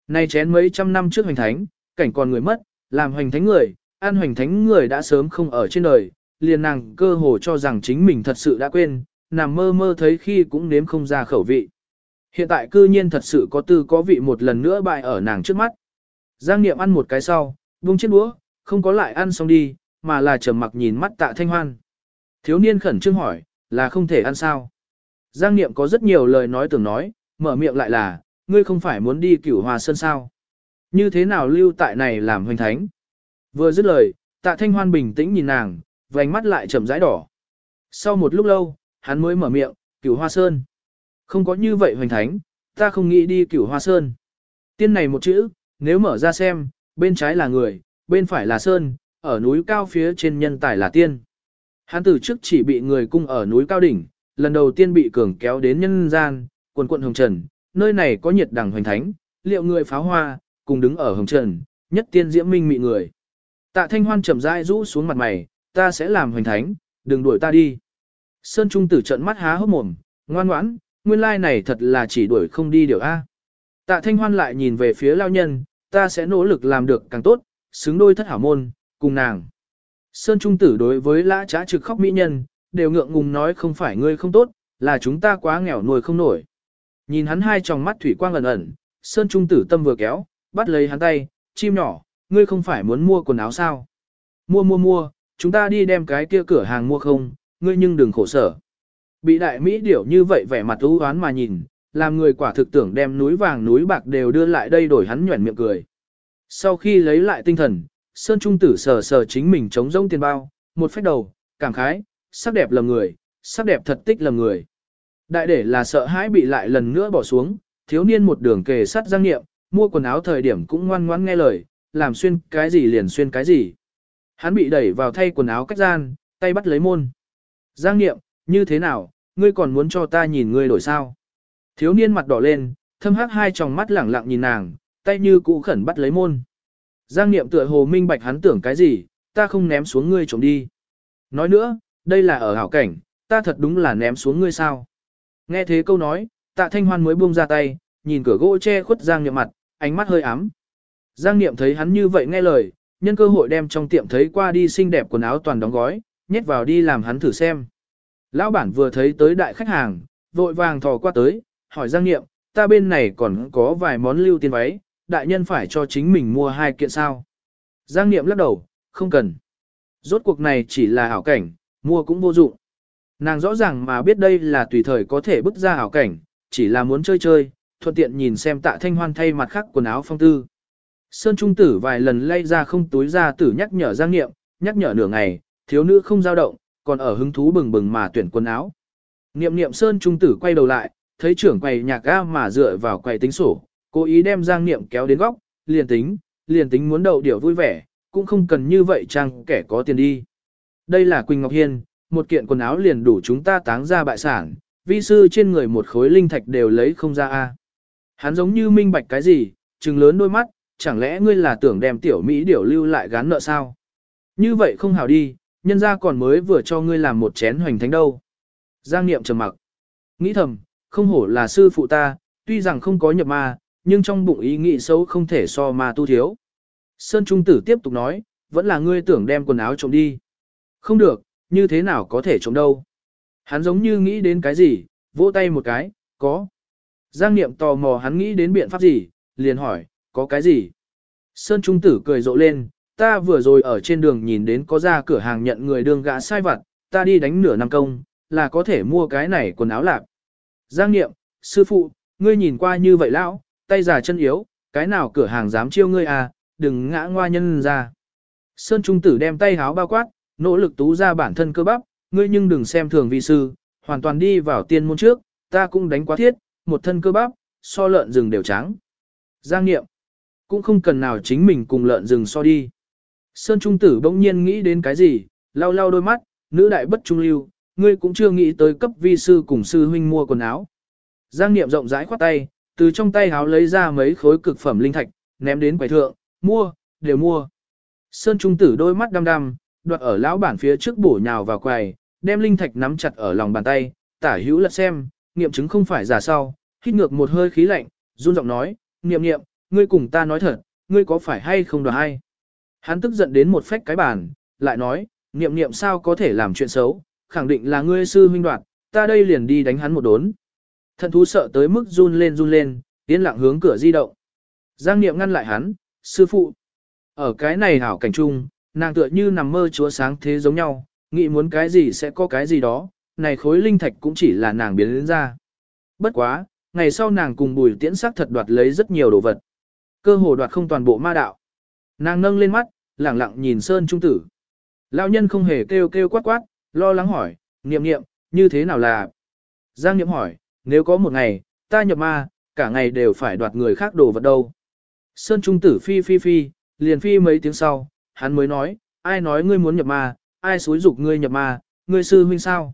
Này chén mấy trăm năm trước hoành thánh, cảnh còn người mất, làm hoành thánh người, an hoành thánh người đã sớm không ở trên đời, liền nàng cơ hồ cho rằng chính mình thật sự đã quên, nằm mơ mơ thấy khi cũng nếm không ra khẩu vị. Hiện tại cư nhiên thật sự có tư có vị một lần nữa bại ở nàng trước mắt. Giang Niệm ăn một cái sau, buông chiếc đũa, không có lại ăn xong đi, mà là trầm mặc nhìn mắt tạ thanh hoan. Thiếu niên khẩn trương hỏi, là không thể ăn sao? Giang Niệm có rất nhiều lời nói tưởng nói, mở miệng lại là, ngươi không phải muốn đi cửu hòa sơn sao. Như thế nào lưu tại này làm hoành thánh? Vừa dứt lời, tạ thanh hoan bình tĩnh nhìn nàng, vành mắt lại chậm rãi đỏ. Sau một lúc lâu, hắn mới mở miệng, cửu hoa sơn. Không có như vậy hoành thánh, ta không nghĩ đi cửu hoa sơn. Tiên này một chữ, nếu mở ra xem, bên trái là người, bên phải là sơn, ở núi cao phía trên nhân tài là tiên. Hắn từ trước chỉ bị người cung ở núi cao đỉnh, lần đầu tiên bị cường kéo đến nhân gian, quần quận hồng trần, nơi này có nhiệt đẳng hoành thánh, liệu người pháo hoa, cùng đứng ở hồng trần, nhất tiên diễm minh mị người. Tạ thanh hoan chậm rãi rũ xuống mặt mày, ta sẽ làm hoành thánh, đừng đuổi ta đi. Sơn Trung tử trận mắt há hốc mồm, ngoan ngoãn, nguyên lai này thật là chỉ đuổi không đi điều A. Tạ thanh hoan lại nhìn về phía lao nhân, ta sẽ nỗ lực làm được càng tốt, xứng đôi thất hảo môn, cùng nàng. Sơn Trung tử đối với lã trá trực khóc mỹ nhân, đều ngượng ngùng nói không phải ngươi không tốt, là chúng ta quá nghèo nuôi không nổi. Nhìn hắn hai tròng mắt thủy quang ẩn ẩn, Sơn Trung tử tâm vừa kéo, bắt lấy hắn tay, chim nhỏ, ngươi không phải muốn mua quần áo sao? Mua mua mua, chúng ta đi đem cái kia cửa hàng mua không, ngươi nhưng đừng khổ sở. Bị đại Mỹ điểu như vậy vẻ mặt ưu oán mà nhìn, làm người quả thực tưởng đem núi vàng núi bạc đều đưa lại đây đổi hắn nhuẩn miệng cười. Sau khi lấy lại tinh thần, Sơn Trung Tử sờ sờ chính mình chống rông tiền bao, một phép đầu, cảm khái, sắc đẹp lầm người, sắc đẹp thật tích lầm người. Đại để là sợ hãi bị lại lần nữa bỏ xuống, thiếu niên một đường kề sắt giang nghiệm, mua quần áo thời điểm cũng ngoan ngoãn nghe lời, làm xuyên cái gì liền xuyên cái gì. Hắn bị đẩy vào thay quần áo cách gian, tay bắt lấy môn. Giang nghiệm, như thế nào, ngươi còn muốn cho ta nhìn ngươi đổi sao? Thiếu niên mặt đỏ lên, thâm hắc hai tròng mắt lẳng lặng nhìn nàng, tay như cũ khẩn bắt lấy môn. Giang niệm tựa hồ minh bạch hắn tưởng cái gì, ta không ném xuống ngươi trộm đi. Nói nữa, đây là ở hảo cảnh, ta thật đúng là ném xuống ngươi sao. Nghe thế câu nói, tạ thanh hoan mới buông ra tay, nhìn cửa gỗ che khuất Giang niệm mặt, ánh mắt hơi ám. Giang niệm thấy hắn như vậy nghe lời, nhân cơ hội đem trong tiệm thấy qua đi xinh đẹp quần áo toàn đóng gói, nhét vào đi làm hắn thử xem. Lão bản vừa thấy tới đại khách hàng, vội vàng thò qua tới, hỏi Giang Niệm, ta bên này còn có vài món lưu tiền váy, đại nhân phải cho chính mình mua hai kiện sao. Giang Niệm lắc đầu, không cần. Rốt cuộc này chỉ là hảo cảnh, mua cũng vô dụng. Nàng rõ ràng mà biết đây là tùy thời có thể bước ra hảo cảnh, chỉ là muốn chơi chơi, thuận tiện nhìn xem tạ thanh hoan thay mặt khác quần áo phong tư. Sơn Trung Tử vài lần lay ra không túi ra tử nhắc nhở Giang Niệm, nhắc nhở nửa ngày, thiếu nữ không dao động, còn ở hứng thú bừng bừng mà tuyển quần áo. Niệm niệm Sơn Trung Tử quay đầu lại, thấy trưởng quầy nhạc ga mà dựa vào quầy tính sổ, cố ý đem Giang Niệm kéo đến góc, liền tính, liền tính muốn đậu điểu vui vẻ, cũng không cần như vậy chăng kẻ có tiền đi. Đây là Quỳnh Ngọc Hiên, một kiện quần áo liền đủ chúng ta táng ra bại sản, vi sư trên người một khối linh thạch đều lấy không ra a. Hắn giống như minh bạch cái gì, trừng lớn đôi mắt, chẳng lẽ ngươi là tưởng đem tiểu Mỹ điểu lưu lại gán nợ sao? Như vậy không hảo đi, nhân ra còn mới vừa cho ngươi làm một chén hoành thánh đâu. Giang Niệm trầm mặc. Nghĩ thầm, không hổ là sư phụ ta, tuy rằng không có nhập ma, nhưng trong bụng ý nghĩ xấu không thể so ma tu thiếu. Sơn Trung Tử tiếp tục nói, vẫn là ngươi tưởng đem quần áo trộm đi. Không được, như thế nào có thể trộm đâu. Hắn giống như nghĩ đến cái gì, vỗ tay một cái, có. Giang Niệm tò mò hắn nghĩ đến biện pháp gì, liền hỏi, có cái gì? Sơn Trung Tử cười rộ lên, ta vừa rồi ở trên đường nhìn đến có ra cửa hàng nhận người đường gã sai vặt, ta đi đánh nửa năm công, là có thể mua cái này quần áo lạc. Giang Niệm, sư phụ, ngươi nhìn qua như vậy lão, tay già chân yếu, cái nào cửa hàng dám chiêu ngươi à, đừng ngã ngoa nhân ra. Sơn Trung Tử đem tay háo bao quát, nỗ lực tú ra bản thân cơ bắp, ngươi nhưng đừng xem thường vi sư, hoàn toàn đi vào tiên môn trước, ta cũng đánh quá thiết, một thân cơ bắp, so lợn rừng đều trắng. Giang Niệm, cũng không cần nào chính mình cùng lợn rừng so đi. Sơn Trung Tử bỗng nhiên nghĩ đến cái gì, lau lau đôi mắt, nữ đại bất trung lưu, ngươi cũng chưa nghĩ tới cấp vi sư cùng sư huynh mua quần áo. Giang Niệm rộng rãi khoát tay, từ trong tay háo lấy ra mấy khối cực phẩm linh thạch, ném đến quầy thượng, mua, đều mua. Sơn Trung Tử đôi mắt đăm đăm, đoạt ở lão bản phía trước bổ nhào vào quầy, đem linh thạch nắm chặt ở lòng bàn tay, tả hữu lật xem, nghiệm chứng không phải giả sau, hít ngược một hơi khí lạnh, run giọng nói, niệm niệm, ngươi cùng ta nói thật, ngươi có phải hay không đoạt hay? Hắn tức giận đến một phách cái bàn, lại nói, niệm niệm sao có thể làm chuyện xấu, khẳng định là ngươi sư huynh đoạt, ta đây liền đi đánh hắn một đốn. Thần thú sợ tới mức run lên run lên, tiến lặng hướng cửa di động. Giang niệm ngăn lại hắn, sư phụ. Ở cái này hảo cảnh chung, nàng tựa như nằm mơ chúa sáng thế giống nhau, nghĩ muốn cái gì sẽ có cái gì đó, này khối linh thạch cũng chỉ là nàng biến đến ra. Bất quá, ngày sau nàng cùng bùi tiễn sắc thật đoạt lấy rất nhiều đồ vật. Cơ hồ đoạt không toàn bộ ma đạo. Nàng nâng lên mắt, lẳng lặng nhìn Sơn Trung Tử. Lão nhân không hề kêu kêu quát quát, lo lắng hỏi, niệm niệm, như thế nào là? Giang niệm hỏi, nếu có một ngày, ta nhập ma, cả ngày đều phải đoạt người khác đồ vật đâu. Sơn Trung Tử phi phi phi, liền phi mấy tiếng sau, hắn mới nói, ai nói ngươi muốn nhập ma, ai xúi dục ngươi nhập ma, ngươi sư huynh sao?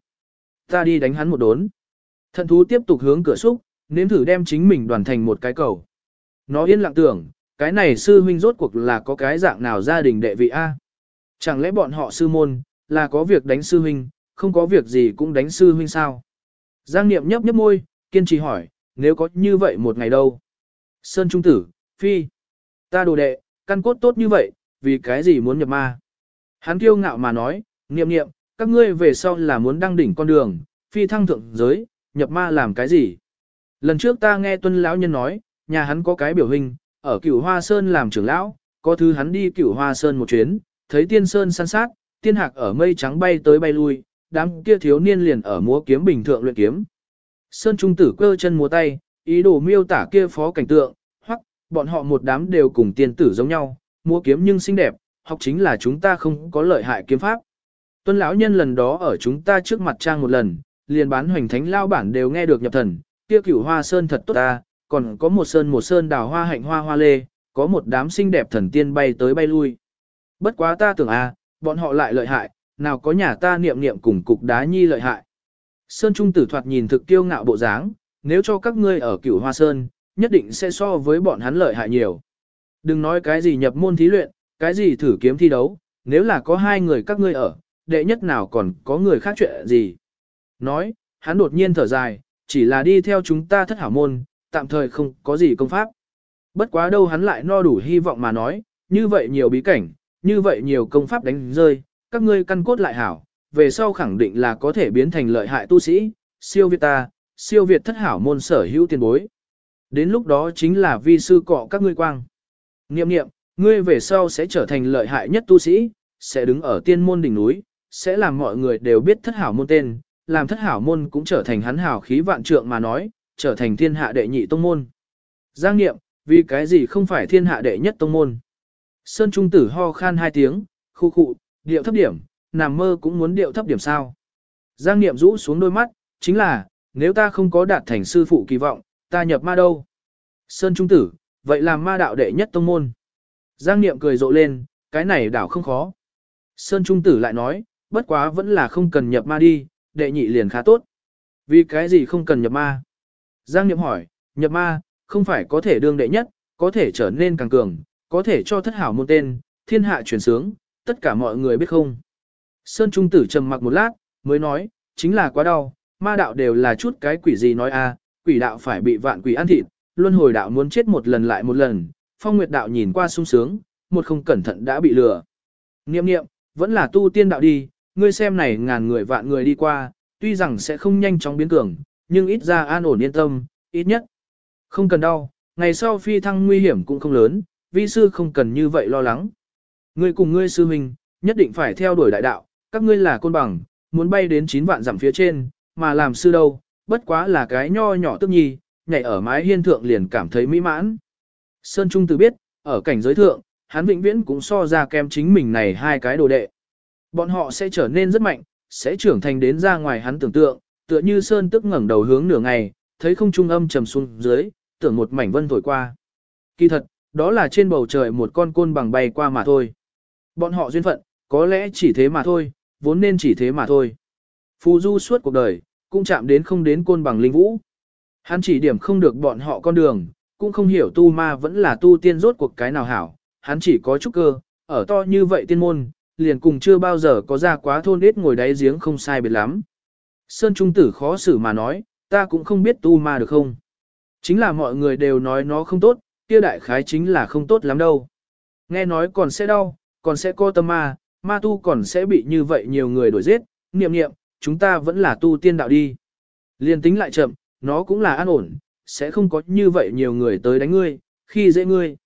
Ta đi đánh hắn một đốn. Thận thú tiếp tục hướng cửa xúc, nếm thử đem chính mình đoàn thành một cái cầu. Nó yên lặng tưởng, cái này sư huynh rốt cuộc là có cái dạng nào gia đình đệ vị A. Chẳng lẽ bọn họ sư môn, là có việc đánh sư huynh, không có việc gì cũng đánh sư huynh sao? Giang Niệm nhấp nhấp môi, kiên trì hỏi, nếu có như vậy một ngày đâu? Sơn Trung Tử, Phi, ta đồ đệ, căn cốt tốt như vậy, vì cái gì muốn nhập ma? Hắn kiêu ngạo mà nói, Niệm Niệm, các ngươi về sau là muốn đăng đỉnh con đường, Phi thăng thượng giới, nhập ma làm cái gì? Lần trước ta nghe tuân lão nhân nói, nhà hắn có cái biểu hình, ở cửu hoa sơn làm trưởng lão, có thứ hắn đi cửu hoa sơn một chuyến, thấy tiên sơn săn sát, tiên hạc ở mây trắng bay tới bay lui, đám kia thiếu niên liền ở múa kiếm bình thượng luyện kiếm. Sơn trung tử cơ chân múa tay, ý đồ miêu tả kia phó cảnh tượng, hoặc, bọn họ một đám đều cùng tiên tử giống nhau, múa kiếm nhưng xinh đẹp, học chính là chúng ta không có lợi hại kiếm pháp. Tuân lão nhân lần đó ở chúng ta trước mặt trang một lần, liền bán hoành thánh lao bản đều nghe được nhập thần, kia cửu hoa sơn thật tốt ta, còn có một sơn một sơn đào hoa hạnh hoa hoa lê, có một đám xinh đẹp thần tiên bay tới bay lui. Bất quá ta tưởng à, bọn họ lại lợi hại, nào có nhà ta niệm niệm cùng cục đá nhi lợi hại. Sơn Trung tử thoạt nhìn thực kiêu ngạo bộ dáng, nếu cho các ngươi ở cửu hoa sơn, nhất định sẽ so với bọn hắn lợi hại nhiều. Đừng nói cái gì nhập môn thí luyện, cái gì thử kiếm thi đấu, nếu là có hai người các ngươi ở, đệ nhất nào còn có người khác chuyện gì. Nói, hắn đột nhiên thở dài, chỉ là đi theo chúng ta thất hảo môn, tạm thời không có gì công pháp. Bất quá đâu hắn lại no đủ hy vọng mà nói, như vậy nhiều bí cảnh, như vậy nhiều công pháp đánh rơi, các ngươi căn cốt lại hảo, về sau khẳng định là có thể biến thành lợi hại tu sĩ, siêu việt ta, siêu việt thất hảo môn sở hữu tiền bối. Đến lúc đó chính là vi sư cọ các ngươi quang. Niệm niệm, ngươi về sau sẽ trở thành lợi hại nhất tu sĩ, sẽ đứng ở tiên môn đỉnh núi, sẽ làm mọi người đều biết thất hảo môn tên, làm thất hảo môn cũng trở thành hắn hảo khí vạn trượng mà nói, trở thành thiên hạ đệ nhị tông môn. Giang Niệm, vì cái gì không phải thiên hạ đệ nhất tông môn? Sơn Trung Tử ho khan hai tiếng, khu khụ, điệu thấp điểm, nằm mơ cũng muốn điệu thấp điểm sao. Giang Niệm rũ xuống đôi mắt, chính là, nếu ta không có đạt thành sư phụ kỳ vọng, ta nhập ma đâu? Sơn Trung Tử, vậy làm ma đạo đệ nhất tông môn. Giang Niệm cười rộ lên, cái này đảo không khó. Sơn Trung Tử lại nói, bất quá vẫn là không cần nhập ma đi, đệ nhị liền khá tốt. Vì cái gì không cần nhập ma? Giang Niệm hỏi, nhập ma, không phải có thể đương đệ nhất, có thể trở nên càng cường, có thể cho thất hảo môn tên, thiên hạ truyền sướng, tất cả mọi người biết không. Sơn Trung Tử trầm mặc một lát, mới nói, chính là quá đau, ma đạo đều là chút cái quỷ gì nói a, à, quỷ đạo phải bị vạn quỷ ăn thịt, luân hồi đạo muốn chết một lần lại một lần, phong nguyệt đạo nhìn qua sung sướng, một không cẩn thận đã bị lừa. Niệm niệm, vẫn là tu tiên đạo đi, ngươi xem này ngàn người vạn người đi qua, tuy rằng sẽ không nhanh chóng biến cường, nhưng ít ra an ổn yên tâm, ít nhất. Không cần đau, ngày sau phi thăng nguy hiểm cũng không lớn, vi sư không cần như vậy lo lắng. Ngươi cùng ngươi sư huynh, nhất định phải theo đuổi đại đạo, các ngươi là côn bằng, muốn bay đến 9 vạn dặm phía trên, mà làm sư đâu, bất quá là cái nho nhỏ tức nhi, nhảy ở mái hiên thượng liền cảm thấy mỹ mãn. Sơn Trung từ biết, ở cảnh giới thượng, hắn vĩnh viễn cũng so ra kem chính mình này hai cái đồ đệ. Bọn họ sẽ trở nên rất mạnh, sẽ trưởng thành đến ra ngoài hắn tưởng tượng, tựa như Sơn tức ngẩng đầu hướng nửa ngày, thấy không trung âm trầm xuống dưới, tưởng một mảnh vân thổi qua. Kỳ thật, đó là trên bầu trời một con côn bằng bay qua mà thôi. Bọn họ duyên phận, có lẽ chỉ thế mà thôi, vốn nên chỉ thế mà thôi. Phù du suốt cuộc đời, cũng chạm đến không đến côn bằng linh vũ. Hắn chỉ điểm không được bọn họ con đường, cũng không hiểu tu ma vẫn là tu tiên rốt cuộc cái nào hảo, hắn chỉ có chút cơ, ở to như vậy tiên môn, liền cùng chưa bao giờ có ra quá thôn ít ngồi đáy giếng không sai biệt lắm. Sơn Trung Tử khó xử mà nói, ta cũng không biết tu ma được không. Chính là mọi người đều nói nó không tốt, kia đại khái chính là không tốt lắm đâu. Nghe nói còn sẽ đau, còn sẽ có tâm ma, ma tu còn sẽ bị như vậy nhiều người đuổi giết, niệm niệm, chúng ta vẫn là tu tiên đạo đi. Liên tính lại chậm, nó cũng là an ổn, sẽ không có như vậy nhiều người tới đánh ngươi, khi dễ ngươi.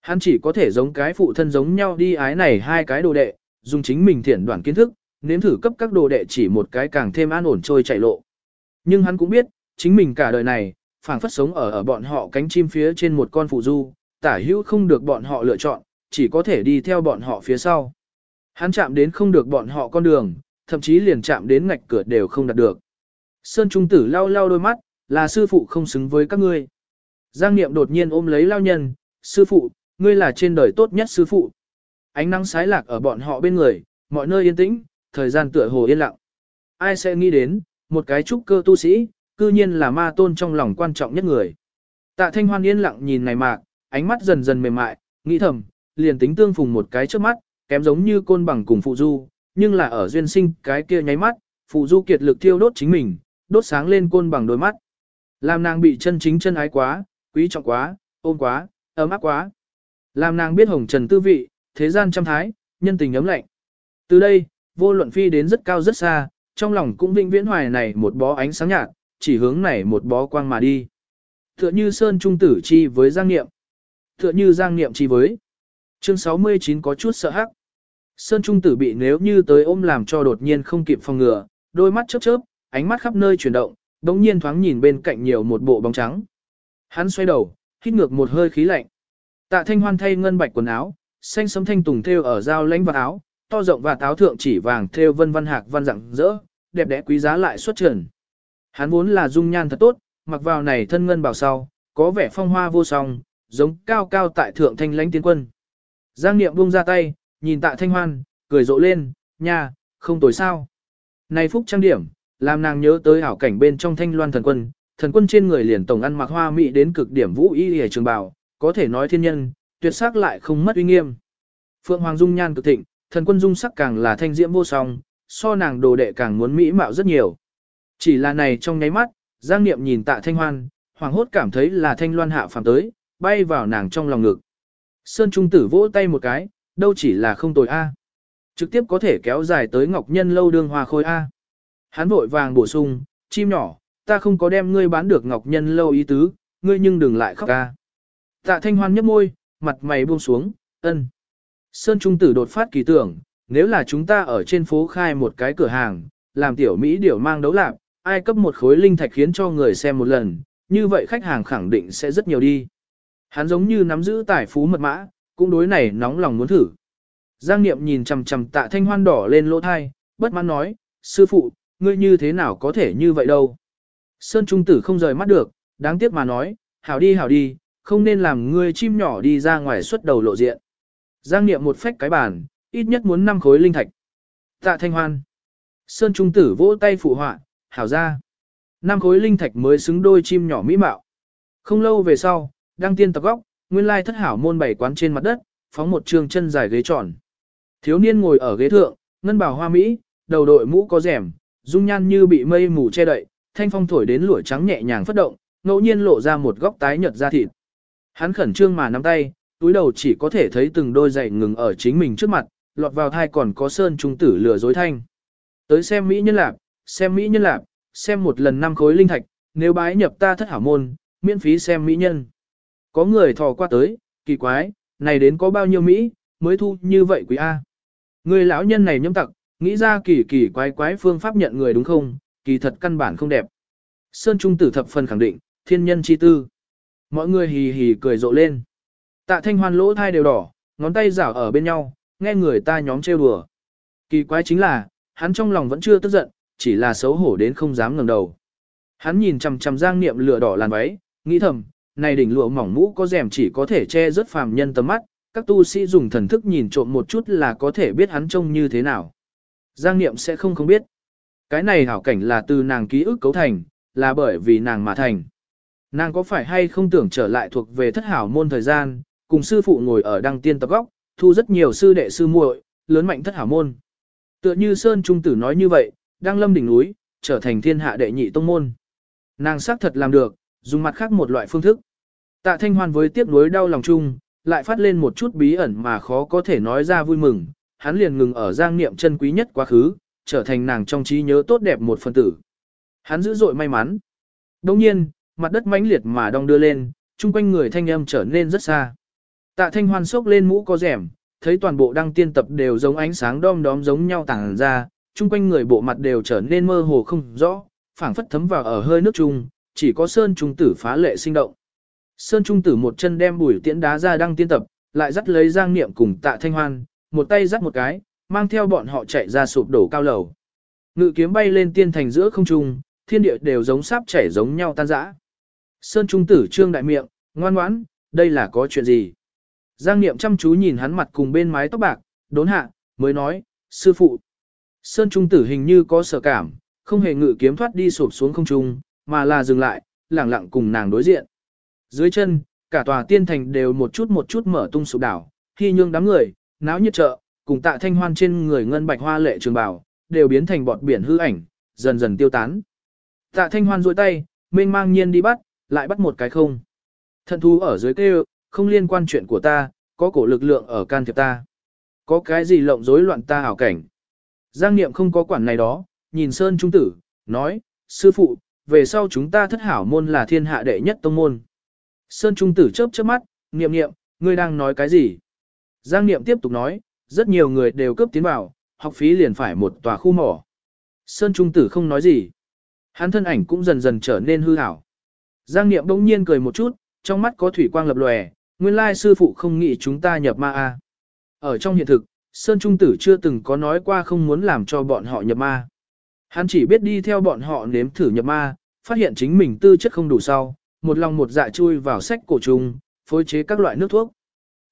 Hắn chỉ có thể giống cái phụ thân giống nhau đi ái này hai cái đồ đệ, dùng chính mình thiển đoạn kiến thức, nếm thử cấp các đồ đệ chỉ một cái càng thêm an ổn trôi chạy lộ. Nhưng hắn cũng biết, chính mình cả đời này, phảng phất sống ở ở bọn họ cánh chim phía trên một con phụ du, tả hữu không được bọn họ lựa chọn, chỉ có thể đi theo bọn họ phía sau. Hắn chạm đến không được bọn họ con đường, thậm chí liền chạm đến ngạch cửa đều không đạt được. Sơn Trung Tử lau lau đôi mắt, là sư phụ không xứng với các ngươi. Giang Niệm đột nhiên ôm lấy lao nhân, sư phụ, ngươi là trên đời tốt nhất sư phụ. Ánh nắng sái lạc ở bọn họ bên người, mọi nơi yên tĩnh, thời gian tựa hồ yên lặng. Ai sẽ nghĩ đến, một cái trúc cơ tu sĩ, cư nhiên là ma tôn trong lòng quan trọng nhất người. Tạ Thanh Hoan yên lặng nhìn này mạc, ánh mắt dần dần mềm mại, nghĩ thầm, liền tính tương phùng một cái trước mắt, kém giống như côn bằng cùng phụ du, nhưng là ở duyên sinh cái kia nháy mắt, phụ du kiệt lực thiêu đốt chính mình, đốt sáng lên côn bằng đôi mắt. Làm nàng bị chân chính chân ái quá, quý trọng quá, ôm quá, ấm áp quá. Làm nàng biết hồng trần tư vị, thế gian trăm thái, nhân tình ấm lạnh. Từ đây, vô luận phi đến rất cao rất xa, trong lòng cũng vinh viễn hoài này một bó ánh sáng nhạt, chỉ hướng này một bó quang mà đi. Tựa như Sơn Trung Tử chi với Giang Niệm. Tựa như Giang Niệm chi với. Chương 69 có chút sợ hắc. Sơn Trung Tử bị nếu như tới ôm làm cho đột nhiên không kịp phòng ngừa, đôi mắt chớp chớp, ánh mắt khắp nơi chuyển động, đống nhiên thoáng nhìn bên cạnh nhiều một bộ bóng trắng. Hắn xoay đầu, hít ngược một hơi khí lạnh. Tạ Thanh Hoan thay ngân bạch quần áo, xanh sấm thanh tùng thêu ở dao lãnh và áo, to rộng và táo thượng chỉ vàng thêu vân văn hạc văn rạng rỡ, đẹp đẽ quý giá lại xuất trần. Hắn vốn là dung nhan thật tốt, mặc vào này thân ngân bảo sau, có vẻ phong hoa vô song, giống cao cao tại thượng thanh lãnh tiến quân. Giang Niệm buông ra tay, nhìn Tạ Thanh Hoan, cười rộ lên, nha, không tồi sao. Này phúc trang điểm, làm nàng nhớ tới ảo cảnh bên trong thanh loan thần quân, thần quân trên người liền tổng ăn mặc hoa mỹ đến cực điểm vũ y hề trường bào, có thể nói thiên nhân, tuyệt sắc lại không mất uy nghiêm. Phượng Hoàng dung nhan cực thịnh, thần quân dung sắc càng là thanh diễm vô song, so nàng đồ đệ càng muốn mỹ mạo rất nhiều. Chỉ là này trong nháy mắt, Giang Niệm nhìn tạ thanh hoan, hoàng hốt cảm thấy là thanh loan hạ phàm tới, bay vào nàng trong lòng ngực. Sơn Trung Tử vỗ tay một cái, đâu chỉ là không tồi A. Trực tiếp có thể kéo dài tới Ngọc Nhân lâu đương hoa khôi A. Hắn vội vàng bổ sung, chim nhỏ, ta không có đem ngươi bán được Ngọc Nhân lâu ý tứ, ngươi nhưng đừng lại khóc a. Tạ Thanh Hoan nhếch môi, mặt mày buông xuống, ân. Sơn Trung Tử đột phát kỳ tưởng, nếu là chúng ta ở trên phố khai một cái cửa hàng, làm tiểu Mỹ điểu mang đấu lạc, ai cấp một khối linh thạch khiến cho người xem một lần, như vậy khách hàng khẳng định sẽ rất nhiều đi. Hắn giống như nắm giữ tài phú mật mã, cũng đối này nóng lòng muốn thử. Giang Niệm nhìn chằm chằm tạ thanh hoan đỏ lên lỗ thai, bất mãn nói, sư phụ, ngươi như thế nào có thể như vậy đâu. Sơn Trung Tử không rời mắt được, đáng tiếc mà nói, hảo đi hảo đi, không nên làm ngươi chim nhỏ đi ra ngoài xuất đầu lộ diện. Giang Niệm một phách cái bàn, ít nhất muốn 5 khối linh thạch. Tạ Thanh Hoan. Sơn Trung Tử vỗ tay phụ họa, hảo ra. Năm khối linh thạch mới xứng đôi chim nhỏ mỹ mạo. Không lâu về sau, đăng tiên tập góc, nguyên lai thất hảo môn bảy quán trên mặt đất, phóng một trường chân dài ghế tròn. Thiếu niên ngồi ở ghế thượng, ngân bào hoa mỹ, đầu đội mũ có rèm, dung nhan như bị mây mù che đậy, thanh phong thổi đến lũa trắng nhẹ nhàng phất động, ngẫu nhiên lộ ra một góc tái nhợt da thịt. Hắn khẩn trương mà nắm tay, túi đầu chỉ có thể thấy từng đôi giày ngừng ở chính mình trước mặt, lọt vào thai còn có sơn trung tử lừa dối thanh. Tới xem Mỹ nhân lạp, xem Mỹ nhân lạp, xem một lần năm khối linh thạch, nếu bái nhập ta thất hảo môn, miễn phí xem Mỹ nhân. Có người thò qua tới, kỳ quái, này đến có bao nhiêu Mỹ, mới thu như vậy quý A. Người lão nhân này nhâm tặc, nghĩ ra kỳ kỳ quái quái phương pháp nhận người đúng không, kỳ thật căn bản không đẹp. Sơn Trung Tử thập phần khẳng định, thiên nhân chi tư. Mọi người hì hì cười rộ lên. Tạ thanh hoan lỗ thai đều đỏ, ngón tay rảo ở bên nhau, nghe người ta nhóm trêu đùa. Kỳ quái chính là, hắn trong lòng vẫn chưa tức giận, chỉ là xấu hổ đến không dám ngẩng đầu. Hắn nhìn chằm chằm Giang Niệm lửa đỏ làn váy, nghĩ thầm, này đỉnh lụa mỏng mũ có rèm chỉ có thể che rất phàm nhân tầm mắt, các tu sĩ dùng thần thức nhìn trộm một chút là có thể biết hắn trông như thế nào. Giang Niệm sẽ không không biết. Cái này hảo cảnh là từ nàng ký ức cấu thành, là bởi vì nàng mà thành. Nàng có phải hay không tưởng trở lại thuộc về thất hảo môn thời gian, cùng sư phụ ngồi ở đăng tiên tập góc, thu rất nhiều sư đệ sư muội, lớn mạnh thất hảo môn. Tựa như Sơn Trung Tử nói như vậy, đang lâm đỉnh núi, trở thành thiên hạ đệ nhị tông môn. Nàng xác thật làm được, dùng mặt khác một loại phương thức. Tạ Thanh Hoan với tiếc nuối đau lòng chung, lại phát lên một chút bí ẩn mà khó có thể nói ra vui mừng, hắn liền ngừng ở giang niệm chân quý nhất quá khứ, trở thành nàng trong trí nhớ tốt đẹp một phần tử. Hắn dữ dội may mắn. Đồng nhiên, mặt đất mãnh liệt mà đong đưa lên, chung quanh người thanh âm trở nên rất xa. Tạ Thanh Hoan sốc lên mũ có rẻm, thấy toàn bộ đăng tiên tập đều giống ánh sáng đom đóm giống nhau tàng ra, chung quanh người bộ mặt đều trở nên mơ hồ không rõ, phảng phất thấm vào ở hơi nước chung, chỉ có Sơn Trung Tử phá lệ sinh động. Sơn Trung Tử một chân đem bùi tiễn đá ra đăng tiên tập, lại dắt lấy Giang Niệm cùng tạ thanh hoan, một tay dắt một cái, mang theo bọn họ chạy ra sụp đổ cao lầu. Ngự kiếm bay lên tiên thành giữa không trung, thiên địa đều giống sáp chảy giống nhau tan rã. Sơn Trung Tử trương đại miệng, ngoan ngoãn, đây là có chuyện gì? Giang Niệm chăm chú nhìn hắn mặt cùng bên mái tóc bạc, đốn hạ, mới nói, sư phụ. Sơn Trung Tử hình như có sợ cảm, không hề ngự kiếm thoát đi sụp xuống không trung, mà là dừng lại, lẳng lặng cùng nàng đối diện. Dưới chân, cả tòa tiên thành đều một chút một chút mở tung sụp đảo, khi nhương đám người, náo nhiệt chợ, cùng tạ thanh hoan trên người ngân bạch hoa lệ trường bào, đều biến thành bọt biển hư ảnh, dần dần tiêu tán. Tạ thanh hoan duỗi tay, mênh mang nhiên đi bắt, lại bắt một cái không. Thần thú ở dưới kêu, không liên quan chuyện của ta, có cổ lực lượng ở can thiệp ta. Có cái gì lộng rối loạn ta hảo cảnh. Giang Niệm không có quản này đó, nhìn Sơn Trung Tử, nói, sư phụ, về sau chúng ta thất hảo môn là thiên hạ đệ nhất tông môn. Sơn Trung Tử chớp chớp mắt, Niệm Niệm, ngươi đang nói cái gì? Giang Niệm tiếp tục nói, rất nhiều người đều cướp tiến vào, học phí liền phải một tòa khu mỏ. Sơn Trung Tử không nói gì. Hắn thân ảnh cũng dần dần trở nên hư hảo. Giang Niệm bỗng nhiên cười một chút, trong mắt có thủy quang lập lòe, nguyên lai sư phụ không nghĩ chúng ta nhập ma a. Ở trong hiện thực, Sơn Trung Tử chưa từng có nói qua không muốn làm cho bọn họ nhập ma. Hắn chỉ biết đi theo bọn họ nếm thử nhập ma, phát hiện chính mình tư chất không đủ sau, một lòng một dạ chui vào sách cổ trùng, phối chế các loại nước thuốc.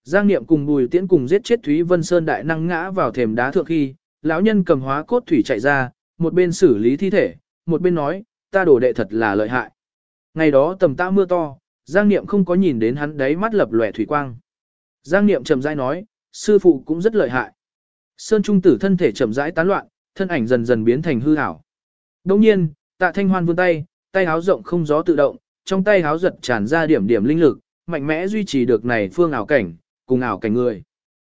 Giang Niệm cùng Bùi Tiễn cùng giết chết Thúy Vân Sơn đại năng ngã vào thềm đá thượng khi, lão nhân cầm hóa cốt thủy chạy ra, một bên xử lý thi thể, một bên nói, ta đổ đệ thật là lợi hại. Ngày đó tầm ta mưa to, Giang Niệm không có nhìn đến hắn đấy mắt lập lòe thủy quang. Giang Niệm chậm rãi nói, sư phụ cũng rất lợi hại. Sơn Trung Tử thân thể chậm rãi tán loạn, thân ảnh dần dần biến thành hư ảo. Đồng nhiên, Tạ Thanh Hoan vươn tay, tay háo rộng không gió tự động, trong tay háo giật tràn ra điểm điểm linh lực, mạnh mẽ duy trì được này phương ảo cảnh, cùng ảo cảnh người.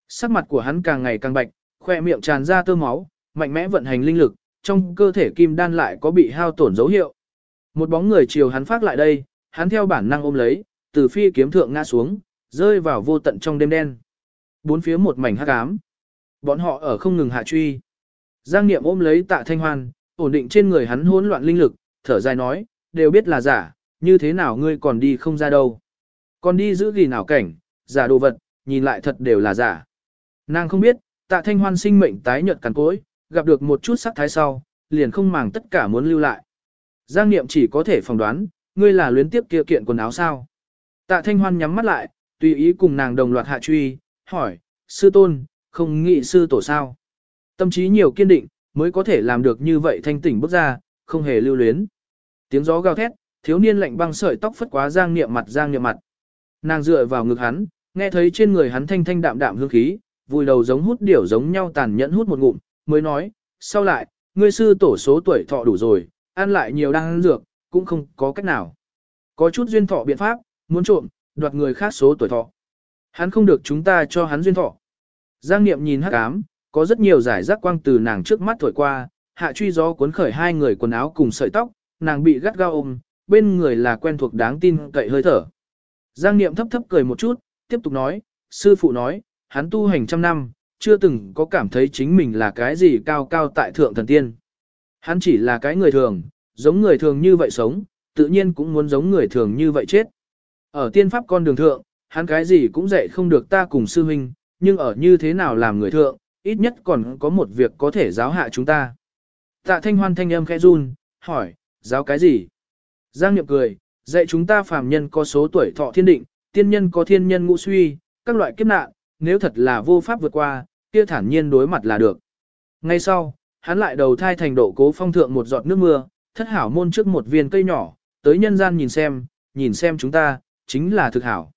Sắc mặt của hắn càng ngày càng bạch, khoe miệng tràn ra tơ máu, mạnh mẽ vận hành linh lực, trong cơ thể kim đan lại có bị hao tổn dấu hiệu. Một bóng người chiều hắn phát lại đây, hắn theo bản năng ôm lấy, từ phi kiếm thượng ngã xuống, rơi vào vô tận trong đêm đen. Bốn phía một mảnh hắc ám. Bọn họ ở không ngừng hạ truy. Giang Niệm ôm lấy Tạ Thanh Hoan, ổn định trên người hắn hỗn loạn linh lực, thở dài nói, đều biết là giả, như thế nào ngươi còn đi không ra đâu. Còn đi giữ gì nào cảnh, giả đồ vật, nhìn lại thật đều là giả. Nàng không biết, Tạ Thanh Hoan sinh mệnh tái nhợt cằn cỗi, gặp được một chút sắc thái sau, liền không màng tất cả muốn lưu lại. Giang Niệm chỉ có thể phỏng đoán, ngươi là luyến tiếp kia kiện quần áo sao. Tạ Thanh Hoan nhắm mắt lại, tùy ý cùng nàng đồng loạt hạ truy, hỏi, sư tôn, không nghĩ sư tổ sao. Tâm trí nhiều kiên định, mới có thể làm được như vậy thanh tỉnh bước ra, không hề lưu luyến. Tiếng gió gào thét, thiếu niên lạnh băng sợi tóc phất quá giang niệm mặt giang niệm mặt. Nàng dựa vào ngực hắn, nghe thấy trên người hắn thanh thanh đạm đạm hương khí, vùi đầu giống hút điểu giống nhau tàn nhẫn hút một ngụm, mới nói, sau lại, ngươi sư tổ số tuổi thọ đủ rồi, ăn lại nhiều đang ăn dược, cũng không có cách nào. Có chút duyên thọ biện pháp, muốn trộm, đoạt người khác số tuổi thọ. Hắn không được chúng ta cho hắn duyên thọ. Giang Niệm nhìn hắc ám, có rất nhiều giải rác quang từ nàng trước mắt thổi qua, hạ truy gió cuốn khởi hai người quần áo cùng sợi tóc, nàng bị gắt gao ôm, bên người là quen thuộc đáng tin cậy hơi thở. Giang Niệm thấp thấp cười một chút, tiếp tục nói, sư phụ nói, hắn tu hành trăm năm, chưa từng có cảm thấy chính mình là cái gì cao cao tại thượng thần tiên. Hắn chỉ là cái người thường, giống người thường như vậy sống, tự nhiên cũng muốn giống người thường như vậy chết. Ở tiên pháp con đường thượng, hắn cái gì cũng dạy không được ta cùng sư huynh, nhưng ở như thế nào làm người thượng, ít nhất còn có một việc có thể giáo hạ chúng ta. Tạ thanh hoan thanh âm khẽ run, hỏi, giáo cái gì? Giang Niệm cười, dạy chúng ta phàm nhân có số tuổi thọ thiên định, tiên nhân có thiên nhân ngũ suy, các loại kiếp nạn, nếu thật là vô pháp vượt qua, kia thản nhiên đối mặt là được. Ngay sau, hắn lại đầu thai thành độ cố phong thượng một giọt nước mưa, thất hảo môn trước một viên cây nhỏ, tới nhân gian nhìn xem, nhìn xem chúng ta, chính là thực hảo.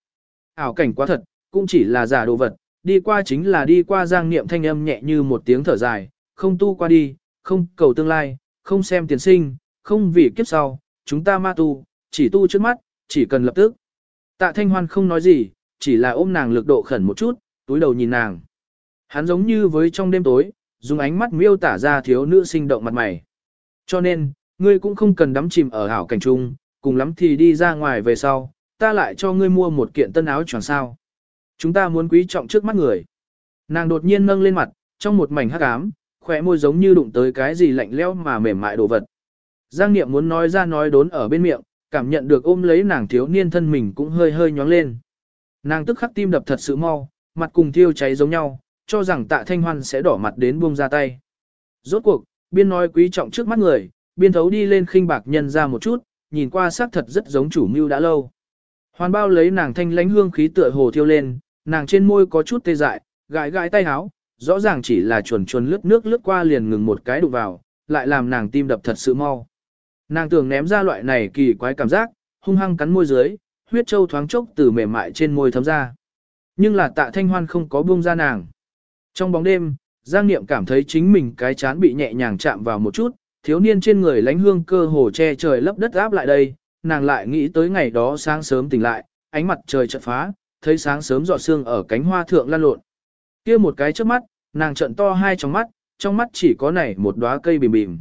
Ảo cảnh quá thật, cũng chỉ là giả đồ vật, đi qua chính là đi qua giang niệm thanh âm nhẹ như một tiếng thở dài, không tu qua đi, không cầu tương lai, không xem tiền sinh, không vì kiếp sau, chúng ta ma tu, chỉ tu trước mắt, chỉ cần lập tức. Tạ thanh hoan không nói gì, chỉ là ôm nàng lực độ khẩn một chút, túi đầu nhìn nàng. Hắn giống như với trong đêm tối, dùng ánh mắt miêu tả ra thiếu nữ sinh động mặt mày. Cho nên, ngươi cũng không cần đắm chìm ở hảo cảnh trung, cùng lắm thì đi ra ngoài về sau, ta lại cho ngươi mua một kiện tân áo choàng sao. Chúng ta muốn quý trọng trước mắt người. Nàng đột nhiên nâng lên mặt, trong một mảnh hắc ám, khỏe môi giống như đụng tới cái gì lạnh lẽo mà mềm mại đồ vật. Giang Niệm muốn nói ra nói đốn ở bên miệng, cảm nhận được ôm lấy nàng thiếu niên thân mình cũng hơi hơi nhóng lên. Nàng tức khắc tim đập thật sự mau, mặt cùng thiêu cháy giống nhau, cho rằng tạ thanh hoan sẽ đỏ mặt đến buông ra tay. Rốt cuộc, biên nói quý trọng trước mắt người, biên thấu đi lên khinh bạc nhân ra một chút, nhìn qua xác thật rất giống chủ mưu đã lâu. Hoàn bao lấy nàng thanh lánh hương khí tựa hồ thiêu lên, nàng trên môi có chút tê dại, gãi gãi tay háo, rõ ràng chỉ là chuồn chuồn lướt nước lướt qua liền ngừng một cái đụng vào, lại làm nàng tim đập thật sự mau. Nàng tưởng ném ra loại này kỳ quái cảm giác, hung hăng cắn môi dưới, huyết châu thoáng chốc từ mềm mại trên môi thấm ra. Nhưng là tạ thanh hoan không có buông ra nàng. Trong bóng đêm, Giang Niệm cảm thấy chính mình cái chán bị nhẹ nhàng chạm vào một chút, thiếu niên trên người lánh hương cơ hồ che trời lấp đất áp lại đây, nàng lại nghĩ tới ngày đó sáng sớm tỉnh lại, ánh mặt trời chợt phá, thấy sáng sớm giọt sương ở cánh hoa thượng lan lộn. Kia một cái trước mắt, nàng trận to hai trong mắt, trong mắt chỉ có nảy một đóa cây bìm bìm.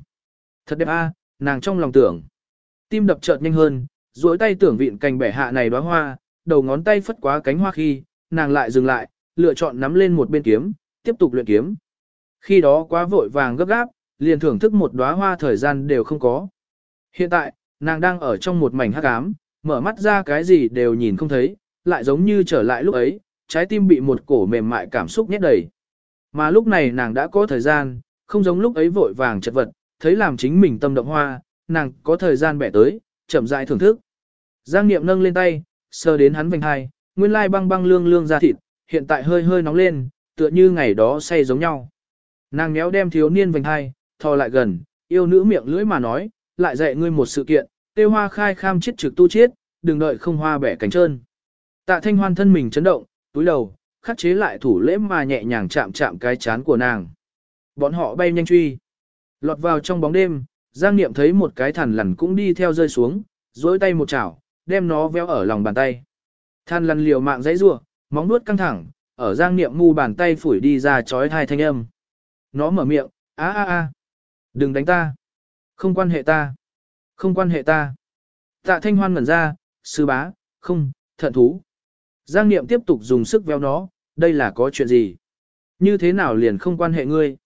Thật đẹp a, nàng trong lòng tưởng. Tim đập chợt nhanh hơn, duỗi tay tưởng vịn cành bẻ hạ này đóa hoa, đầu ngón tay phất quá cánh hoa khi, nàng lại dừng lại, lựa chọn nắm lên một bên kiếm, tiếp tục luyện kiếm. Khi đó quá vội vàng gấp gáp, liền thưởng thức một đóa hoa thời gian đều không có. Hiện tại, nàng đang ở trong một mảnh hắc ám, mở mắt ra cái gì đều nhìn không thấy, lại giống như trở lại lúc ấy, trái tim bị một cổ mềm mại cảm xúc nhét đầy. Mà lúc này nàng đã có thời gian, không giống lúc ấy vội vàng chật vật, thấy làm chính mình tâm động hoa, nàng có thời gian bẻ tới, chậm rãi thưởng thức. Giang Niệm nâng lên tay, sờ đến hắn vành hai, nguyên lai băng băng lương lương ra thịt, hiện tại hơi hơi nóng lên, tựa như ngày đó say giống nhau. Nàng méo đem thiếu niên vành hai, thò lại gần, yêu nữ miệng lưỡi mà nói, lại dạy ngươi một sự kiện, tiêu hoa khai kham chết trực tu chết, đừng đợi không hoa bẻ cánh trơn. Tạ thanh hoan thân mình chấn động, túi đầu, khắc chế lại thủ lễ mà nhẹ nhàng chạm chạm cái chán của nàng. Bọn họ bay nhanh truy. Lọt vào trong bóng đêm, Giang Niệm thấy một cái thằn lằn cũng đi theo rơi xuống, dối tay một chảo, đem nó véo ở lòng bàn tay. Than lằn liều mạng dãy rủa, móng nuốt căng thẳng, ở Giang Niệm mu bàn tay phủi đi ra chói thai thanh âm. Nó mở miệng, a a a, đừng đánh ta, không quan hệ ta, không quan hệ ta. Tạ Thanh Hoan ngẩn ra, sư bá, không, thận thú. Giang Niệm tiếp tục dùng sức véo nó, đây là có chuyện gì? Như thế nào liền không quan hệ ngươi?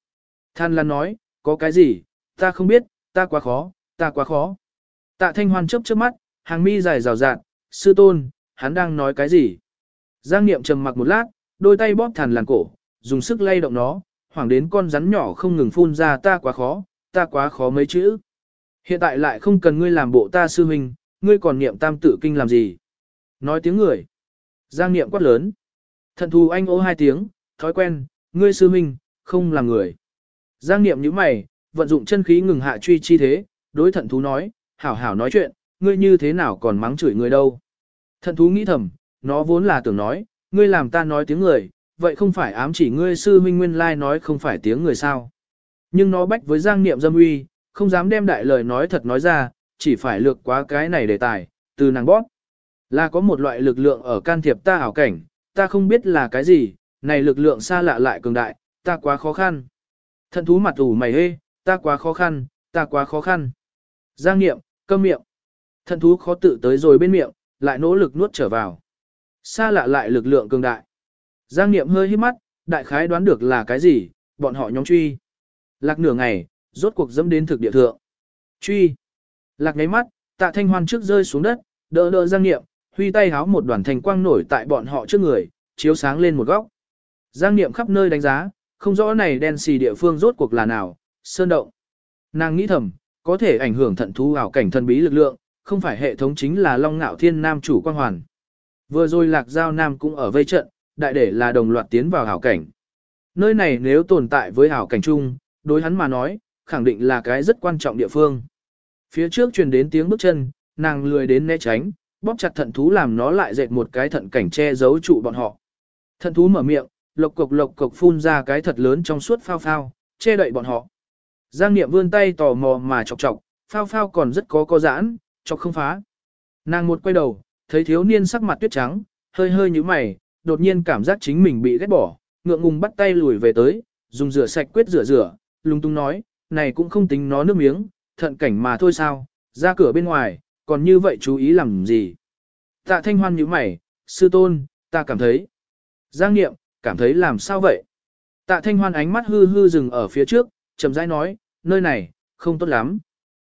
Than Lan nói, có cái gì, ta không biết, ta quá khó, ta quá khó. Tạ Thanh Hoan chớp chớp mắt, hàng mi dài rào rạt, sư tôn, hắn đang nói cái gì? Giang Niệm trầm mặc một lát, đôi tay bóp thằn làn cổ, dùng sức lay động nó, hoảng đến con rắn nhỏ không ngừng phun ra ta quá khó, ta quá khó mấy chữ. Hiện tại lại không cần ngươi làm bộ ta sư huynh, ngươi còn niệm tam tự kinh làm gì? Nói tiếng người. Giang niệm quát lớn. thần thù anh ô hai tiếng, thói quen, ngươi sư huynh, không làm người. Giang niệm như mày, vận dụng chân khí ngừng hạ truy chi thế, đối thận thú nói, hảo hảo nói chuyện, ngươi như thế nào còn mắng chửi người đâu. Thận thú nghĩ thầm, nó vốn là tưởng nói, ngươi làm ta nói tiếng người, vậy không phải ám chỉ ngươi sư huynh nguyên lai nói không phải tiếng người sao. Nhưng nó bách với giang niệm dâm uy, không dám đem đại lời nói thật nói ra, chỉ phải lược quá cái này đề tài, từ nàng bóp. Là có một loại lực lượng ở can thiệp ta ảo cảnh, ta không biết là cái gì, này lực lượng xa lạ lại cường đại, ta quá khó khăn. Thận thú mặt ủ mày hê, ta quá khó khăn, ta quá khó khăn. Giang niệm, câm miệng. Thận thú khó tự tới rồi bên miệng, lại nỗ lực nuốt trở vào. Xa lạ lại lực lượng cường đại. Giang niệm hơi hít mắt, đại khái đoán được là cái gì, bọn họ nhóm truy. Lạc nửa ngày, rốt cuộc dẫm đến thực địa thượng. Truy. Lạc ngáy mắt, tạ thanh hoan trước rơi xuống đất, đỡ đỡ Giang niệm, huy tay háo một đoàn thành quang nổi tại bọn họ trước người, chiếu sáng lên một góc. Giang niệm khắp nơi đánh giá, không rõ này đen xì địa phương rốt cuộc là nào, sơn động. Nàng nghĩ thầm, có thể ảnh hưởng thận thú ảo cảnh thần bí lực lượng, không phải hệ thống chính là Long Ngạo Thiên Nam chủ quang hoàn. Vừa rồi Lạc Giao Nam cũng ở vây trận, đại để là đồng loạt tiến vào hảo cảnh. Nơi này nếu tồn tại với hảo cảnh chung, đối hắn mà nói, khẳng định là cái rất quan trọng địa phương. Phía trước truyền đến tiếng bước chân, nàng lười đến né tránh, bóp chặt thận thú làm nó lại dệt một cái thận cảnh che giấu trụ bọn họ. Thận thú mở miệng, lộc cục lộc cục phun ra cái thật lớn trong suốt phao phao, che đậy bọn họ. Giang Niệm vươn tay tò mò mà chọc chọc, phao phao còn rất có có giãn, chọc không phá. Nàng một quay đầu, thấy thiếu niên sắc mặt tuyết trắng, hơi hơi như mày, đột nhiên cảm giác chính mình bị ghét bỏ, ngượng ngùng bắt tay lùi về tới, dùng rửa sạch quyết rửa rửa, lung tung nói, này cũng không tính nó nước miếng, thận cảnh mà thôi sao, ra cửa bên ngoài, còn như vậy chú ý làm gì. Tạ thanh hoan như mày, sư tôn, ta cảm thấy. Giang nghiệm, cảm thấy làm sao vậy? Tạ thanh hoan ánh mắt hư hư dừng ở phía trước, chậm rãi nói, nơi này, không tốt lắm.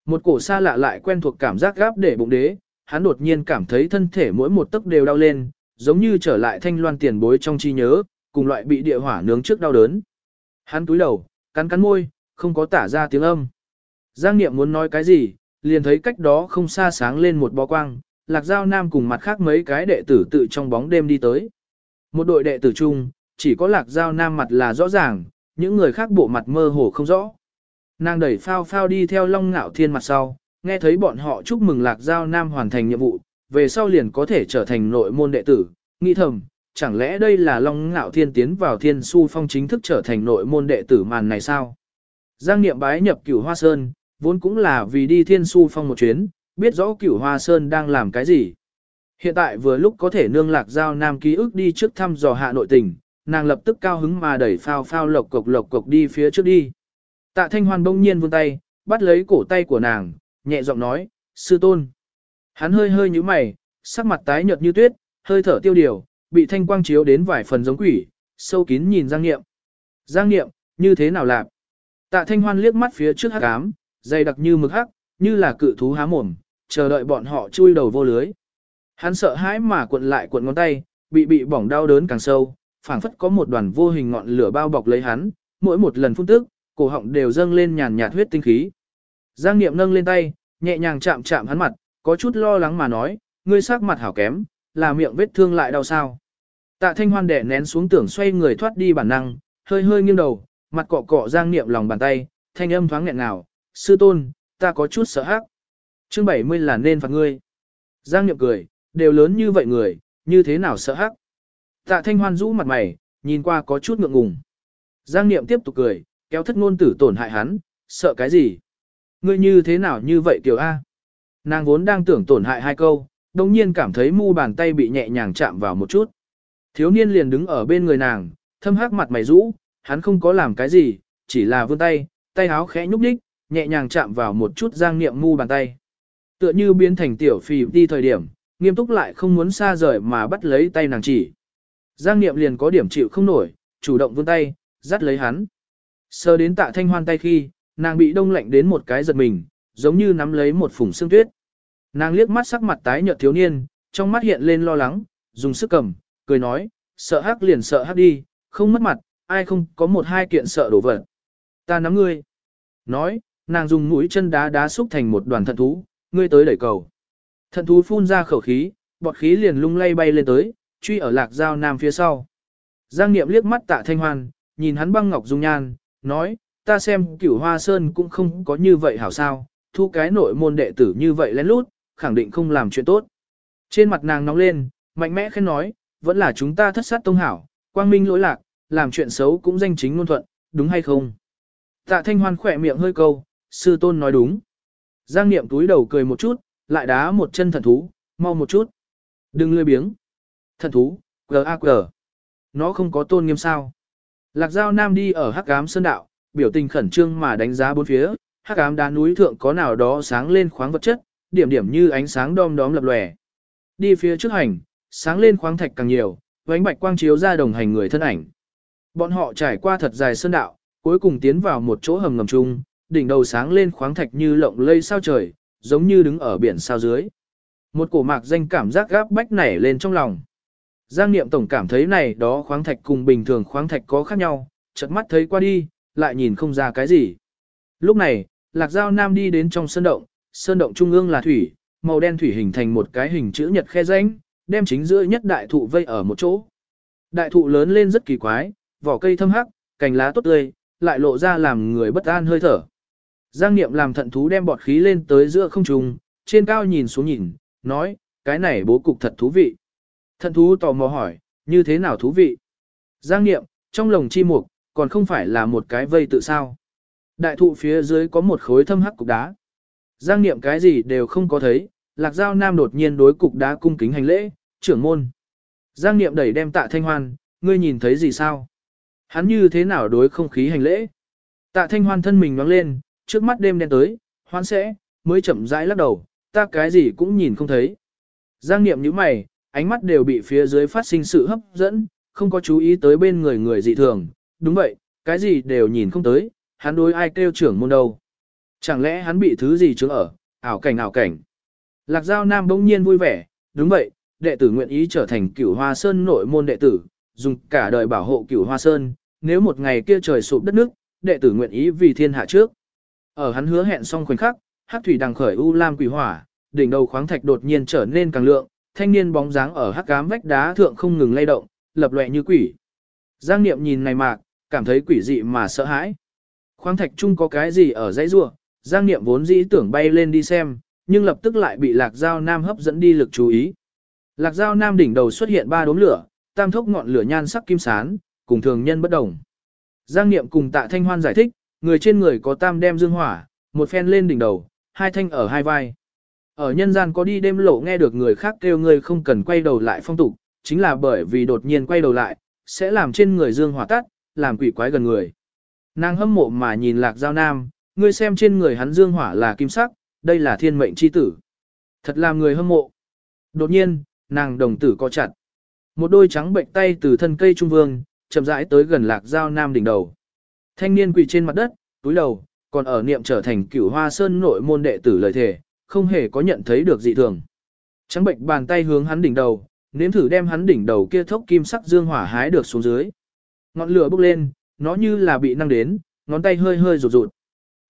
Một cổ xa lạ lại quen thuộc cảm giác gáp để bụng đế, hắn đột nhiên cảm thấy thân thể mỗi một tấc đều đau lên, giống như trở lại thanh loan tiền bối trong trí nhớ, cùng loại bị địa hỏa nướng trước đau đớn. Hắn túi đầu, cắn cắn môi, không có tả ra tiếng âm. Giang Niệm muốn nói cái gì, liền thấy cách đó không xa sáng lên một bó quang, Lạc Giao Nam cùng mặt khác mấy cái đệ tử tự trong bóng đêm đi tới. Một đội đệ tử chung, chỉ có Lạc Giao Nam mặt là rõ ràng, những người khác bộ mặt mơ hồ không rõ. Nàng đẩy phao phao đi theo Long Ngạo Thiên mặt sau, nghe thấy bọn họ chúc mừng Lạc Giao Nam hoàn thành nhiệm vụ, về sau liền có thể trở thành nội môn đệ tử, nghĩ thầm, chẳng lẽ đây là Long Ngạo Thiên tiến vào Thiên Su Phong chính thức trở thành nội môn đệ tử màn này sao? Giang Niệm bái nhập Cửu Hoa Sơn, vốn cũng là vì đi Thiên Su Phong một chuyến, biết rõ Cửu Hoa Sơn đang làm cái gì. Hiện tại vừa lúc có thể nương lạc giao nam ký ức đi trước thăm dò hạ nội tình, nàng lập tức cao hứng mà đẩy phao phao lộc cộc lộc cộc đi phía trước đi. Tạ Thanh Hoan bỗng nhiên vươn tay, bắt lấy cổ tay của nàng, nhẹ giọng nói, sư tôn. Hắn hơi hơi như mày, sắc mặt tái nhợt như tuyết, hơi thở tiêu điều, bị thanh quang chiếu đến vài phần giống quỷ, sâu kín nhìn Giang Niệm. Giang Niệm, như thế nào làm? Tạ Thanh Hoan liếc mắt phía trước hắc ám, dày đặc như mực hắc, như là cự thú há mồm, chờ đợi bọn họ chui đầu vô lưới. Hắn sợ hãi mà cuộn lại cuộn ngón tay, bị bị bỏng đau đớn càng sâu, phảng phất có một đoàn vô hình ngọn lửa bao bọc lấy hắn, mỗi một lần phun tức, cổ họng đều dâng lên nhàn nhạt huyết tinh khí. Giang Niệm nâng lên tay, nhẹ nhàng chạm chạm hắn mặt, có chút lo lắng mà nói, ngươi sắc mặt hảo kém, là miệng vết thương lại đau sao. Tạ Thanh Hoan đẻ nén xuống tưởng xoay người thoát đi bản năng, hơi hơi nghiêng đầu, mặt cọ cọ Giang Niệm lòng bàn tay, thanh âm thoáng nghẹn ngào, sư tôn, ta có chút sợ hãi. Chương 70 là nên phạt ngươi. Giang Niệm cười, đều lớn như vậy người, như thế nào sợ hãi. Tạ Thanh Hoan rũ mặt mày, nhìn qua có chút ngượng ngùng. Giang Niệm tiếp tục cười, kéo thất ngôn tử tổn hại hắn, sợ cái gì? Ngươi như thế nào như vậy tiểu A? Nàng vốn đang tưởng tổn hại hai câu, đồng nhiên cảm thấy mu bàn tay bị nhẹ nhàng chạm vào một chút. Thiếu niên liền đứng ở bên người nàng, thâm hắc mặt mày rũ, hắn không có làm cái gì, chỉ là vươn tay, tay áo khẽ nhúc nhích, nhẹ nhàng chạm vào một chút giang niệm mu bàn tay. Tựa như biến thành tiểu phì đi thời điểm, nghiêm túc lại không muốn xa rời mà bắt lấy tay nàng chỉ. Giang niệm liền có điểm chịu không nổi, chủ động vươn tay, dắt lấy hắn. Sơ đến tạ thanh hoan tay khi, nàng bị đông lạnh đến một cái giật mình, giống như nắm lấy một phủng xương tuyết. Nàng liếc mắt sắc mặt tái nhợt thiếu niên, trong mắt hiện lên lo lắng, dùng sức cầm, cười nói, sợ hắc liền sợ hắc đi, không mất mặt, ai không có một hai kiện sợ đổ vật. Ta nắm ngươi. Nói, nàng dùng mũi chân đá đá xúc thành một đoàn thận thú, ngươi tới đẩy cầu. Thận thú phun ra khẩu khí, bọt khí liền lung lay bay lên tới, truy ở lạc giao nam phía sau. Giang Niệm liếc mắt tạ thanh hoan, nhìn hắn băng ngọc dung nhan, nói, ta xem cửu hoa sơn cũng không có như vậy hảo sao, thu cái nội môn đệ tử như vậy lén lút, khẳng định không làm chuyện tốt. Trên mặt nàng nóng lên, mạnh mẽ khen nói, vẫn là chúng ta thất sát tông hảo, quang minh lỗi lạc, làm chuyện xấu cũng danh chính ngôn thuận, đúng hay không? Tạ Thanh Hoan khỏe miệng hơi câu, sư tôn nói đúng. Giang Niệm túi đầu cười một chút, lại đá một chân thần thú, mau một chút. Đừng lười biếng. Thần thú, G.A.G. Nó không có tôn nghiêm sao. Lạc Giao Nam đi ở Hắc Ám Sơn Đạo, biểu tình khẩn trương mà đánh giá bốn phía, Hắc Ám đá núi thượng có nào đó sáng lên khoáng vật chất, điểm điểm như ánh sáng đom đóm lập lòe. Đi phía trước hành, sáng lên khoáng thạch càng nhiều, ánh bạch quang chiếu ra đồng hành người thân ảnh. Bọn họ trải qua thật dài sơn đạo, cuối cùng tiến vào một chỗ hầm ngầm chung, đỉnh đầu sáng lên khoáng thạch như lộng lây sao trời, giống như đứng ở biển sao dưới. Một cổ mạc danh cảm giác gáp bách nảy lên trong lòng. Giang Niệm tổng cảm thấy này đó khoáng thạch cùng bình thường khoáng thạch có khác nhau, chợt mắt thấy qua đi, lại nhìn không ra cái gì. Lúc này, Lạc Giao Nam đi đến trong sơn động, sơn động trung ương là thủy, màu đen thủy hình thành một cái hình chữ nhật khe rãnh, đem chính giữa nhất đại thụ vây ở một chỗ. Đại thụ lớn lên rất kỳ quái, vỏ cây thâm hắc, cành lá tốt tươi, lại lộ ra làm người bất an hơi thở. Giang Niệm làm thận thú đem bọt khí lên tới giữa không trung, trên cao nhìn xuống nhìn, nói, cái này bố cục thật thú vị. Thận thú tò mò hỏi, như thế nào thú vị? Giang Niệm, trong lồng chi mục, còn không phải là một cái vây tự sao. Đại thụ phía dưới có một khối thâm hắc cục đá. Giang Niệm cái gì đều không có thấy, Lạc Giao Nam đột nhiên đối cục đá cung kính hành lễ, trưởng môn. Giang Niệm đẩy đem tạ thanh hoan, ngươi nhìn thấy gì sao? Hắn như thế nào đối không khí hành lễ? Tạ thanh hoan thân mình nhoáng lên, trước mắt đêm đen tới, hoan sẽ, mới chậm rãi lắc đầu, ta cái gì cũng nhìn không thấy. Giang Niệm như mày, ánh mắt đều bị phía dưới phát sinh sự hấp dẫn, không có chú ý tới bên người người dị thường. Đúng vậy, cái gì đều nhìn không tới, hắn đối ai kêu trưởng môn đâu. Chẳng lẽ hắn bị thứ gì chướng ở, ảo cảnh ảo cảnh. Lạc Giao Nam bỗng nhiên vui vẻ, đúng vậy, đệ tử nguyện ý trở thành cửu hoa sơn nội môn đệ tử, dùng cả đời bảo hộ cửu hoa sơn, nếu một ngày kia trời sụp đất nước, đệ tử nguyện ý vì thiên hạ trước. Ở hắn hứa hẹn xong khoảnh khắc, hắc thủy đằng khởi u lam quỷ hỏa, đỉnh đầu khoáng thạch đột nhiên trở nên càng lượng, thanh niên bóng dáng ở hắc cám vách đá thượng không ngừng lay động, lập loè như quỷ. Giang Niệm nhìn này mạc, cảm thấy quỷ dị mà sợ hãi. Khoáng thạch chung có cái gì ở dãy rua, Giang Niệm vốn dĩ tưởng bay lên đi xem, nhưng lập tức lại bị Lạc Giao Nam hấp dẫn đi lực chú ý. Lạc Giao Nam đỉnh đầu xuất hiện ba đốm lửa, tam thốc ngọn lửa nhan sắc kim sán, cùng thường nhân bất đồng. Giang Niệm cùng Tạ Thanh Hoan giải thích, người trên người có tam đem dương hỏa, một phen lên đỉnh đầu, hai thanh ở hai vai. Ở nhân gian có đi đêm lộ nghe được người khác kêu người không cần quay đầu lại phong tục, chính là bởi vì đột nhiên quay đầu lại, sẽ làm trên người dương hỏa tắt, làm quỷ quái gần người. Nàng hâm mộ mà nhìn lạc giao nam, ngươi xem trên người hắn dương hỏa là kim sắc, đây là thiên mệnh chi tử. Thật làm người hâm mộ. Đột nhiên, nàng đồng tử co chặt. Một đôi trắng bệnh tay từ thân cây trung vương, chậm rãi tới gần lạc giao nam đỉnh đầu. Thanh niên quỳ trên mặt đất, túi đầu, còn ở niệm trở thành cửu hoa sơn nội môn đệ tử lời thể, không hề có nhận thấy được dị thường. Trắng bệnh bàn tay hướng hắn đỉnh đầu, nếm thử đem hắn đỉnh đầu kia thốc kim sắc dương hỏa hái được xuống dưới. Ngọn lửa bốc lên, nó như là bị năng đến, ngón tay hơi hơi rụt rụt.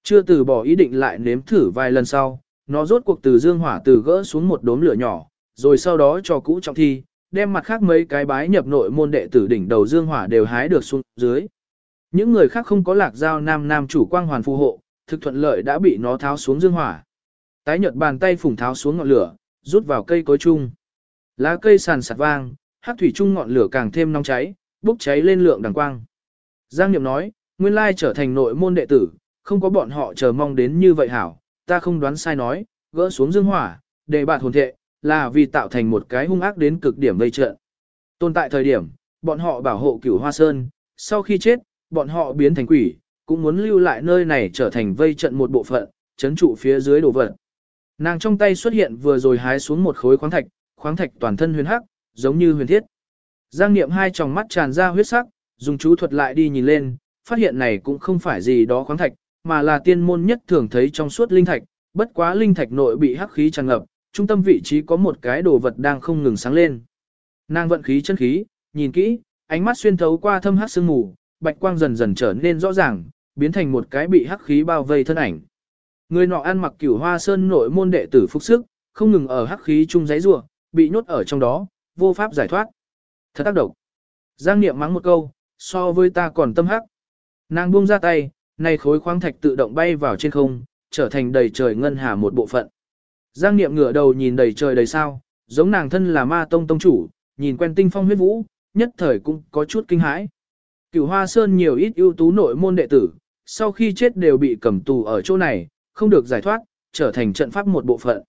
Chưa từ bỏ ý định lại nếm thử vài lần sau, nó rốt cuộc từ dương hỏa từ gỡ xuống một đốm lửa nhỏ, rồi sau đó cho cũ trọng thi, đem mặt khác mấy cái bái nhập nội môn đệ tử đỉnh đầu dương hỏa đều hái được xuống dưới. Những người khác không có lạc giao nam nam chủ quang hoàn phù hộ, thực thuận lợi đã bị nó tháo xuống dương hỏa. Tái nhợt bàn tay phủng tháo xuống ngọn lửa, rút vào cây cối chung. Lá cây sàn sạt vang, hắc thủy chung ngọn lửa càng thêm nóng cháy, bốc cháy lên lượng đằng quang. Giang Niệm nói, nguyên lai trở thành nội môn đệ tử, không có bọn họ chờ mong đến như vậy hảo, ta không đoán sai nói, gỡ xuống dương hỏa, để bạt hồn thệ, là vì tạo thành một cái hung ác đến cực điểm vây trận. Tồn tại thời điểm, bọn họ bảo hộ cửu hoa sơn, sau khi chết, bọn họ biến thành quỷ, cũng muốn lưu lại nơi này trở thành vây trận một bộ phận, chấn trụ phía dưới đồ vật. Nàng trong tay xuất hiện vừa rồi hái xuống một khối khoáng thạch, khoáng thạch toàn thân huyền hắc, giống như huyền thiết. Giang Niệm hai tròng mắt tràn ra huyết sắc, dùng chú thuật lại đi nhìn lên, phát hiện này cũng không phải gì đó khoáng thạch, mà là tiên môn nhất thường thấy trong suốt linh thạch, bất quá linh thạch nội bị hắc khí tràn ngập, trung tâm vị trí có một cái đồ vật đang không ngừng sáng lên. Nàng vận khí chân khí, nhìn kỹ, ánh mắt xuyên thấu qua thâm hắc sương mù, bạch quang dần dần trở nên rõ ràng, biến thành một cái bị hắc khí bao vây thân ảnh. Người nọ ăn mặc cửu hoa sơn nội môn đệ tử phúc sức, không ngừng ở hắc khí chung giấy rủa, bị nhốt ở trong đó, vô pháp giải thoát. Thật tác động. Giang Niệm mắng một câu, so với ta còn tâm hắc. Nàng buông ra tay, này khối khoáng thạch tự động bay vào trên không, trở thành đầy trời ngân hà một bộ phận. Giang Niệm ngửa đầu nhìn đầy trời đầy sao, giống nàng thân là ma tông tông chủ, nhìn quen tinh phong huyết vũ, nhất thời cũng có chút kinh hãi. Cửu Hoa Sơn nhiều ít ưu tú nội môn đệ tử, sau khi chết đều bị cầm tù ở chỗ này, không được giải thoát, trở thành trận pháp một bộ phận.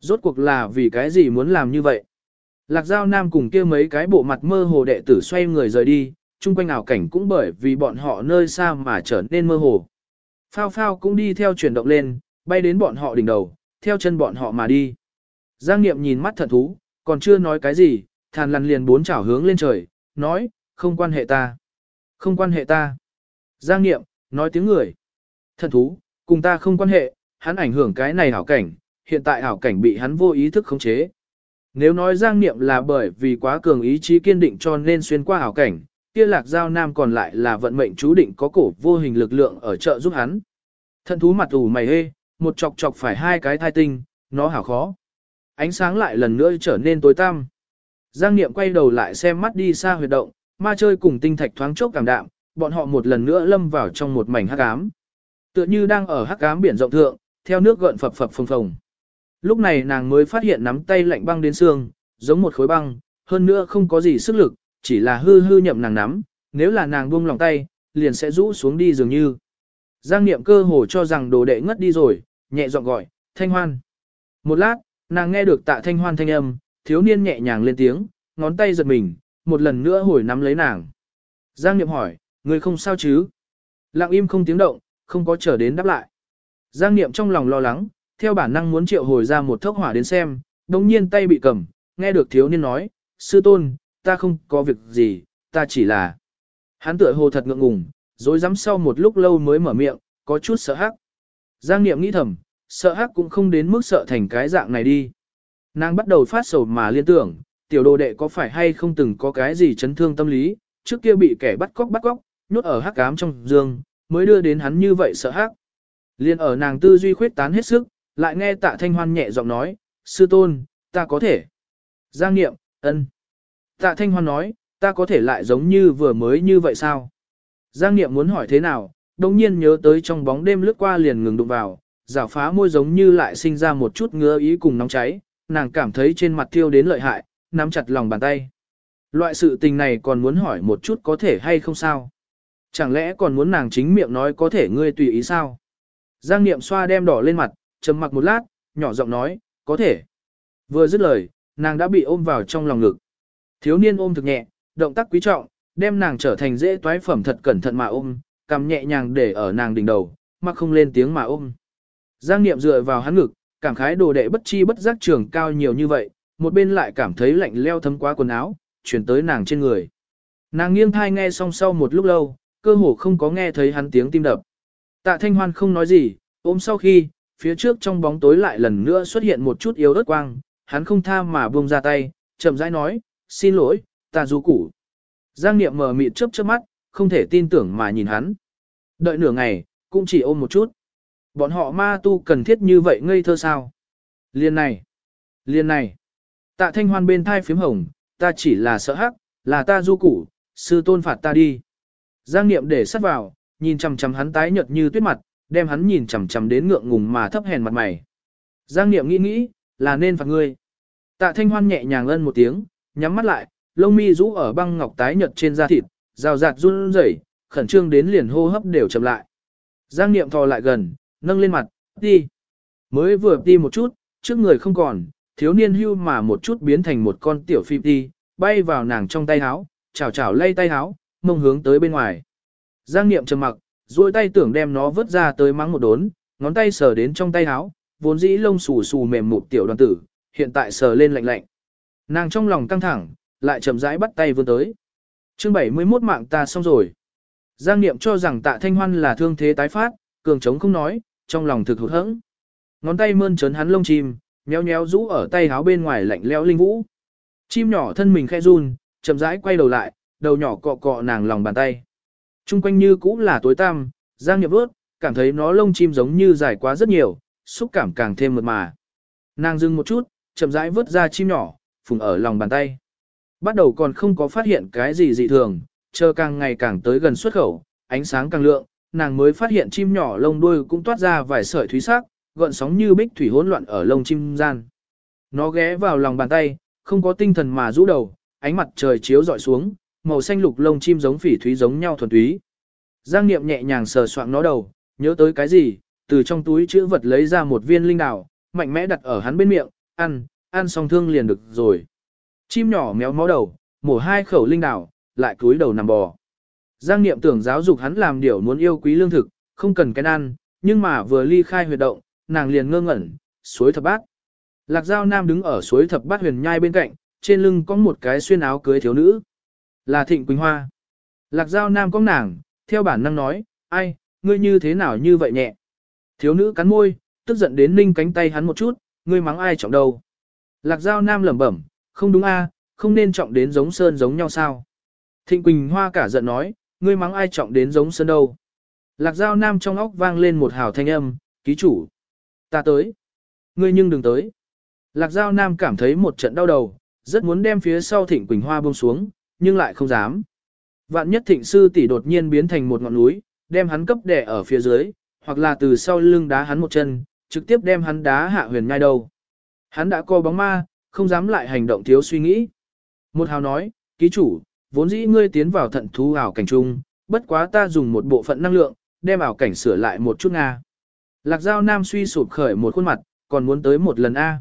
Rốt cuộc là vì cái gì muốn làm như vậy? Lạc Giao Nam cùng kia mấy cái bộ mặt mơ hồ đệ tử xoay người rời đi, chung quanh ảo cảnh cũng bởi vì bọn họ nơi xa mà trở nên mơ hồ. Phao phao cũng đi theo chuyển động lên, bay đến bọn họ đỉnh đầu, theo chân bọn họ mà đi. Giang Niệm nhìn mắt thần thú, còn chưa nói cái gì, thàn lằn liền bốn chảo hướng lên trời, nói, không quan hệ ta. Không quan hệ ta. Giang Niệm, nói tiếng người. Thần thú, cùng ta không quan hệ, hắn ảnh hưởng cái này hảo cảnh, hiện tại hảo cảnh bị hắn vô ý thức khống chế. Nếu nói Giang Niệm là bởi vì quá cường ý chí kiên định cho nên xuyên qua hảo cảnh, kia lạc giao nam còn lại là vận mệnh chú định có cổ vô hình lực lượng ở chợ giúp hắn. Thần thú mặt ủ mày hê, một chọc chọc phải hai cái thai tinh, nó hảo khó. Ánh sáng lại lần nữa trở nên tối tăm. Giang Niệm quay đầu lại xem mắt đi xa huyệt động, ma chơi cùng tinh thạch thoáng chốc cảm đạm, bọn họ một lần nữa lâm vào trong một mảnh hắc ám. Tựa như đang ở hắc ám biển rộng thượng, theo nước gợn phập phập phồng phồng. Lúc này nàng mới phát hiện nắm tay lạnh băng đến xương, giống một khối băng, hơn nữa không có gì sức lực, chỉ là hư hư nhậm nàng nắm, nếu là nàng buông lòng tay, liền sẽ rũ xuống đi dường như. Giang niệm cơ hồ cho rằng đồ đệ ngất đi rồi, nhẹ giọng gọi, thanh hoan. Một lát, nàng nghe được tạ thanh hoan thanh âm, thiếu niên nhẹ nhàng lên tiếng, ngón tay giật mình, một lần nữa hồi nắm lấy nàng. Giang niệm hỏi, người không sao chứ? Lặng im không tiếng động, không có chờ đến đáp lại. Giang niệm trong lòng lo lắng, theo bản năng muốn triệu hồi ra một thốc hỏa đến xem, đồng nhiên tay bị cầm, nghe được thiếu niên nói, sư tôn, ta không có việc gì, ta chỉ là... Hắn tựa hồ thật ngượng ngùng, rồi dám sau một lúc lâu mới mở miệng, có chút sợ hắc. Giang Niệm nghĩ thầm, sợ hắc cũng không đến mức sợ thành cái dạng này đi. Nàng bắt đầu phát sầu mà liên tưởng, tiểu đồ đệ có phải hay không từng có cái gì chấn thương tâm lý, trước kia bị kẻ bắt cóc bắt cóc, nhốt ở hắc ám trong giường, mới đưa đến hắn như vậy sợ hắc. Liên ở nàng tư duy khuyết tán hết sức, lại nghe tạ thanh hoan nhẹ giọng nói, sư tôn, ta có thể. Giang nghiệm, ân. Tạ thanh hoan nói, ta có thể lại giống như vừa mới như vậy sao? Giang nghiệm muốn hỏi thế nào, đồng nhiên nhớ tới trong bóng đêm lướt qua liền ngừng đụng vào, rào phá môi giống như lại sinh ra một chút ngứa ý cùng nóng cháy, nàng cảm thấy trên mặt thiêu đến lợi hại, nắm chặt lòng bàn tay. Loại sự tình này còn muốn hỏi một chút có thể hay không sao? Chẳng lẽ còn muốn nàng chính miệng nói có thể ngươi tùy ý sao? Giang Niệm xoa đem đỏ lên mặt, trầm mặc một lát, nhỏ giọng nói, có thể. Vừa dứt lời, nàng đã bị ôm vào trong lòng ngực. Thiếu niên ôm thực nhẹ, động tác quý trọng, đem nàng trở thành dễ toái phẩm thật cẩn thận mà ôm, cầm nhẹ nhàng để ở nàng đỉnh đầu, mà không lên tiếng mà ôm. Giang Niệm dựa vào hắn ngực, cảm khái đồ đệ bất chi bất giác trưởng cao nhiều như vậy, một bên lại cảm thấy lạnh leo thấm quá quần áo, chuyển tới nàng trên người. Nàng nghiêng thai nghe song sau một lúc lâu, cơ hồ không có nghe thấy hắn tiếng tim đập. Tạ Thanh Hoan không nói gì, ôm sau khi, phía trước trong bóng tối lại lần nữa xuất hiện một chút yếu ớt quang, hắn không tha mà buông ra tay, chậm rãi nói, xin lỗi, ta du củ. Giang Niệm mờ mịt chớp chớp mắt, không thể tin tưởng mà nhìn hắn. Đợi nửa ngày, cũng chỉ ôm một chút. Bọn họ ma tu cần thiết như vậy ngây thơ sao? Liên này, liên này. Tạ thanh hoan bên thai phím hồng, ta chỉ là sợ hắc, là ta du củ, sư tôn phạt ta đi. Giang niệm để sắt vào, nhìn chằm chằm hắn tái nhợt như tuyết mặt, đem hắn nhìn chằm chằm đến ngượng ngùng mà thấp hèn mặt mày. Giang niệm nghĩ nghĩ, là nên phạt ngươi. Tạ thanh hoan nhẹ nhàng ân một tiếng, nhắm mắt lại, lông mi rũ ở băng ngọc tái nhợt trên da thịt, rào rạt run rẩy, khẩn trương đến liền hô hấp đều chậm lại. Giang niệm thò lại gần, nâng lên mặt, đi. Mới vừa đi một chút, trước người không còn, thiếu niên hưu mà một chút biến thành một con tiểu phi đi, bay vào nàng trong tay háo, chảo chảo lay tay háo, mông hướng tới bên ngoài. Giang niệm trầm mặc, duỗi tay tưởng đem nó vứt ra tới mắng một đốn, ngón tay sờ đến trong tay háo, vốn dĩ lông xù xù mềm một tiểu đoàn tử, hiện tại sờ lên lạnh lạnh. Nàng trong lòng căng thẳng, lại chậm rãi bắt tay vươn tới. Chương 71 mạng ta xong rồi. Giang Niệm cho rằng tạ thanh hoan là thương thế tái phát, cường trống không nói, trong lòng thực hụt hẫng. Ngón tay mơn trớn hắn lông chim, nhéo nhéo rũ ở tay háo bên ngoài lạnh lẽo linh vũ. Chim nhỏ thân mình khẽ run, chậm rãi quay đầu lại, đầu nhỏ cọ cọ nàng lòng bàn tay. Trung quanh như cũ là tối tăm, Giang Niệm vớt, cảm thấy nó lông chim giống như dài quá rất nhiều, xúc cảm càng thêm mượt mà. Nàng dừng một chút, chậm rãi vớt ra chim nhỏ, phùng ở lòng bàn tay. Bắt đầu còn không có phát hiện cái gì dị thường, chờ càng ngày càng tới gần xuất khẩu, ánh sáng càng lượng, nàng mới phát hiện chim nhỏ lông đuôi cũng toát ra vài sợi thúy sắc, gợn sóng như bích thủy hỗn loạn ở lông chim gian. Nó ghé vào lòng bàn tay, không có tinh thần mà rũ đầu, ánh mặt trời chiếu dọi xuống, màu xanh lục lông chim giống phỉ thúy giống nhau thuần túy. Giang Niệm nhẹ nhàng sờ soạng nó đầu, nhớ tới cái gì, từ trong túi chữ vật lấy ra một viên linh đào, mạnh mẽ đặt ở hắn bên miệng, ăn, ăn xong thương liền được rồi. Chim nhỏ méo mó đầu, mổ hai khẩu linh đào, lại cúi đầu nằm bò. Giang Niệm tưởng giáo dục hắn làm điều muốn yêu quý lương thực, không cần cái ăn, nhưng mà vừa ly khai huyệt động, nàng liền ngơ ngẩn, suối thập bát. Lạc Giao Nam đứng ở suối thập bát huyền nhai bên cạnh, trên lưng có một cái xuyên áo cưới thiếu nữ. Là Thịnh Quỳnh Hoa. Lạc Giao Nam có nàng, theo bản năng nói, ai, ngươi như thế nào như vậy nhẹ. Thiếu nữ cắn môi, tức giận đến ninh cánh tay hắn một chút, ngươi mắng ai trọng đâu. Lạc Giao Nam lẩm bẩm, không đúng a, không nên trọng đến giống sơn giống nhau sao. Thịnh Quỳnh Hoa cả giận nói, ngươi mắng ai trọng đến giống sơn đâu. Lạc Giao Nam trong óc vang lên một hào thanh âm, ký chủ. Ta tới. Ngươi nhưng đừng tới. Lạc Giao Nam cảm thấy một trận đau đầu, rất muốn đem phía sau Thịnh Quỳnh Hoa buông xuống, nhưng lại không dám. Vạn nhất Thịnh Sư tỷ đột nhiên biến thành một ngọn núi, đem hắn cấp đè ở phía dưới, hoặc là từ sau lưng đá hắn một chân, trực tiếp đem hắn đá hạ huyền ngay đầu. Hắn đã co bóng ma, không dám lại hành động thiếu suy nghĩ. Một hào nói, ký chủ, vốn dĩ ngươi tiến vào thận thú ảo cảnh trung, bất quá ta dùng một bộ phận năng lượng, đem ảo cảnh sửa lại một chút Nga. Lạc Giao Nam suy sụp khởi một khuôn mặt, còn muốn tới một lần A.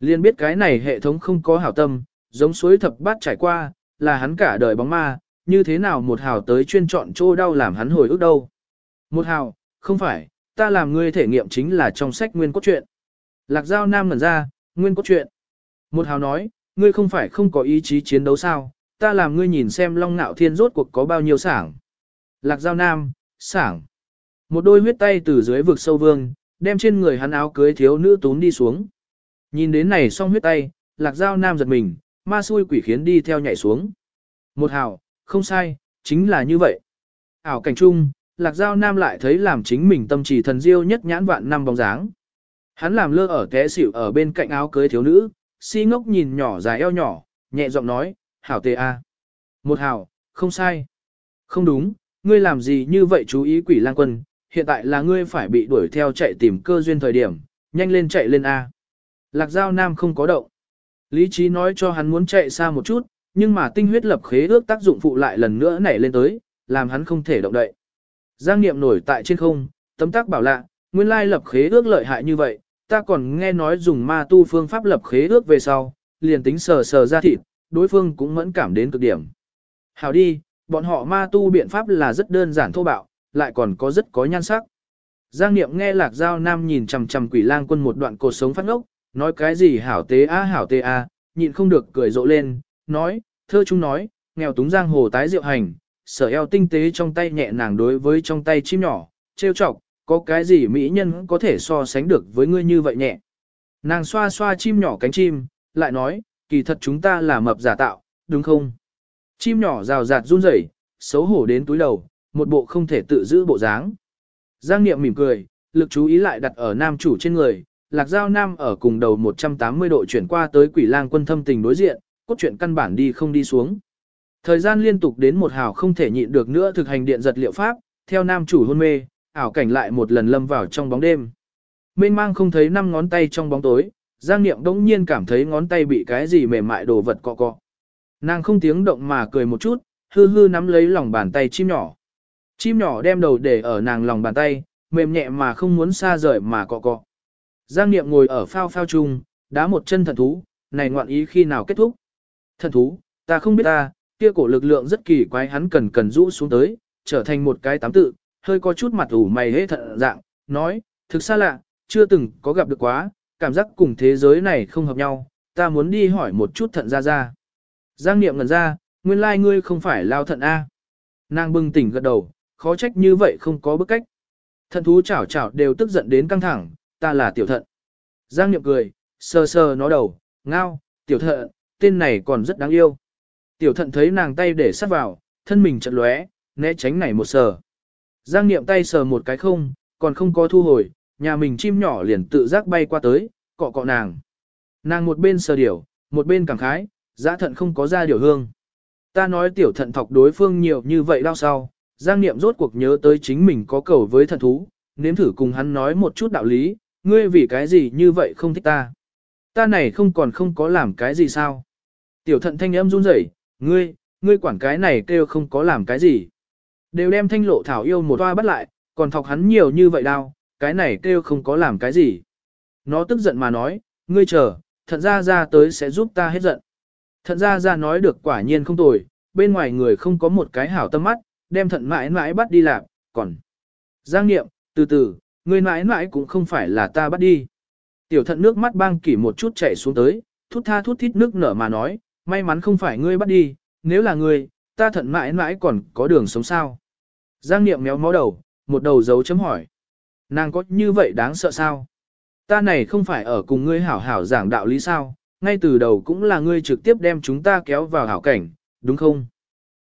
Liên biết cái này hệ thống không có hảo tâm, giống suối thập bát trải qua, là hắn cả đời bóng ma, như thế nào một hào tới chuyên chọn chỗ đau làm hắn hồi ức đâu. Một hào, không phải, ta làm ngươi thể nghiệm chính là trong sách nguyên cốt truyện. Lạc Giao Nam ngẩn ra, nguyên cốt truyện. Một hào nói, ngươi không phải không có ý chí chiến đấu sao, ta làm ngươi nhìn xem long nạo thiên rốt cuộc có bao nhiêu sảng. Lạc Giao Nam, sảng. Một đôi huyết tay từ dưới vực sâu vương, đem trên người hắn áo cưới thiếu nữ tún đi xuống. Nhìn đến này xong huyết tay, lạc giao nam giật mình, ma xui quỷ khiến đi theo nhảy xuống. Một hào, không sai, chính là như vậy. Ảo cảnh trung, lạc giao nam lại thấy làm chính mình tâm trì thần diêu nhất nhãn vạn năm bóng dáng. Hắn làm lơ ở té xỉu ở bên cạnh áo cưới thiếu nữ, si ngốc nhìn nhỏ dài eo nhỏ, nhẹ giọng nói, hảo tê a. Một hảo, không sai. Không đúng, ngươi làm gì như vậy chú ý quỷ lang quân, hiện tại là ngươi phải bị đuổi theo chạy tìm cơ duyên thời điểm, nhanh lên chạy lên A. Lạc Giao Nam không có động. Lý trí nói cho hắn muốn chạy xa một chút, nhưng mà tinh huyết lập khế ước tác dụng phụ lại lần nữa nảy lên tới, làm hắn không thể động đậy. Giang Niệm nổi tại trên không, tấm tác bảo lạ, nguyên lai lập khế ước lợi hại như vậy, ta còn nghe nói dùng ma tu phương pháp lập khế ước về sau, liền tính sờ sờ ra thịt, đối phương cũng mẫn cảm đến cực điểm. Hảo đi, bọn họ ma tu biện pháp là rất đơn giản thô bạo, lại còn có rất có nhan sắc. Giang Niệm nghe Lạc Giao Nam nhìn chằm chằm quỷ lang quân một đoạn cột sống phát ngốc, nói cái gì hảo tế a hảo tế a, nhịn không được cười rộ lên, nói, thơ chúng nói, nghèo túng giang hồ tái diệu hành, sở eo tinh tế trong tay nhẹ nàng đối với trong tay chim nhỏ, trêu chọc, có cái gì mỹ nhân có thể so sánh được với ngươi như vậy nhẹ. Nàng xoa xoa chim nhỏ cánh chim, lại nói, kỳ thật chúng ta là mập giả tạo, đúng không? Chim nhỏ rào rạt run rẩy, xấu hổ đến túi đầu, một bộ không thể tự giữ bộ dáng. Giang Niệm mỉm cười, lực chú ý lại đặt ở nam chủ trên người, lạc giao nam ở cùng đầu 180 độ chuyển qua tới quỷ lang quân thâm tình đối diện, cốt truyện căn bản đi không đi xuống. Thời gian liên tục đến một hào không thể nhịn được nữa thực hành điện giật liệu pháp, theo nam chủ hôn mê, ảo cảnh lại một lần lâm vào trong bóng đêm. Mênh mang không thấy năm ngón tay trong bóng tối, Giang Niệm đống nhiên cảm thấy ngón tay bị cái gì mềm mại đồ vật cọ cọ. Nàng không tiếng động mà cười một chút, hư hư nắm lấy lòng bàn tay chim nhỏ. Chim nhỏ đem đầu để ở nàng lòng bàn tay, mềm nhẹ mà không muốn xa rời mà cọ cọ. Giang Niệm ngồi ở phao phao chung, đá một chân thần thú, này ngoạn ý khi nào kết thúc. Thần thú, ta không biết ta, kia cổ lực lượng rất kỳ quái hắn cần cần rũ xuống tới, trở thành một cái tám tự, hơi có chút mặt ủ mày hế thận dạng, nói, thực xa lạ, chưa từng có gặp được quá, cảm giác cùng thế giới này không hợp nhau, ta muốn đi hỏi một chút thận ra ra. Giang Niệm ngần ra, nguyên lai like ngươi không phải lao thận A. Nàng bừng tỉnh gật đầu, khó trách như vậy không có bức cách. Thận thú chảo chảo đều tức giận đến căng thẳng, ta là tiểu thận. Giang Niệm cười, sờ sờ nó đầu, ngao, tiểu thận, tên này còn rất đáng yêu. Tiểu thận thấy nàng tay để sát vào, thân mình chật lóe, né tránh này một sờ. Giang Niệm tay sờ một cái không, còn không có thu hồi, nhà mình chim nhỏ liền tự giác bay qua tới, cọ cọ nàng. Nàng một bên sờ điểu, một bên cảm khái, giã thận không có ra điều hương. Ta nói tiểu thận thọc đối phương nhiều như vậy đau sau, Giang Niệm rốt cuộc nhớ tới chính mình có cầu với thần thú, nếm thử cùng hắn nói một chút đạo lý, ngươi vì cái gì như vậy không thích ta. Ta này không còn không có làm cái gì sao. Tiểu thận thanh âm run rẩy, ngươi, ngươi quản cái này kêu không có làm cái gì. Đều đem thanh lộ thảo yêu một toa bắt lại, còn thọc hắn nhiều như vậy đau, cái này kêu không có làm cái gì. Nó tức giận mà nói, ngươi chờ, thận ra ra tới sẽ giúp ta hết giận. Thận ra ra nói được quả nhiên không tồi, bên ngoài người không có một cái hảo tâm mắt, đem thận mãi mãi bắt đi làm, còn. Giang nghiệm, từ từ, Ngươi mãi mãi cũng không phải là ta bắt đi. Tiểu thận nước mắt bang kỷ một chút chảy xuống tới, thút tha thút thít nước nở mà nói, may mắn không phải ngươi bắt đi, nếu là ngươi, ta thận mãi mãi còn có đường sống sao. Giang niệm méo mó đầu, một đầu dấu chấm hỏi. Nàng có như vậy đáng sợ sao? Ta này không phải ở cùng ngươi hảo hảo giảng đạo lý sao, ngay từ đầu cũng là ngươi trực tiếp đem chúng ta kéo vào hảo cảnh, đúng không?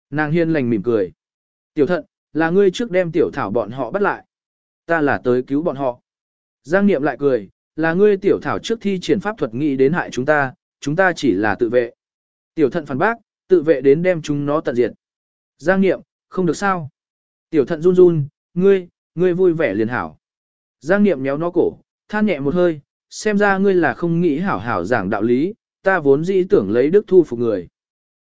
Nàng hiên lành mỉm cười. Tiểu thận, là ngươi trước đem tiểu thảo bọn họ bắt lại. Ta là tới cứu bọn họ. Giang Niệm lại cười, là ngươi tiểu thảo trước thi triển pháp thuật nghĩ đến hại chúng ta, chúng ta chỉ là tự vệ. Tiểu thận phản bác, tự vệ đến đem chúng nó tận diệt. Giang Niệm, không được sao. Tiểu thận run run, ngươi, ngươi vui vẻ liền hảo. Giang Niệm méo nó cổ, than nhẹ một hơi, xem ra ngươi là không nghĩ hảo hảo giảng đạo lý, ta vốn dĩ tưởng lấy đức thu phục người.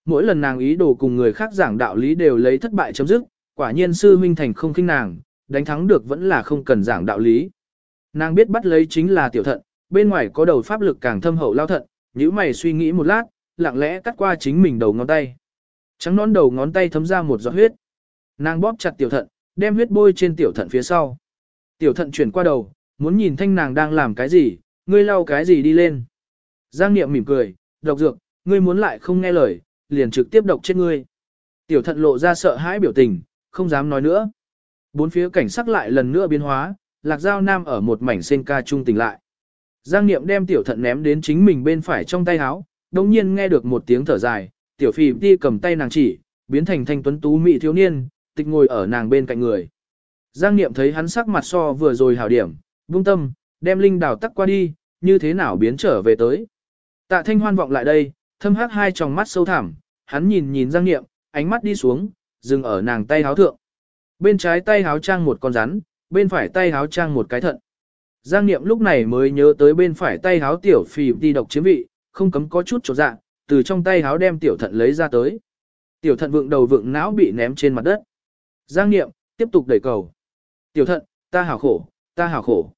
Mỗi lần nàng ý đồ cùng người khác giảng đạo lý đều lấy thất bại chấm dứt, quả nhiên sư huynh thành không khinh nàng, đánh thắng được vẫn là không cần giảng đạo lý. Nàng biết bắt lấy chính là tiểu thận, bên ngoài có đầu pháp lực càng thâm hậu lao thận, nhíu mày suy nghĩ một lát, lặng lẽ cắt qua chính mình đầu ngón tay. Trắng nón đầu ngón tay thấm ra một giọt huyết. Nàng bóp chặt tiểu thận, đem huyết bôi trên tiểu thận phía sau. Tiểu thận chuyển qua đầu, muốn nhìn thanh nàng đang làm cái gì, ngươi lau cái gì đi lên. Giang Niệm mỉm cười, độc dược, ngươi muốn lại không nghe lời, liền trực tiếp độc chết ngươi. Tiểu thận lộ ra sợ hãi biểu tình, không dám nói nữa. Bốn phía cảnh sắc lại lần nữa biến hóa, lạc giao nam ở một mảnh sen ca trung tỉnh lại. Giang Niệm đem tiểu thận ném đến chính mình bên phải trong tay áo, đồng nhiên nghe được một tiếng thở dài, tiểu phì đi cầm tay nàng chỉ, biến thành thanh tuấn tú mỹ thiếu niên, tịch ngồi ở nàng bên cạnh người. Giang Niệm thấy hắn sắc mặt so vừa rồi hảo điểm, buông tâm, đem linh đào tắc qua đi, như thế nào biến trở về tới. Tạ thanh hoan vọng lại đây, thâm hắc hai tròng mắt sâu thẳm, hắn nhìn nhìn Giang Niệm, ánh mắt đi xuống, dừng ở nàng tay háo thượng. Bên trái tay háo trang một con rắn, bên phải tay háo trang một cái thận. Giang Niệm lúc này mới nhớ tới bên phải tay háo tiểu phì đi độc chiếm vị, không cấm có chút chỗ dạ, từ trong tay háo đem tiểu thận lấy ra tới. Tiểu thận vượng đầu vượng não bị ném trên mặt đất. Giang Niệm, tiếp tục đẩy cầu. Tiểu thận, ta hảo khổ, ta hảo khổ.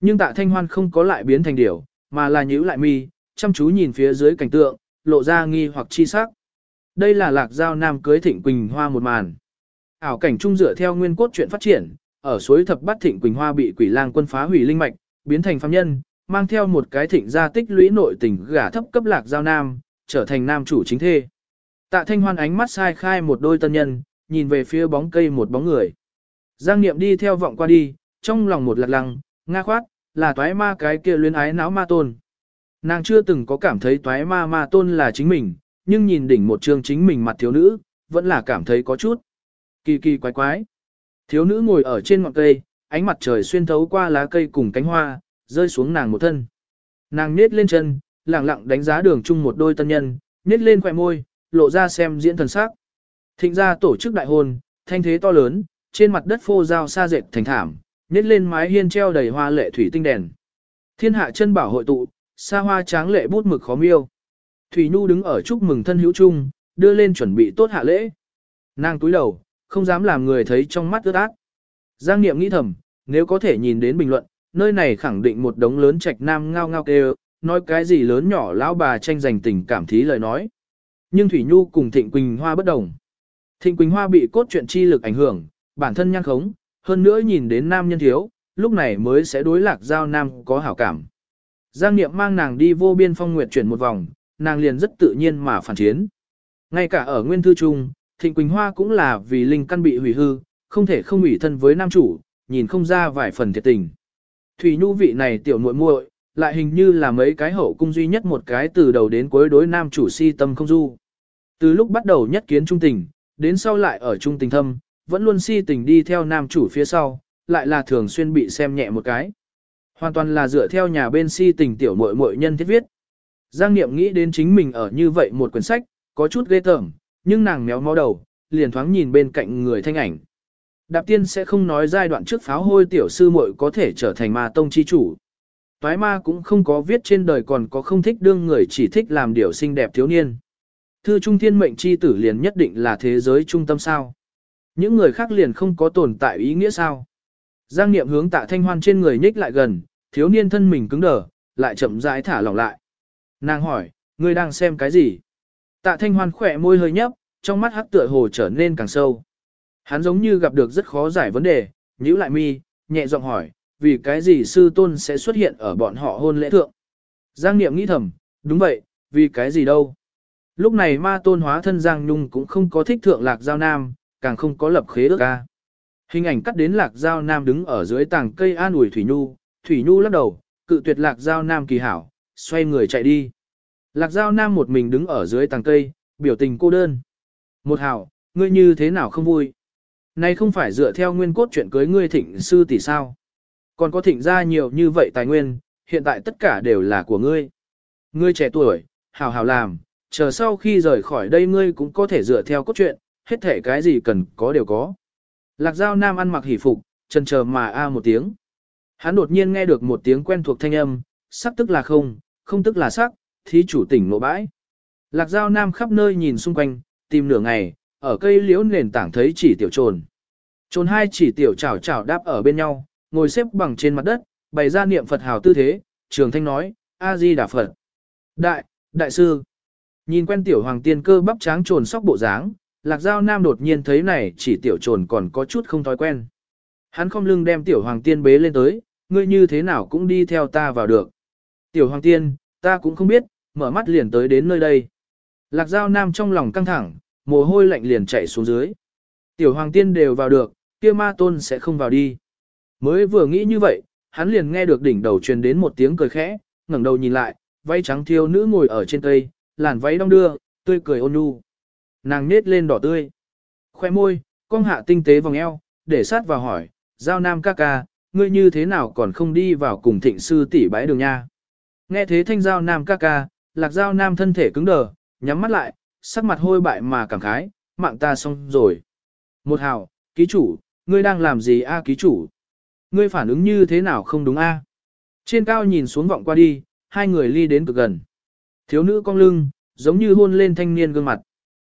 Nhưng tạ thanh hoan không có lại biến thành điểu, mà là nhữ lại mi, chăm chú nhìn phía dưới cảnh tượng, lộ ra nghi hoặc chi sắc. Đây là lạc giao nam cưới thịnh Quỳnh Hoa một màn. Ảo cảnh trung dựa theo nguyên cốt chuyện phát triển, ở suối thập bát thịnh Quỳnh Hoa bị quỷ lang quân phá hủy linh mạch, biến thành phàm nhân, mang theo một cái thịnh gia tích lũy nội tình gả thấp cấp lạc giao nam, trở thành nam chủ chính thê. Tạ thanh hoan ánh mắt sai khai một đôi tân nhân, nhìn về phía bóng cây một bóng người. Giang Niệm đi theo vọng qua đi, trong lòng một lật lăng, nga khoát, là toái ma cái kia luyến ái não ma tôn. Nàng chưa từng có cảm thấy toái ma ma tôn là chính mình, nhưng nhìn đỉnh một trương chính mình mặt thiếu nữ, vẫn là cảm thấy có chút. Kỳ kỳ quái quái. Thiếu nữ ngồi ở trên ngọn cây, ánh mặt trời xuyên thấu qua lá cây cùng cánh hoa, rơi xuống nàng một thân. Nàng nết lên chân, lặng lặng đánh giá đường chung một đôi tân nhân, nết lên khỏe môi, lộ ra xem diễn thần sắc. Thịnh gia tổ chức đại hôn, thanh thế to lớn, trên mặt đất phô giao xa dệt thành thảm, nết lên mái hiên treo đầy hoa lệ thủy tinh đèn. Thiên hạ chân bảo hội tụ, xa hoa tráng lệ bút mực khó miêu. Thủy Nhu đứng ở chúc mừng thân hữu chung, đưa lên chuẩn bị tốt hạ lễ. Nàng túi đầu, không dám làm người thấy trong mắt ướt át. Giang Niệm nghĩ thầm, nếu có thể nhìn đến bình luận, nơi này khẳng định một đống lớn trạch nam ngao ngao kêu, nói cái gì lớn nhỏ lão bà tranh giành tình cảm thí lời nói. Nhưng Thủy Nhu cùng Thịnh Quỳnh Hoa bất đồng. Thịnh Quỳnh Hoa bị cốt truyện chi lực ảnh hưởng, bản thân nhăn khống, hơn nữa nhìn đến nam nhân thiếu, lúc này mới sẽ đối lạc giao nam có hảo cảm. Giang Niệm mang nàng đi vô biên phong nguyệt chuyển một vòng, nàng liền rất tự nhiên mà phản chiến. Ngay cả ở nguyên thư trung, Thịnh Quỳnh Hoa cũng là vì linh căn bị hủy hư, không thể không ủy thân với nam chủ, nhìn không ra vài phần thiệt tình. Thủy Nhu vị này tiểu muội muội, lại hình như là mấy cái hậu cung duy nhất một cái từ đầu đến cuối đối nam chủ si tâm không du. Từ lúc bắt đầu nhất kiến trung tình, đến sau lại ở trung tình thâm, vẫn luôn si tình đi theo nam chủ phía sau, lại là thường xuyên bị xem nhẹ một cái. Hoàn toàn là dựa theo nhà bên si tình tiểu muội muội nhân thiết viết. Giang Niệm nghĩ đến chính mình ở như vậy một quyển sách, có chút ghê tởm, nhưng nàng méo mó đầu, liền thoáng nhìn bên cạnh người thanh ảnh. Đạp tiên sẽ không nói giai đoạn trước pháo hôi tiểu sư muội có thể trở thành ma tông chi chủ. Toái ma cũng không có viết trên đời còn có không thích đương người chỉ thích làm điều xinh đẹp thiếu niên. Thư trung thiên mệnh chi tử liền nhất định là thế giới trung tâm sao. Những người khác liền không có tồn tại ý nghĩa sao. Giang niệm hướng tạ thanh hoan trên người nhích lại gần, thiếu niên thân mình cứng đờ, lại chậm rãi thả lỏng lại. Nàng hỏi, ngươi đang xem cái gì? Tạ thanh hoan khỏe môi hơi nhấp, trong mắt hắc tựa hồ trở nên càng sâu. Hắn giống như gặp được rất khó giải vấn đề, nhíu lại mi, nhẹ giọng hỏi, vì cái gì sư tôn sẽ xuất hiện ở bọn họ hôn lễ thượng? Giang Niệm nghĩ thầm, đúng vậy, vì cái gì đâu? Lúc này ma tôn hóa thân Giang Nhung cũng không có thích thượng lạc giao nam, càng không có lập khế ước ca. Hình ảnh cắt đến lạc giao nam đứng ở dưới tảng cây an ủi Thủy Nhu, Thủy Nhu lắc đầu, cự tuyệt lạc giao nam kỳ hảo, xoay người chạy đi. Lạc giao nam một mình đứng ở dưới tàng cây, biểu tình cô đơn. Một hảo, ngươi như thế nào không vui? Này không phải dựa theo nguyên cốt chuyện cưới ngươi thịnh sư tỷ sao? Còn có thịnh ra nhiều như vậy tài nguyên, hiện tại tất cả đều là của ngươi. Ngươi trẻ tuổi, hảo hảo làm, chờ sau khi rời khỏi đây ngươi cũng có thể dựa theo cốt truyện, hết thể cái gì cần có đều có. Lạc Giao Nam ăn mặc hỉ phục, chân chờ mà a một tiếng. Hắn đột nhiên nghe được một tiếng quen thuộc thanh âm, sắc tức là không, không tức là sắc, thí chủ tỉnh nộ bãi. Lạc Giao Nam khắp nơi nhìn xung quanh, tìm nửa ngày, ở cây liễu nền tảng thấy chỉ tiểu trồn. Trồn hai chỉ tiểu chảo chảo đáp ở bên nhau, ngồi xếp bằng trên mặt đất, bày ra niệm Phật hào tư thế, trường thanh nói, A-di Đà Phật. Đại, đại sư. Nhìn quen tiểu hoàng tiên cơ bắp tráng trồn sóc bộ dáng, lạc giao nam đột nhiên thấy này chỉ tiểu trồn còn có chút không thói quen. Hắn không lưng đem tiểu hoàng tiên bế lên tới, ngươi như thế nào cũng đi theo ta vào được. Tiểu hoàng tiên, ta cũng không biết, mở mắt liền tới đến nơi đây. Lạc giao nam trong lòng căng thẳng, mồ hôi lạnh liền chạy xuống dưới. Tiểu hoàng tiên đều vào được, kia ma tôn sẽ không vào đi. Mới vừa nghĩ như vậy, hắn liền nghe được đỉnh đầu truyền đến một tiếng cười khẽ, ngẩng đầu nhìn lại, váy trắng thiêu nữ ngồi ở trên cây, làn váy đong đưa, tươi cười ôn nhu. Nàng nết lên đỏ tươi. Khoe môi, cong hạ tinh tế vòng eo, để sát vào hỏi, giao nam ca ca, ngươi như thế nào còn không đi vào cùng thịnh sư tỷ bãi đường nha. Nghe thế thanh giao nam ca ca, lạc giao nam thân thể cứng đờ, nhắm mắt lại, sắc mặt hôi bại mà cảm khái, mạng ta xong rồi. Một hào, ký chủ, ngươi đang làm gì a ký chủ? Ngươi phản ứng như thế nào không đúng a? Trên cao nhìn xuống vọng qua đi, hai người ly đến cực gần. Thiếu nữ cong lưng, giống như hôn lên thanh niên gương mặt.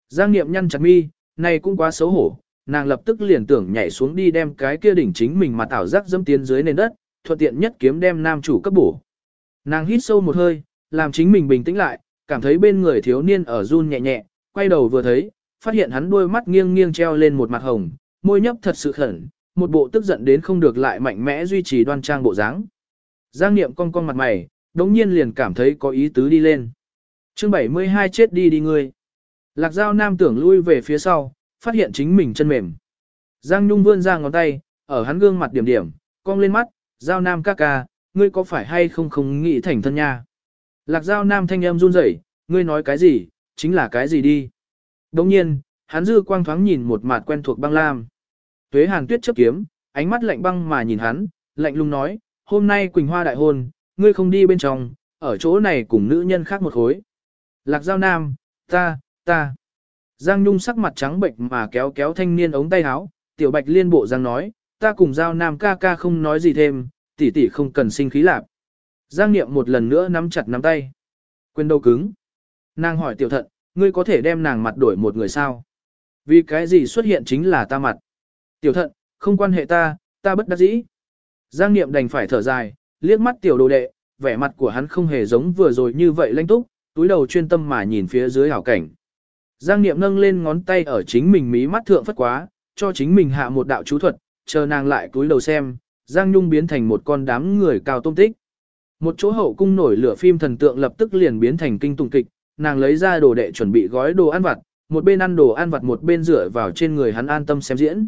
Giang Niệm nhăn chặt mi, này cũng quá xấu hổ, nàng lập tức liền tưởng nhảy xuống đi đem cái kia đỉnh chính mình mà tảo giác dâm tiến dưới nền đất, thuận tiện nhất kiếm đem nam chủ cấp bổ. Nàng hít sâu một hơi, làm chính mình bình tĩnh lại, cảm thấy bên người thiếu niên ở run nhẹ nhẹ, quay đầu vừa thấy, phát hiện hắn đôi mắt nghiêng nghiêng treo lên một mặt hồng, môi nhấp thật sự khẩn, một bộ tức giận đến không được lại mạnh mẽ duy trì đoan trang bộ dáng. Giang Niệm cong cong mặt mày, đống nhiên liền cảm thấy có ý tứ đi lên. Chương 72 chết đi đi ngươi. Lạc Giao Nam tưởng lui về phía sau, phát hiện chính mình chân mềm. Giang Nhung vươn ra ngón tay, ở hắn gương mặt điểm điểm, cong lên mắt, Giao Nam ca ca, ngươi có phải hay không không nghĩ thành thân nha. Lạc Giao Nam thanh âm run rẩy, ngươi nói cái gì, chính là cái gì đi. Đồng nhiên, hắn dư quang thoáng nhìn một mặt quen thuộc băng lam. Tuế hàn tuyết chấp kiếm, ánh mắt lạnh băng mà nhìn hắn, lạnh lùng nói, hôm nay Quỳnh Hoa đại hôn, ngươi không đi bên trong, ở chỗ này cùng nữ nhân khác một khối. Lạc Giao Nam, ta, ta. Giang Nhung sắc mặt trắng bệnh mà kéo kéo thanh niên ống tay áo, tiểu bạch liên bộ Giang nói, ta cùng Giao Nam ca ca không nói gì thêm, tỷ tỷ không cần sinh khí lạc. Giang Niệm một lần nữa nắm chặt nắm tay. Quên đầu cứng. Nàng hỏi tiểu thận, ngươi có thể đem nàng mặt đổi một người sao? Vì cái gì xuất hiện chính là ta mặt. Tiểu thận, không quan hệ ta, ta bất đắc dĩ. Giang Niệm đành phải thở dài, liếc mắt tiểu đồ đệ, vẻ mặt của hắn không hề giống vừa rồi như vậy lanh túc, túi đầu chuyên tâm mà nhìn phía dưới hảo cảnh. Giang Niệm nâng lên ngón tay ở chính mình mí mắt thượng phất quá, cho chính mình hạ một đạo chú thuật, chờ nàng lại túi đầu xem, Giang Nhung biến thành một con đám người cao tôm tích. Một chỗ hậu cung nổi lửa phim thần tượng lập tức liền biến thành kinh tùng kịch, nàng lấy ra đồ đệ chuẩn bị gói đồ ăn vặt, một bên ăn đồ ăn vặt một bên rửa vào trên người hắn an tâm xem diễn.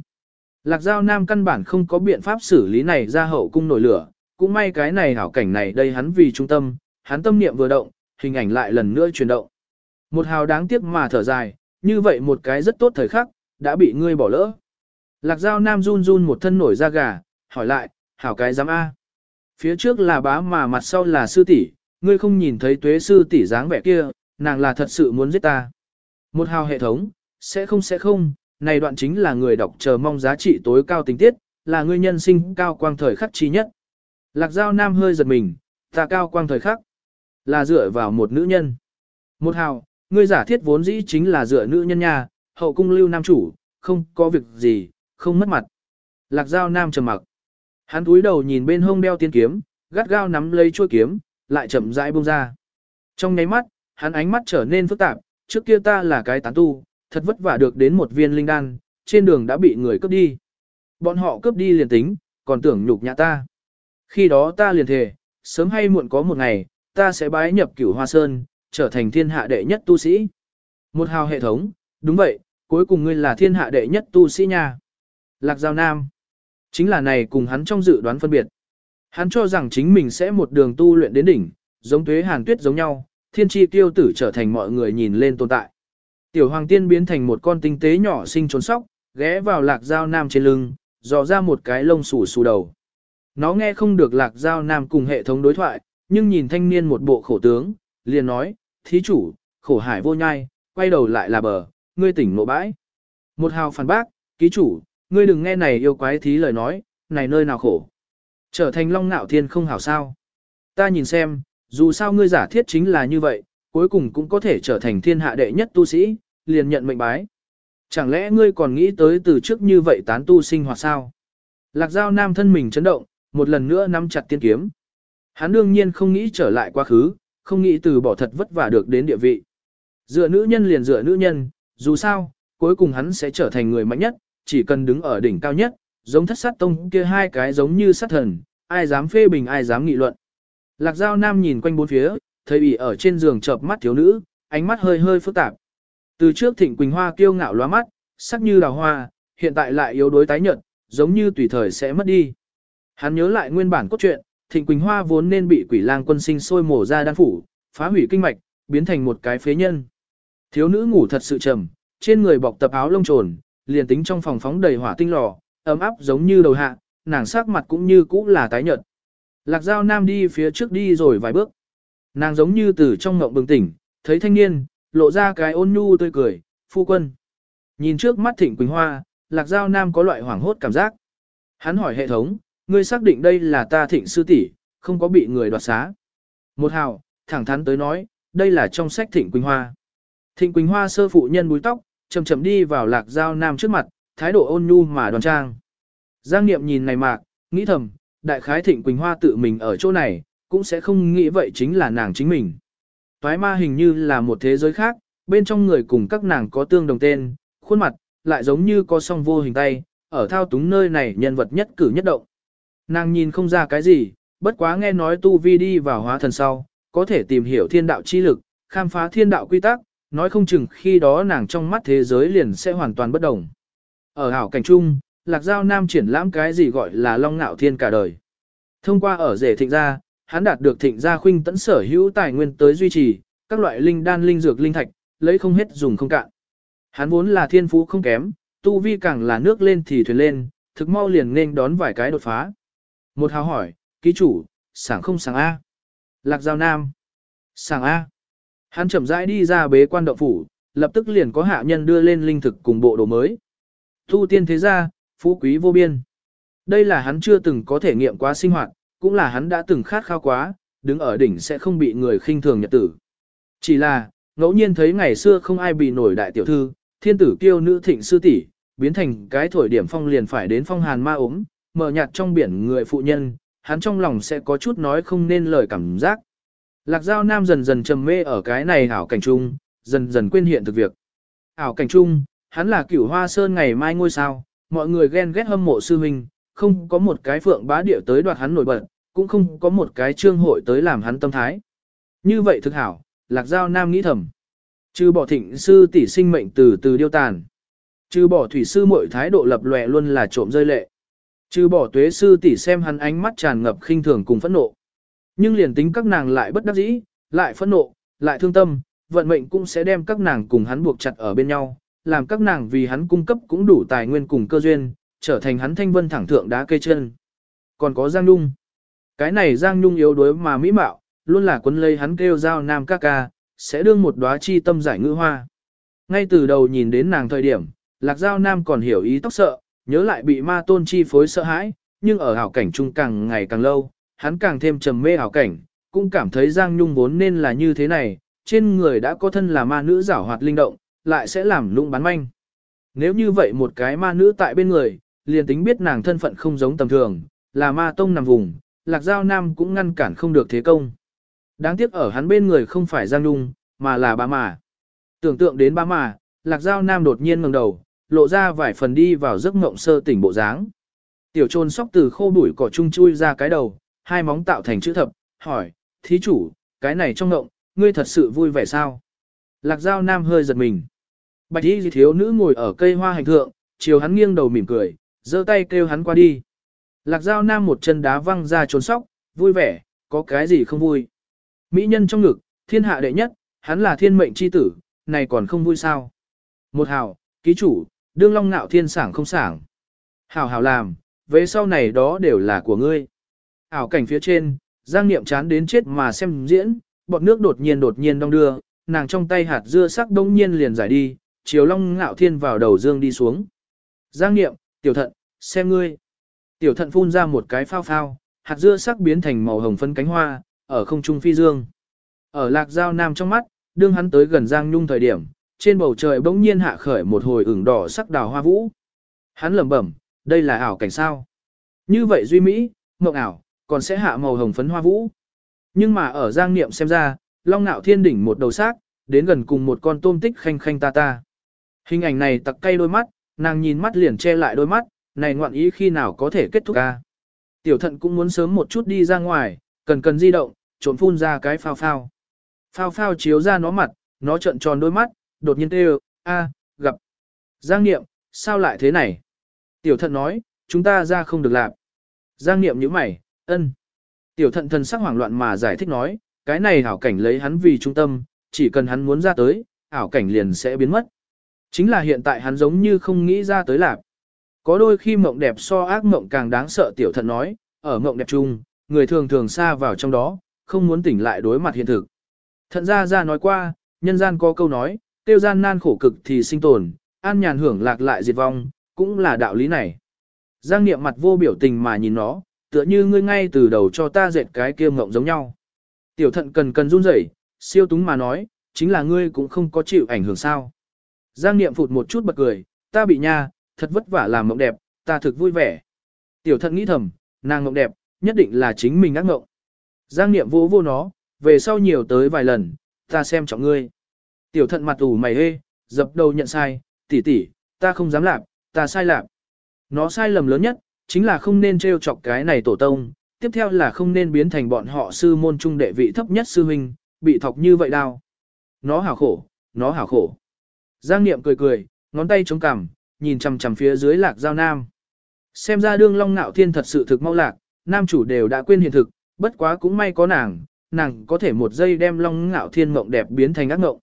Lạc Giao Nam căn bản không có biện pháp xử lý này ra hậu cung nổi lửa, cũng may cái này hảo cảnh này đây hắn vì trung tâm, hắn tâm niệm vừa động, hình ảnh lại lần nữa chuyển động. Một hào đáng tiếc mà thở dài, như vậy một cái rất tốt thời khắc, đã bị ngươi bỏ lỡ. Lạc Giao Nam run run một thân nổi da gà, hỏi lại, hảo cái dám A. Phía trước là bá mà mặt sau là sư tỷ, ngươi không nhìn thấy tuế sư tỷ dáng vẻ kia, nàng là thật sự muốn giết ta. Một hào hệ thống, sẽ không sẽ không, này đoạn chính là người đọc chờ mong giá trị tối cao tình tiết, là ngươi nhân sinh cao quang thời khắc chi nhất. Lạc Giao Nam hơi giật mình, ta cao quang thời khắc, là dựa vào một nữ nhân. Một hào, ngươi giả thiết vốn dĩ chính là dựa nữ nhân nha, hậu cung lưu nam chủ, không có việc gì, không mất mặt. Lạc Giao Nam trầm mặc. Hắn cúi đầu nhìn bên hông đeo tiên kiếm, gắt gao nắm lấy chuôi kiếm, lại chậm rãi buông ra. Trong nháy mắt, hắn ánh mắt trở nên phức tạp, trước kia ta là cái tán tu, thật vất vả được đến một viên linh đan, trên đường đã bị người cướp đi. Bọn họ cướp đi liền tính, còn tưởng nhục nhã ta. Khi đó ta liền thề, sớm hay muộn có một ngày, ta sẽ bái nhập cửu hoa sơn, trở thành thiên hạ đệ nhất tu sĩ. Một hào hệ thống, đúng vậy, cuối cùng ngươi là thiên hạ đệ nhất tu sĩ nha. Lạc Giao Nam. Chính là này cùng hắn trong dự đoán phân biệt. Hắn cho rằng chính mình sẽ một đường tu luyện đến đỉnh, giống thuế hàn tuyết giống nhau, thiên tri tiêu tử trở thành mọi người nhìn lên tồn tại. Tiểu hoàng tiên biến thành một con tinh tế nhỏ sinh trốn sóc, ghé vào lạc dao nam trên lưng, dò ra một cái lông xù xù đầu. Nó nghe không được lạc dao nam cùng hệ thống đối thoại, nhưng nhìn thanh niên một bộ khổ tướng, liền nói, thí chủ, khổ hải vô nhai, quay đầu lại là bờ, ngươi tỉnh nộ bãi. Một hào phản bác, ký chủ, ngươi đừng nghe này yêu quái thí lời nói, này nơi nào khổ. Trở thành long nạo thiên không hảo sao. Ta nhìn xem, dù sao ngươi giả thiết chính là như vậy, cuối cùng cũng có thể trở thành thiên hạ đệ nhất tu sĩ, liền nhận mệnh bái. Chẳng lẽ ngươi còn nghĩ tới từ trước như vậy tán tu sinh hoạt sao? Lạc Giao Nam thân mình chấn động, một lần nữa nắm chặt tiên kiếm. Hắn đương nhiên không nghĩ trở lại quá khứ, không nghĩ từ bỏ thật vất vả được đến địa vị. Dựa nữ nhân liền dựa nữ nhân, dù sao, cuối cùng hắn sẽ trở thành người mạnh nhất, chỉ cần đứng ở đỉnh cao nhất, giống thất sát tông kia hai cái giống như sát thần, ai dám phê bình ai dám nghị luận. Lạc Giao Nam nhìn quanh bốn phía, thấy bị ở trên giường chợp mắt thiếu nữ, ánh mắt hơi hơi phức tạp. Từ trước Thịnh Quỳnh Hoa kiêu ngạo lóa mắt, sắc như đào hoa, hiện tại lại yếu đuối tái nhợt, giống như tùy thời sẽ mất đi. Hắn nhớ lại nguyên bản cốt truyện, Thịnh Quỳnh Hoa vốn nên bị quỷ lang quân sinh sôi mổ ra đan phủ, phá hủy kinh mạch, biến thành một cái phế nhân. Thiếu nữ ngủ thật sự trầm, trên người bọc tập áo lông trồn, liền tính trong phòng phóng đầy hỏa tinh lò, ấm áp giống như đầu hạ, nàng sắc mặt cũng như cũ là tái nhợt. Lạc Giao Nam đi phía trước đi rồi vài bước. Nàng giống như từ trong ngộng bừng tỉnh, thấy thanh niên, lộ ra cái ôn nhu tươi cười, phu quân. Nhìn trước mắt Thịnh Quỳnh Hoa, Lạc Giao Nam có loại hoảng hốt cảm giác. Hắn hỏi hệ thống, ngươi xác định đây là ta Thịnh sư tỷ, không có bị người đoạt xá. Một hào, thẳng thắn tới nói, đây là trong sách Thịnh Quỳnh Hoa. Thịnh Quỳnh Hoa sơ phụ nhân búi tóc, chậm chậm đi vào Lạc Giao Nam trước mặt, thái độ ôn nhu mà đoan trang. Giang Niệm nhìn này mạc, nghĩ thầm, đại khái Thịnh Quỳnh Hoa tự mình ở chỗ này, cũng sẽ không nghĩ vậy chính là nàng chính mình. Toái ma hình như là một thế giới khác, bên trong người cùng các nàng có tương đồng tên, khuôn mặt, lại giống như có song vô hình tay, ở thao túng nơi này nhân vật nhất cử nhất động. Nàng nhìn không ra cái gì, bất quá nghe nói tu vi đi vào hóa thần sau, có thể tìm hiểu thiên đạo chi lực, khám phá thiên đạo quy tắc, nói không chừng khi đó nàng trong mắt thế giới liền sẽ hoàn toàn bất đồng. Ở hảo cảnh trung, Lạc Giao Nam triển lãm cái gì gọi là long ngạo thiên cả đời. Thông qua ở rể thịnh gia, hắn đạt được thịnh gia khuynh tẫn sở hữu tài nguyên tới duy trì, các loại linh đan linh dược linh thạch, lấy không hết dùng không cạn. Hắn vốn là thiên phú không kém, tu vi càng là nước lên thì thuyền lên, thực mau liền nên đón vài cái đột phá. Một hào hỏi, ký chủ, sảng không sảng A. Lạc Giao Nam. Sảng A. Hắn chậm rãi đi ra bế quan động phủ, lập tức liền có hạ nhân đưa lên linh thực cùng bộ đồ mới. Thu tiên thế gia, phú quý vô biên. Đây là hắn chưa từng có thể nghiệm quá sinh hoạt, cũng là hắn đã từng khát khao quá, đứng ở đỉnh sẽ không bị người khinh thường nhật tử. Chỉ là, ngẫu nhiên thấy ngày xưa không ai bị nổi đại tiểu thư, thiên tử kiêu nữ thịnh sư tỷ biến thành cái thổi điểm phong liền phải đến phong hàn ma ốm, mở nhạt trong biển người phụ nhân, hắn trong lòng sẽ có chút nói không nên lời cảm giác. Lạc Giao Nam dần dần trầm mê ở cái này ảo cảnh trung, dần dần quên hiện thực việc. Ảo cảnh trung, hắn là cửu hoa sơn ngày mai ngôi sao, mọi người ghen ghét hâm mộ sư huynh, không có một cái phượng bá địa tới đoạt hắn nổi bật, cũng không có một cái trương hội tới làm hắn tâm thái. Như vậy thực hảo, Lạc Giao Nam nghĩ thầm. Trừ bỏ thịnh sư tỷ sinh mệnh từ từ điêu tàn. Trừ bỏ thủy sư mọi thái độ lập lòe luôn là trộm rơi lệ. Trừ bỏ tuế sư tỷ xem hắn ánh mắt tràn ngập khinh thường cùng phẫn nộ. Nhưng liền tính các nàng lại bất đắc dĩ, lại phẫn nộ, lại thương tâm, vận mệnh cũng sẽ đem các nàng cùng hắn buộc chặt ở bên nhau, làm các nàng vì hắn cung cấp cũng đủ tài nguyên cùng cơ duyên, trở thành hắn thanh vân thẳng thượng đá cây chân. Còn có Giang Nhung. Cái này Giang Nhung yếu đuối mà mỹ mạo, luôn là quân lấy hắn kêu giao nam ca ca, sẽ đương một đóa chi tâm giải ngữ hoa. Ngay từ đầu nhìn đến nàng thời điểm, lạc giao nam còn hiểu ý tóc sợ, nhớ lại bị ma tôn chi phối sợ hãi, nhưng ở hảo cảnh chung càng ngày càng lâu, hắn càng thêm trầm mê ảo cảnh, cũng cảm thấy Giang Nhung vốn nên là như thế này, trên người đã có thân là ma nữ giảo hoạt linh động, lại sẽ làm lung bán manh. Nếu như vậy một cái ma nữ tại bên người, liền tính biết nàng thân phận không giống tầm thường, là ma tông nằm vùng, lạc giao nam cũng ngăn cản không được thế công. Đáng tiếc ở hắn bên người không phải Giang Nhung, mà là ba mà. Tưởng tượng đến ba mà, lạc giao nam đột nhiên ngẩng đầu, lộ ra vài phần đi vào giấc mộng sơ tỉnh bộ dáng. Tiểu trôn sóc từ khô bụi cỏ chung chui ra cái đầu, hai móng tạo thành chữ thập, hỏi, thí chủ, cái này trong ngộng, ngươi thật sự vui vẻ sao? Lạc giao nam hơi giật mình. Bạch y thiếu nữ ngồi ở cây hoa hành thượng, chiều hắn nghiêng đầu mỉm cười, giơ tay kêu hắn qua đi. Lạc giao nam một chân đá văng ra trốn sóc, vui vẻ, có cái gì không vui. Mỹ nhân trong ngực, thiên hạ đệ nhất, hắn là thiên mệnh chi tử, này còn không vui sao. Một hào, ký chủ, đương long nạo thiên sảng không sảng. Hào hào làm, về sau này đó đều là của ngươi. Ảo cảnh phía trên, Giang Niệm chán đến chết mà xem diễn, bọt nước đột nhiên đột nhiên đong đưa, nàng trong tay hạt dưa sắc đông nhiên liền giải đi, chiều long ngạo thiên vào đầu dương đi xuống. Giang Niệm, tiểu thận, xem ngươi. Tiểu thận phun ra một cái phao phao, hạt dưa sắc biến thành màu hồng phân cánh hoa, ở không trung phi dương. Ở lạc giao nam trong mắt, đương hắn tới gần Giang Nhung thời điểm, trên bầu trời bỗng nhiên hạ khởi một hồi ửng đỏ sắc đào hoa vũ. Hắn lẩm bẩm, đây là ảo cảnh sao? Như vậy duy mỹ, mộng ảo, còn sẽ hạ màu hồng phấn hoa vũ. Nhưng mà ở Giang Niệm xem ra, Long Nạo Thiên đỉnh một đầu xác, đến gần cùng một con tôm tích khanh khanh ta ta. Hình ảnh này tặc cay đôi mắt, nàng nhìn mắt liền che lại đôi mắt, này ngoạn ý khi nào có thể kết thúc ca. Tiểu thận cũng muốn sớm một chút đi ra ngoài, cần cần di động, trộn phun ra cái phao phao. Phao phao chiếu ra nó mặt, nó trợn tròn đôi mắt, đột nhiên kêu, a, gặp. Giang Niệm, sao lại thế này? Tiểu thận nói, chúng ta ra không được làm. Giang Niệm nhíu mày, ân. Tiểu thận thần sắc hoảng loạn mà giải thích nói, cái này ảo cảnh lấy hắn vì trung tâm, chỉ cần hắn muốn ra tới, ảo cảnh liền sẽ biến mất. Chính là hiện tại hắn giống như không nghĩ ra tới lạc. Có đôi khi mộng đẹp so ác mộng càng đáng sợ tiểu thận nói, ở mộng đẹp chung, người thường thường xa vào trong đó, không muốn tỉnh lại đối mặt hiện thực. Thận ra ra nói qua, nhân gian có câu nói, tiêu gian nan khổ cực thì sinh tồn, an nhàn hưởng lạc lại diệt vong, cũng là đạo lý này. Giang niệm mặt vô biểu tình mà nhìn nó, tựa như ngươi ngay từ đầu cho ta dệt cái kia mộng giống nhau. Tiểu thận cần cần run rẩy, siêu túng mà nói, chính là ngươi cũng không có chịu ảnh hưởng sao. Giang niệm phụt một chút bật cười, ta bị nha, thật vất vả làm mộng đẹp, ta thực vui vẻ. Tiểu thận nghĩ thầm, nàng mộng đẹp, nhất định là chính mình ác mộng. Giang niệm vô vô nó, về sau nhiều tới vài lần, ta xem trọng ngươi. Tiểu thận mặt ủ mày hê, dập đầu nhận sai, tỷ tỷ, ta không dám làm, ta sai làm. Nó sai lầm lớn nhất, chính là không nên trêu chọc cái này tổ tông, tiếp theo là không nên biến thành bọn họ sư môn trung đệ vị thấp nhất sư huynh, bị thọc như vậy đau. Nó hảo khổ, nó hảo khổ. Giang Niệm cười cười, ngón tay chống cằm, nhìn chằm chằm phía dưới lạc giao nam. Xem ra đương long nạo thiên thật sự thực mau lạc, nam chủ đều đã quên hiện thực, bất quá cũng may có nàng, nàng có thể một giây đem long nạo thiên mộng đẹp biến thành ác mộng.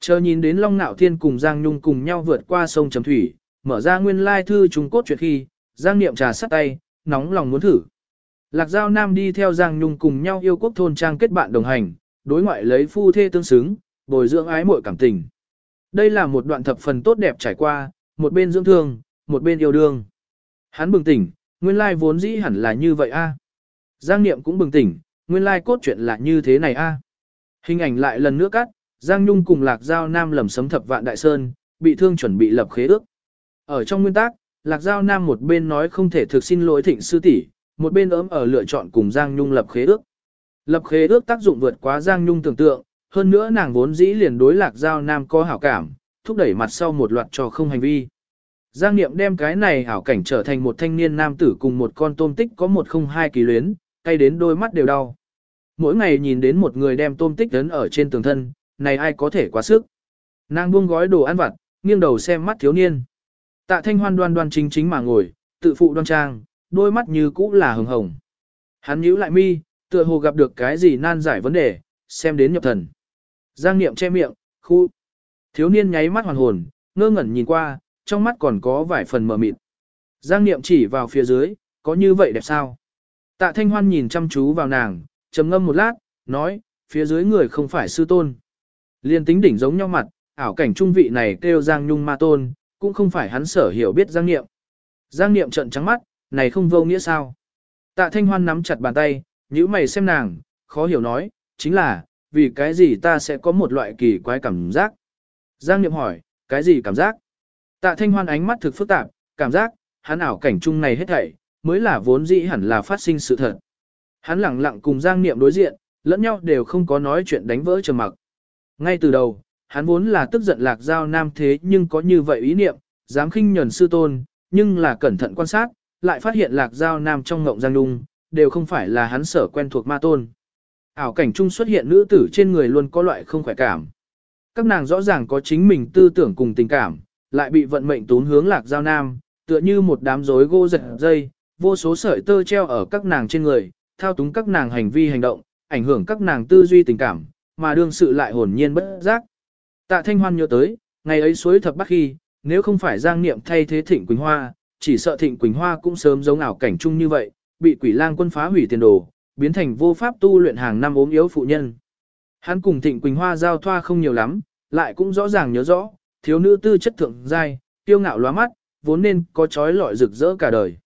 Chờ nhìn đến long nạo thiên cùng Giang Nhung cùng nhau vượt qua sông Trầm Thủy, mở ra nguyên lai thư trung cốt chuyện khi, Giang Niệm trà sắt tay, nóng lòng muốn thử. Lạc Giao Nam đi theo Giang Nhung cùng nhau yêu quốc thôn trang kết bạn đồng hành, đối ngoại lấy phu thê tương xứng, bồi dưỡng ái muội cảm tình. Đây là một đoạn thập phần tốt đẹp trải qua, một bên dưỡng thương, một bên yêu đương. Hắn bừng tỉnh, nguyên lai vốn dĩ hẳn là như vậy a. Giang Niệm cũng bừng tỉnh, nguyên lai cốt truyện là như thế này a. Hình ảnh lại lần nữa cắt, Giang Nhung cùng Lạc Giao Nam lầm sấm thập vạn đại sơn, bị thương chuẩn bị lập khế ước. Ở trong nguyên tắc, Lạc Giao Nam một bên nói không thể thực xin lỗi thịnh sư tỷ, một bên ấm ở lựa chọn cùng Giang Nhung lập khế ước. Lập khế ước tác dụng vượt quá Giang Nhung tưởng tượng, hơn nữa nàng vốn dĩ liền đối Lạc Giao Nam có hảo cảm, thúc đẩy mặt sau một loạt trò không hành vi. Giang Niệm đem cái này hảo cảnh trở thành một thanh niên nam tử cùng một con tôm tích có một không hai kỳ luyến, cay đến đôi mắt đều đau. Mỗi ngày nhìn đến một người đem tôm tích đến ở trên tường thân, này ai có thể quá sức. Nàng buông gói đồ ăn vặt, nghiêng đầu xem mắt thiếu niên. Tạ thanh hoan đoan đoan chính chính mà ngồi, tự phụ đoan trang, đôi mắt như cũ là hồng hồng. Hắn nhíu lại mi, tựa hồ gặp được cái gì nan giải vấn đề, xem đến nhập thần. Giang niệm che miệng, khu. Thiếu niên nháy mắt hoàn hồn, ngơ ngẩn nhìn qua, trong mắt còn có vài phần mờ mịt. Giang niệm chỉ vào phía dưới, có như vậy đẹp sao? Tạ thanh hoan nhìn chăm chú vào nàng, trầm ngâm một lát, nói, phía dưới người không phải sư tôn. Liên tính đỉnh giống nhau mặt, ảo cảnh trung vị này kêu Giang Nhung ma tôn, cũng không phải hắn sở hiểu biết Giang Niệm. Giang Niệm trợn trắng mắt, này không vô nghĩa sao. Tạ Thanh Hoan nắm chặt bàn tay, nhíu mày xem nàng, khó hiểu nói, chính là, vì cái gì ta sẽ có một loại kỳ quái cảm giác. Giang Niệm hỏi, cái gì cảm giác? Tạ Thanh Hoan ánh mắt thực phức tạp, cảm giác, hắn ảo cảnh chung này hết thảy, mới là vốn dĩ hẳn là phát sinh sự thật. Hắn lặng lặng cùng Giang Niệm đối diện, lẫn nhau đều không có nói chuyện đánh vỡ trầm mặc. Ngay từ đầu, hắn vốn là tức giận lạc giao nam thế nhưng có như vậy ý niệm, dám khinh nhẫn sư tôn, nhưng là cẩn thận quan sát, lại phát hiện lạc giao nam trong ngộng giang đung, đều không phải là hắn sở quen thuộc ma tôn. Ảo cảnh trung xuất hiện nữ tử trên người luôn có loại không khỏe cảm. Các nàng rõ ràng có chính mình tư tưởng cùng tình cảm, lại bị vận mệnh tốn hướng lạc giao nam, tựa như một đám rối gô giật dây, vô số sợi tơ treo ở các nàng trên người, thao túng các nàng hành vi hành động, ảnh hưởng các nàng tư duy tình cảm, mà đương sự lại hồn nhiên bất giác. Tạ Thanh Hoan nhớ tới, ngày ấy suối thập bắc khi, nếu không phải Giang Niệm thay thế Thịnh Quỳnh Hoa, chỉ sợ Thịnh Quỳnh Hoa cũng sớm giống ảo cảnh chung như vậy, bị quỷ lang quân phá hủy tiền đồ, biến thành vô pháp tu luyện hàng năm ốm yếu phụ nhân. Hắn cùng Thịnh Quỳnh Hoa giao thoa không nhiều lắm, lại cũng rõ ràng nhớ rõ, thiếu nữ tư chất thượng giai, tiêu ngạo lóa mắt, vốn nên có trói lọi rực rỡ cả đời.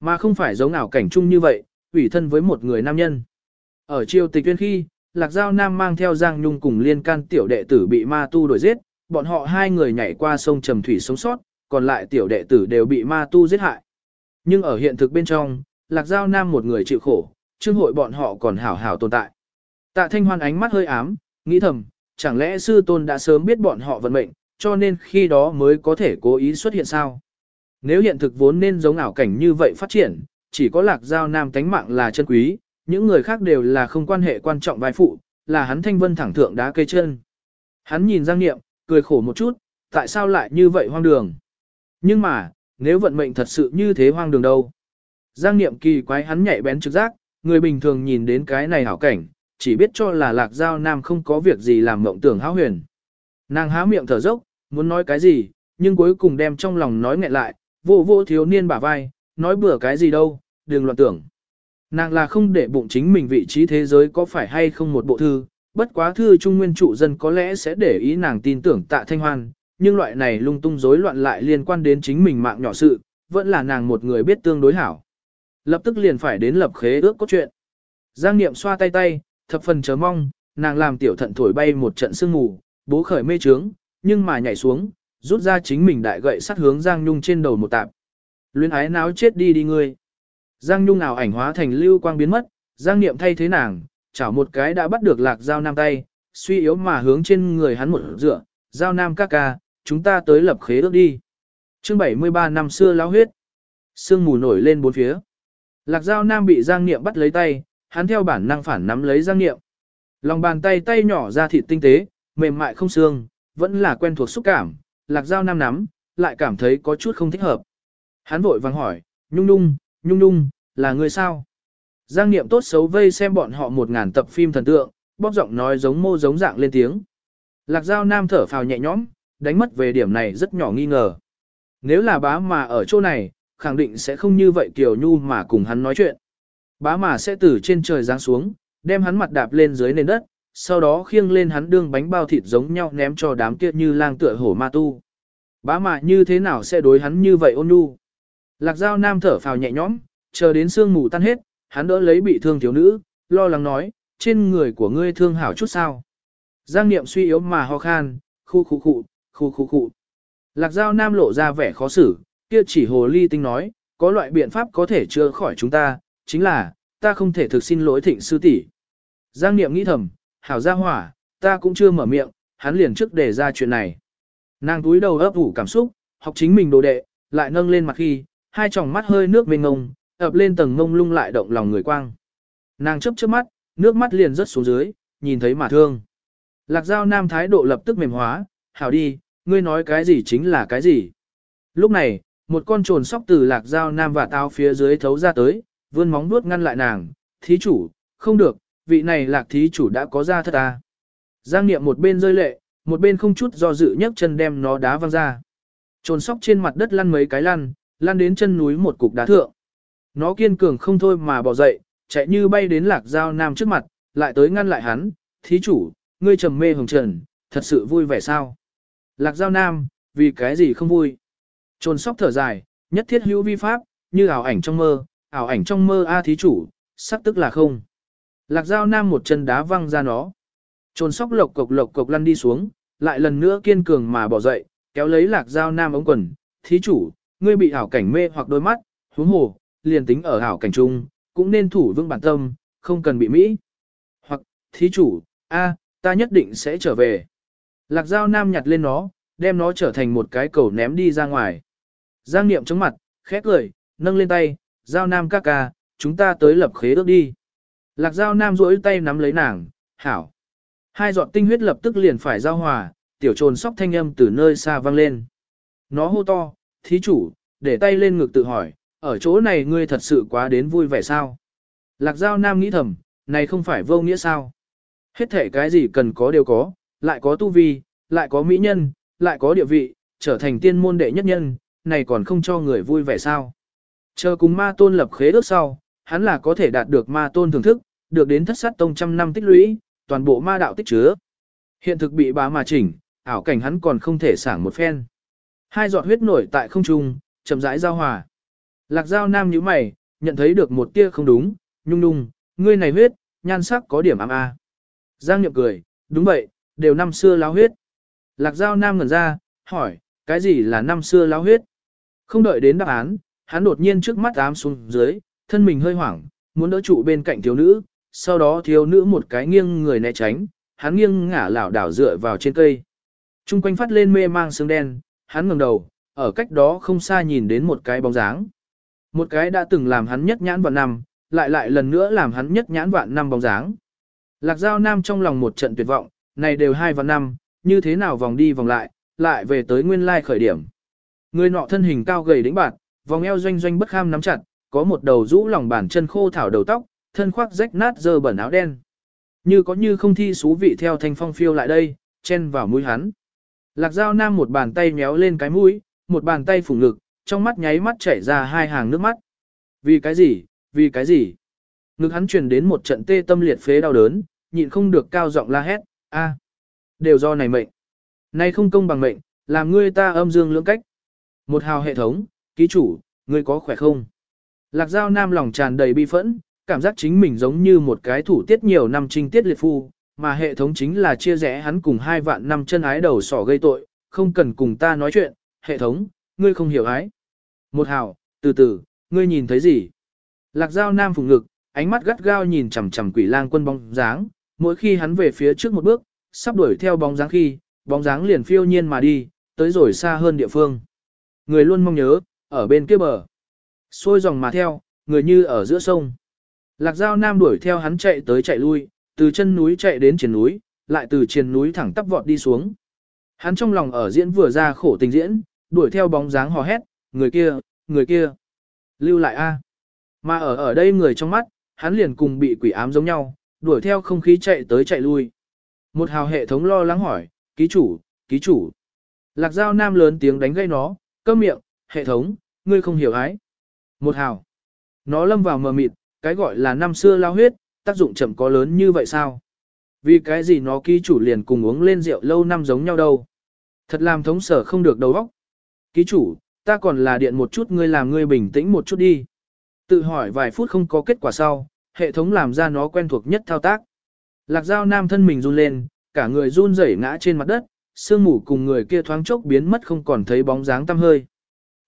Mà không phải giống ảo cảnh chung như vậy, ủy thân với một người nam nhân. Ở triều tịch tuyên khi, Lạc Giao Nam mang theo Giang Nhung cùng liên can tiểu đệ tử bị ma tu đuổi giết, bọn họ hai người nhảy qua sông Trầm Thủy sống sót, còn lại tiểu đệ tử đều bị ma tu giết hại. Nhưng ở hiện thực bên trong, Lạc Giao Nam một người chịu khổ, trương hội bọn họ còn hảo hảo tồn tại. Tạ Thanh Hoan ánh mắt hơi ám, nghĩ thầm, chẳng lẽ sư tôn đã sớm biết bọn họ vận mệnh, cho nên khi đó mới có thể cố ý xuất hiện sao? Nếu hiện thực vốn nên giống ảo cảnh như vậy phát triển, chỉ có Lạc Giao Nam tánh mạng là chân quý, những người khác đều là không quan hệ quan trọng vai phụ, là hắn thanh vân thẳng thượng đá cây chân. Hắn nhìn Giang Niệm, cười khổ một chút, tại sao lại như vậy hoang đường? Nhưng mà, nếu vận mệnh thật sự như thế hoang đường đâu? Giang Niệm kỳ quái hắn nhạy bén trực giác, người bình thường nhìn đến cái này hảo cảnh, chỉ biết cho là lạc giao nam không có việc gì làm mộng tưởng háo huyền. Nàng há miệng thở dốc, muốn nói cái gì, nhưng cuối cùng đem trong lòng nói nghẹn lại, vô vô thiếu niên bả vai, nói bừa cái gì đâu, đừng loạn tưởng. Nàng là không để bụng chính mình vị trí thế giới có phải hay không một bộ thư, bất quá thư trung nguyên trụ dân có lẽ sẽ để ý nàng tin tưởng tạ thanh hoan, nhưng loại này lung tung rối loạn lại liên quan đến chính mình mạng nhỏ sự, vẫn là nàng một người biết tương đối hảo. Lập tức liền phải đến lập khế ước cốt truyện. Giang Niệm xoa tay tay, thập phần chớ mong, nàng làm tiểu thận thổi bay một trận sương mù, bố khởi mê trướng, nhưng mà nhảy xuống, rút ra chính mình đại gậy sắt hướng Giang Nhung trên đầu một tạp. Luyến ái náo chết đi đi ngươi. Giang Nhung nào ảnh hóa thành lưu quang biến mất, Giang Niệm thay thế nàng, chảo một cái đã bắt được lạc giao nam tay, suy yếu mà hướng trên người hắn một dựa, giao nam ca ca, chúng ta tới lập khế ước đi. chương 73 năm xưa lão huyết, sương mù nổi lên bốn phía. Lạc giao nam bị Giang Niệm bắt lấy tay, hắn theo bản năng phản nắm lấy Giang Niệm. Lòng bàn tay tay nhỏ ra thịt tinh tế, mềm mại không xương, vẫn là quen thuộc xúc cảm, lạc giao nam nắm, lại cảm thấy có chút không thích hợp. Hắn vội vàng hỏi, nhung nhung, nhung nhung, là người sao? Giang Niệm tốt xấu vây xem bọn họ một ngàn tập phim thần tượng, bóp giọng nói giống mô giống dạng lên tiếng. Lạc Giao Nam thở phào nhẹ nhõm, đánh mất về điểm này rất nhỏ nghi ngờ. Nếu là bá mà ở chỗ này, khẳng định sẽ không như vậy Kiều Nhu mà cùng hắn nói chuyện. Bá mà sẽ từ trên trời giáng xuống, đem hắn mặt đạp lên dưới nền đất, sau đó khiêng lên hắn đương bánh bao thịt giống nhau ném cho đám kia như lang tựa hổ ma tu. Bá mà như thế nào sẽ đối hắn như vậy ôn nhu? Lạc Giao Nam thở phào nhẹ nhõm, chờ đến sương mù tan hết, hắn đỡ lấy bị thương thiếu nữ, lo lắng nói, trên người của ngươi thương hảo chút sao. Giang niệm suy yếu mà ho khan, khu khu khu, khu khu khu. Lạc Giao Nam lộ ra vẻ khó xử, kia chỉ hồ ly tinh nói, có loại biện pháp có thể chữa khỏi chúng ta, chính là, ta không thể thực xin lỗi thịnh sư tỷ. Giang niệm nghĩ thầm, hảo gia hỏa, ta cũng chưa mở miệng, hắn liền trước đề ra chuyện này. Nàng túi đầu ấp ủ cảm xúc, học chính mình đồ đệ, lại nâng lên mặt khi, hai tròng mắt hơi nước mênh ngông, ập lên tầng ngông lung lại động lòng người quang. Nàng chấp chớp mắt, nước mắt liền rớt xuống dưới, nhìn thấy mà thương. Lạc giao nam thái độ lập tức mềm hóa, hảo đi, ngươi nói cái gì chính là cái gì. Lúc này, một con trồn sóc từ lạc giao nam và tao phía dưới thấu ra tới, vươn móng vuốt ngăn lại nàng, thí chủ, không được, vị này lạc thí chủ đã có ra thật à Giang niệm một bên rơi lệ, một bên không chút do dự nhấc chân đem nó đá văng ra. Trồn sóc trên mặt đất lăn mấy cái lăn, lăn đến chân núi một cục đá thượng. Nó kiên cường không thôi mà bỏ dậy, chạy như bay đến lạc giao nam trước mặt, lại tới ngăn lại hắn, thí chủ, ngươi trầm mê hồng trần, thật sự vui vẻ sao? Lạc giao nam, vì cái gì không vui? Trồn sóc thở dài, nhất thiết hữu vi pháp, như ảo ảnh trong mơ, ảo ảnh trong mơ a thí chủ, sắp tức là không. Lạc giao nam một chân đá văng ra nó. Trồn sóc lộc cộc lộc cộc lăn đi xuống, lại lần nữa kiên cường mà bỏ dậy, kéo lấy lạc giao nam ống quần, thí chủ, ngươi bị ảo cảnh mê hoặc đôi mắt, huống hồ, liền tính ở ảo cảnh chung cũng nên thủ vững bản tâm, không cần bị mỹ. Hoặc, thí chủ, a, ta nhất định sẽ trở về. Lạc Giao Nam nhặt lên nó, đem nó trở thành một cái cầu ném đi ra ngoài. Giang Niệm chống mặt, khét cười, nâng lên tay, Giao Nam ca ca, chúng ta tới lập khế ước đi. Lạc Giao Nam duỗi tay nắm lấy nàng, hảo. Hai giọt tinh huyết lập tức liền phải giao hòa, tiểu trồn sóc thanh âm từ nơi xa vang lên. Nó hô to, thí chủ, để tay lên ngực tự hỏi, ở chỗ này ngươi thật sự quá đến vui vẻ sao? Lạc Giao Nam nghĩ thầm, này không phải vô nghĩa sao? Hết thể cái gì cần có đều có, lại có tu vi, lại có mỹ nhân, lại có địa vị, trở thành tiên môn đệ nhất nhân, này còn không cho người vui vẻ sao? Chờ cùng ma tôn lập khế ước sau, hắn là có thể đạt được ma tôn thưởng thức, được đến thất sát tông trăm năm tích lũy, toàn bộ ma đạo tích chứa. Hiện thực bị bá mà chỉnh, ảo cảnh hắn còn không thể sảng một phen. Hai giọt huyết nổi tại không trung, chậm rãi giao hòa. Lạc Giao Nam nhíu mày, nhận thấy được một tia không đúng, nhung nhung, ngươi này huyết, nhan sắc có điểm ám a. Giang Nhược cười, đúng vậy, đều năm xưa láo huyết. Lạc Giao Nam ngẩn ra, hỏi, cái gì là năm xưa láo huyết? Không đợi đến đáp án, hắn đột nhiên trước mắt ám xuống dưới, thân mình hơi hoảng, muốn đỡ trụ bên cạnh thiếu nữ, sau đó thiếu nữ một cái nghiêng người né tránh, hắn nghiêng ngả lảo đảo dựa vào trên cây. Trung quanh phát lên mê mang sương đen, hắn ngẩng đầu, ở cách đó không xa nhìn đến một cái bóng dáng. Một cái đã từng làm hắn nhất nhãn vạn năm, lại lại lần nữa làm hắn nhất nhãn vạn năm bóng dáng. Lạc Giao Nam trong lòng một trận tuyệt vọng, này đều hai vạn năm, như thế nào vòng đi vòng lại, lại về tới nguyên lai khởi điểm. Người nọ thân hình cao gầy đĩnh bạt, vòng eo doanh doanh bất kham nắm chặt, có một đầu rũ lòng bàn chân khô thảo đầu tóc, thân khoác rách nát dơ bẩn áo đen. Như có như không thi xú vị theo thanh phong phiêu lại đây, chen vào mũi hắn. Lạc Giao Nam một bàn tay méo lên cái mũi, một bàn tay phủ ngực, trong mắt nháy mắt chảy ra hai hàng nước mắt. Vì cái gì, vì cái gì? Ngực hắn truyền đến một trận tê tâm liệt phế đau đớn, nhịn không được cao giọng la hét, a, đều do này mệnh. Nay không công bằng mệnh, làm ngươi ta âm dương lưỡng cách. Một hào hệ thống, ký chủ, ngươi có khỏe không? Lạc Giao Nam lòng tràn đầy bi phẫn, cảm giác chính mình giống như một cái thủ tiết nhiều năm trinh tiết liệt phu, mà hệ thống chính là chia rẽ hắn cùng hai vạn năm chân ái đầu sỏ gây tội, không cần cùng ta nói chuyện, hệ thống, ngươi không hiểu ái. Một hào, từ từ, ngươi nhìn thấy gì? Lạc Giao Nam phùng ngực, ánh mắt gắt gao nhìn chằm chằm quỷ lang quân bóng dáng, mỗi khi hắn về phía trước một bước, sắp đuổi theo bóng dáng khi, bóng dáng liền phiêu nhiên mà đi, tới rồi xa hơn địa phương. Người luôn mong nhớ, ở bên kia bờ. Xôi dòng mà theo, người như ở giữa sông. Lạc Giao Nam đuổi theo hắn chạy tới chạy lui, từ chân núi chạy đến trên núi, lại từ trên núi thẳng tắp vọt đi xuống. Hắn trong lòng ở diễn vừa ra khổ tình diễn, đuổi theo bóng dáng hò hét, người kia, người kia. Lưu lại a. Mà ở ở đây người trong mắt, hắn liền cùng bị quỷ ám giống nhau, đuổi theo không khí chạy tới chạy lui. Một hào hệ thống lo lắng hỏi, ký chủ, ký chủ. Lạc Giao Nam lớn tiếng đánh gây nó, cơm miệng, hệ thống, ngươi không hiểu ái. Một hào. Nó lâm vào mờ mịt, cái gọi là năm xưa lao huyết, tác dụng chậm có lớn như vậy sao? Vì cái gì nó ký chủ liền cùng uống lên rượu lâu năm giống nhau đâu? Thật làm thống sở không được đầu óc. Ký chủ, ta còn là điện một chút ngươi làm ngươi bình tĩnh một chút đi. Tự hỏi vài phút không có kết quả sau, hệ thống làm ra nó quen thuộc nhất thao tác. Lạc Giao Nam thân mình run lên, cả người run rẩy ngã trên mặt đất, sương mù cùng người kia thoáng chốc biến mất không còn thấy bóng dáng tăm hơi.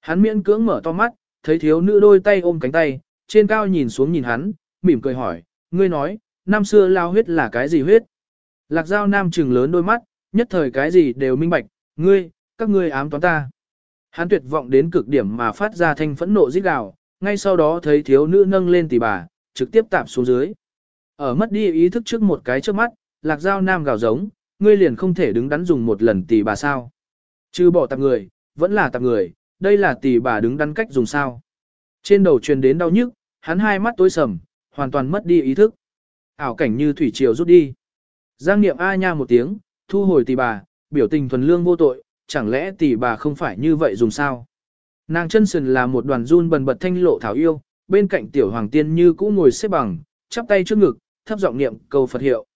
Hắn miễn cưỡng mở to mắt, thấy thiếu nữ đôi tay ôm cánh tay, trên cao nhìn xuống nhìn hắn, mỉm cười hỏi, ngươi nói, năm xưa lao huyết là cái gì huyết? Lạc Giao Nam trừng lớn đôi mắt, nhất thời cái gì đều minh bạch, ngươi, các ngươi ám toán ta. Hắn tuyệt vọng đến cực điểm mà phát ra thanh phẫn nộ rít gào, ngay sau đó thấy thiếu nữ nâng lên tỷ bà, trực tiếp tạp xuống dưới. Ở mất đi ý thức trước một cái trước mắt, Lạc Giao Nam gào giống, ngươi liền không thể đứng đắn dùng một lần tỷ bà sao. Chứ bỏ tạp người, vẫn là tạp người, đây là tỷ bà đứng đắn cách dùng sao. Trên đầu truyền đến đau nhức, hắn hai mắt tối sầm, hoàn toàn mất đi ý thức. Ảo cảnh như thủy triều rút đi. Giang niệm a nha một tiếng, thu hồi tỷ bà, biểu tình thuần lương vô tội, chẳng lẽ tỷ bà không phải như vậy dùng sao? Nàng chân sườn là một đoàn run bần bật thanh lộ thảo yêu, bên cạnh tiểu hoàng tiên như cũ ngồi xếp bằng, chắp tay trước ngực, thấp giọng niệm câu Phật hiệu.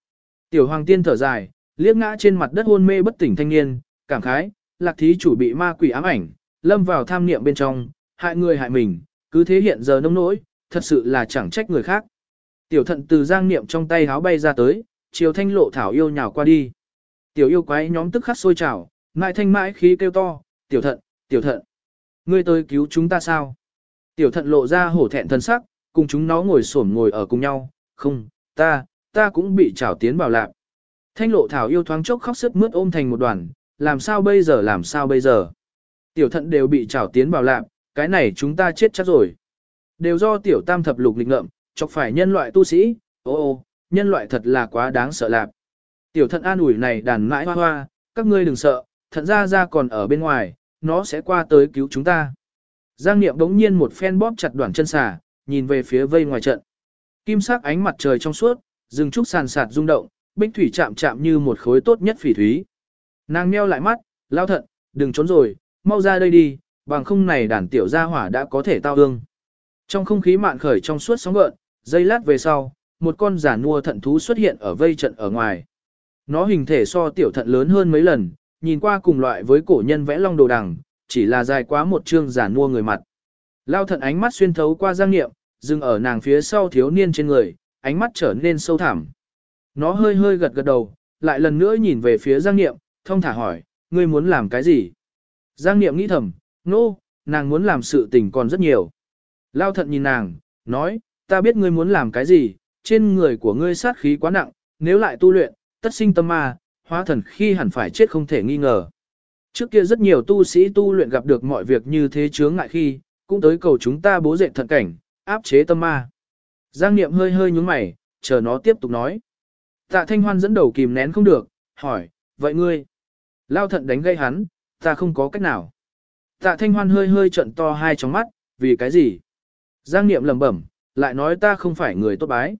Tiểu hoàng tiên thở dài, liếc ngã trên mặt đất hôn mê bất tỉnh thanh niên, cảm khái, lạc thí chủ bị ma quỷ ám ảnh, lâm vào tham niệm bên trong, hại người hại mình, cứ thế hiện giờ nông nỗi, thật sự là chẳng trách người khác. Tiểu thận từ giang niệm trong tay háo bay ra tới, chiều thanh lộ thảo yêu nhào qua đi. Tiểu yêu quái nhóm tức khắc sôi trào, mại thanh mãi khí kêu to, tiểu thận, tiểu thận. Ngươi tới cứu chúng ta sao? Tiểu thận lộ ra hổ thẹn thân sắc, cùng chúng nó ngồi xổm ngồi ở cùng nhau, không, ta, ta cũng bị trảo tiến vào lạc. Thanh lộ thảo yêu thoáng chốc khóc sức mướt ôm thành một đoàn, làm sao bây giờ làm sao bây giờ. Tiểu thận đều bị trảo tiến vào lạc, cái này chúng ta chết chắc rồi. Đều do tiểu tam thập lục lịch ngợm, chọc phải nhân loại tu sĩ, ô ô, nhân loại thật là quá đáng sợ lạp. Tiểu thận an ủi này đàn mãi hoa hoa, các ngươi đừng sợ, thận ra ra còn ở bên ngoài, nó sẽ qua tới cứu chúng ta. Giang Niệm đống nhiên một phen bóp chặt đoạn chân xà, nhìn về phía vây ngoài trận. Kim sắc ánh mặt trời trong suốt, rừng trúc sàn sạt rung động, bích thủy chạm chạm như một khối tốt nhất phỉ thúy. Nàng meo lại mắt, lao thận, đừng trốn rồi, mau ra đây đi, bằng không này đàn tiểu gia hỏa đã có thể tao ương. Trong không khí mạn khởi trong suốt sóng gợn, giây lát về sau, một con giả nua thận thú xuất hiện ở vây trận ở ngoài. Nó hình thể so tiểu thận lớn hơn mấy lần, nhìn qua cùng loại với cổ nhân vẽ long đồ đằng, chỉ là dài quá một chương giả nua người mặt. Lao thận ánh mắt xuyên thấu qua giang nghiệm, dừng ở nàng phía sau thiếu niên trên người, ánh mắt trở nên sâu thẳm. Nó hơi hơi gật gật đầu, lại lần nữa nhìn về phía giang nghiệm, thông thả hỏi, ngươi muốn làm cái gì? Giang nghiệm nghĩ thầm, nô, no, nàng muốn làm sự tình còn rất nhiều. Lao thận nhìn nàng, nói, ta biết ngươi muốn làm cái gì, trên người của ngươi sát khí quá nặng, nếu lại tu luyện, tất sinh tâm ma, hóa thần khi hẳn phải chết không thể nghi ngờ. Trước kia rất nhiều tu sĩ tu luyện gặp được mọi việc như thế chướng ngại khi, cũng tới cầu chúng ta bố dệt thận cảnh, áp chế tâm ma. Giang Niệm hơi hơi nhúng mày, chờ nó tiếp tục nói. Tạ Thanh Hoan dẫn đầu kìm nén không được, hỏi, vậy ngươi? Lao thận đánh gây hắn, ta không có cách nào. Tạ Thanh Hoan hơi hơi trận to hai trong mắt, vì cái gì? Giang Niệm lẩm bẩm, lại nói ta không phải người tốt bái.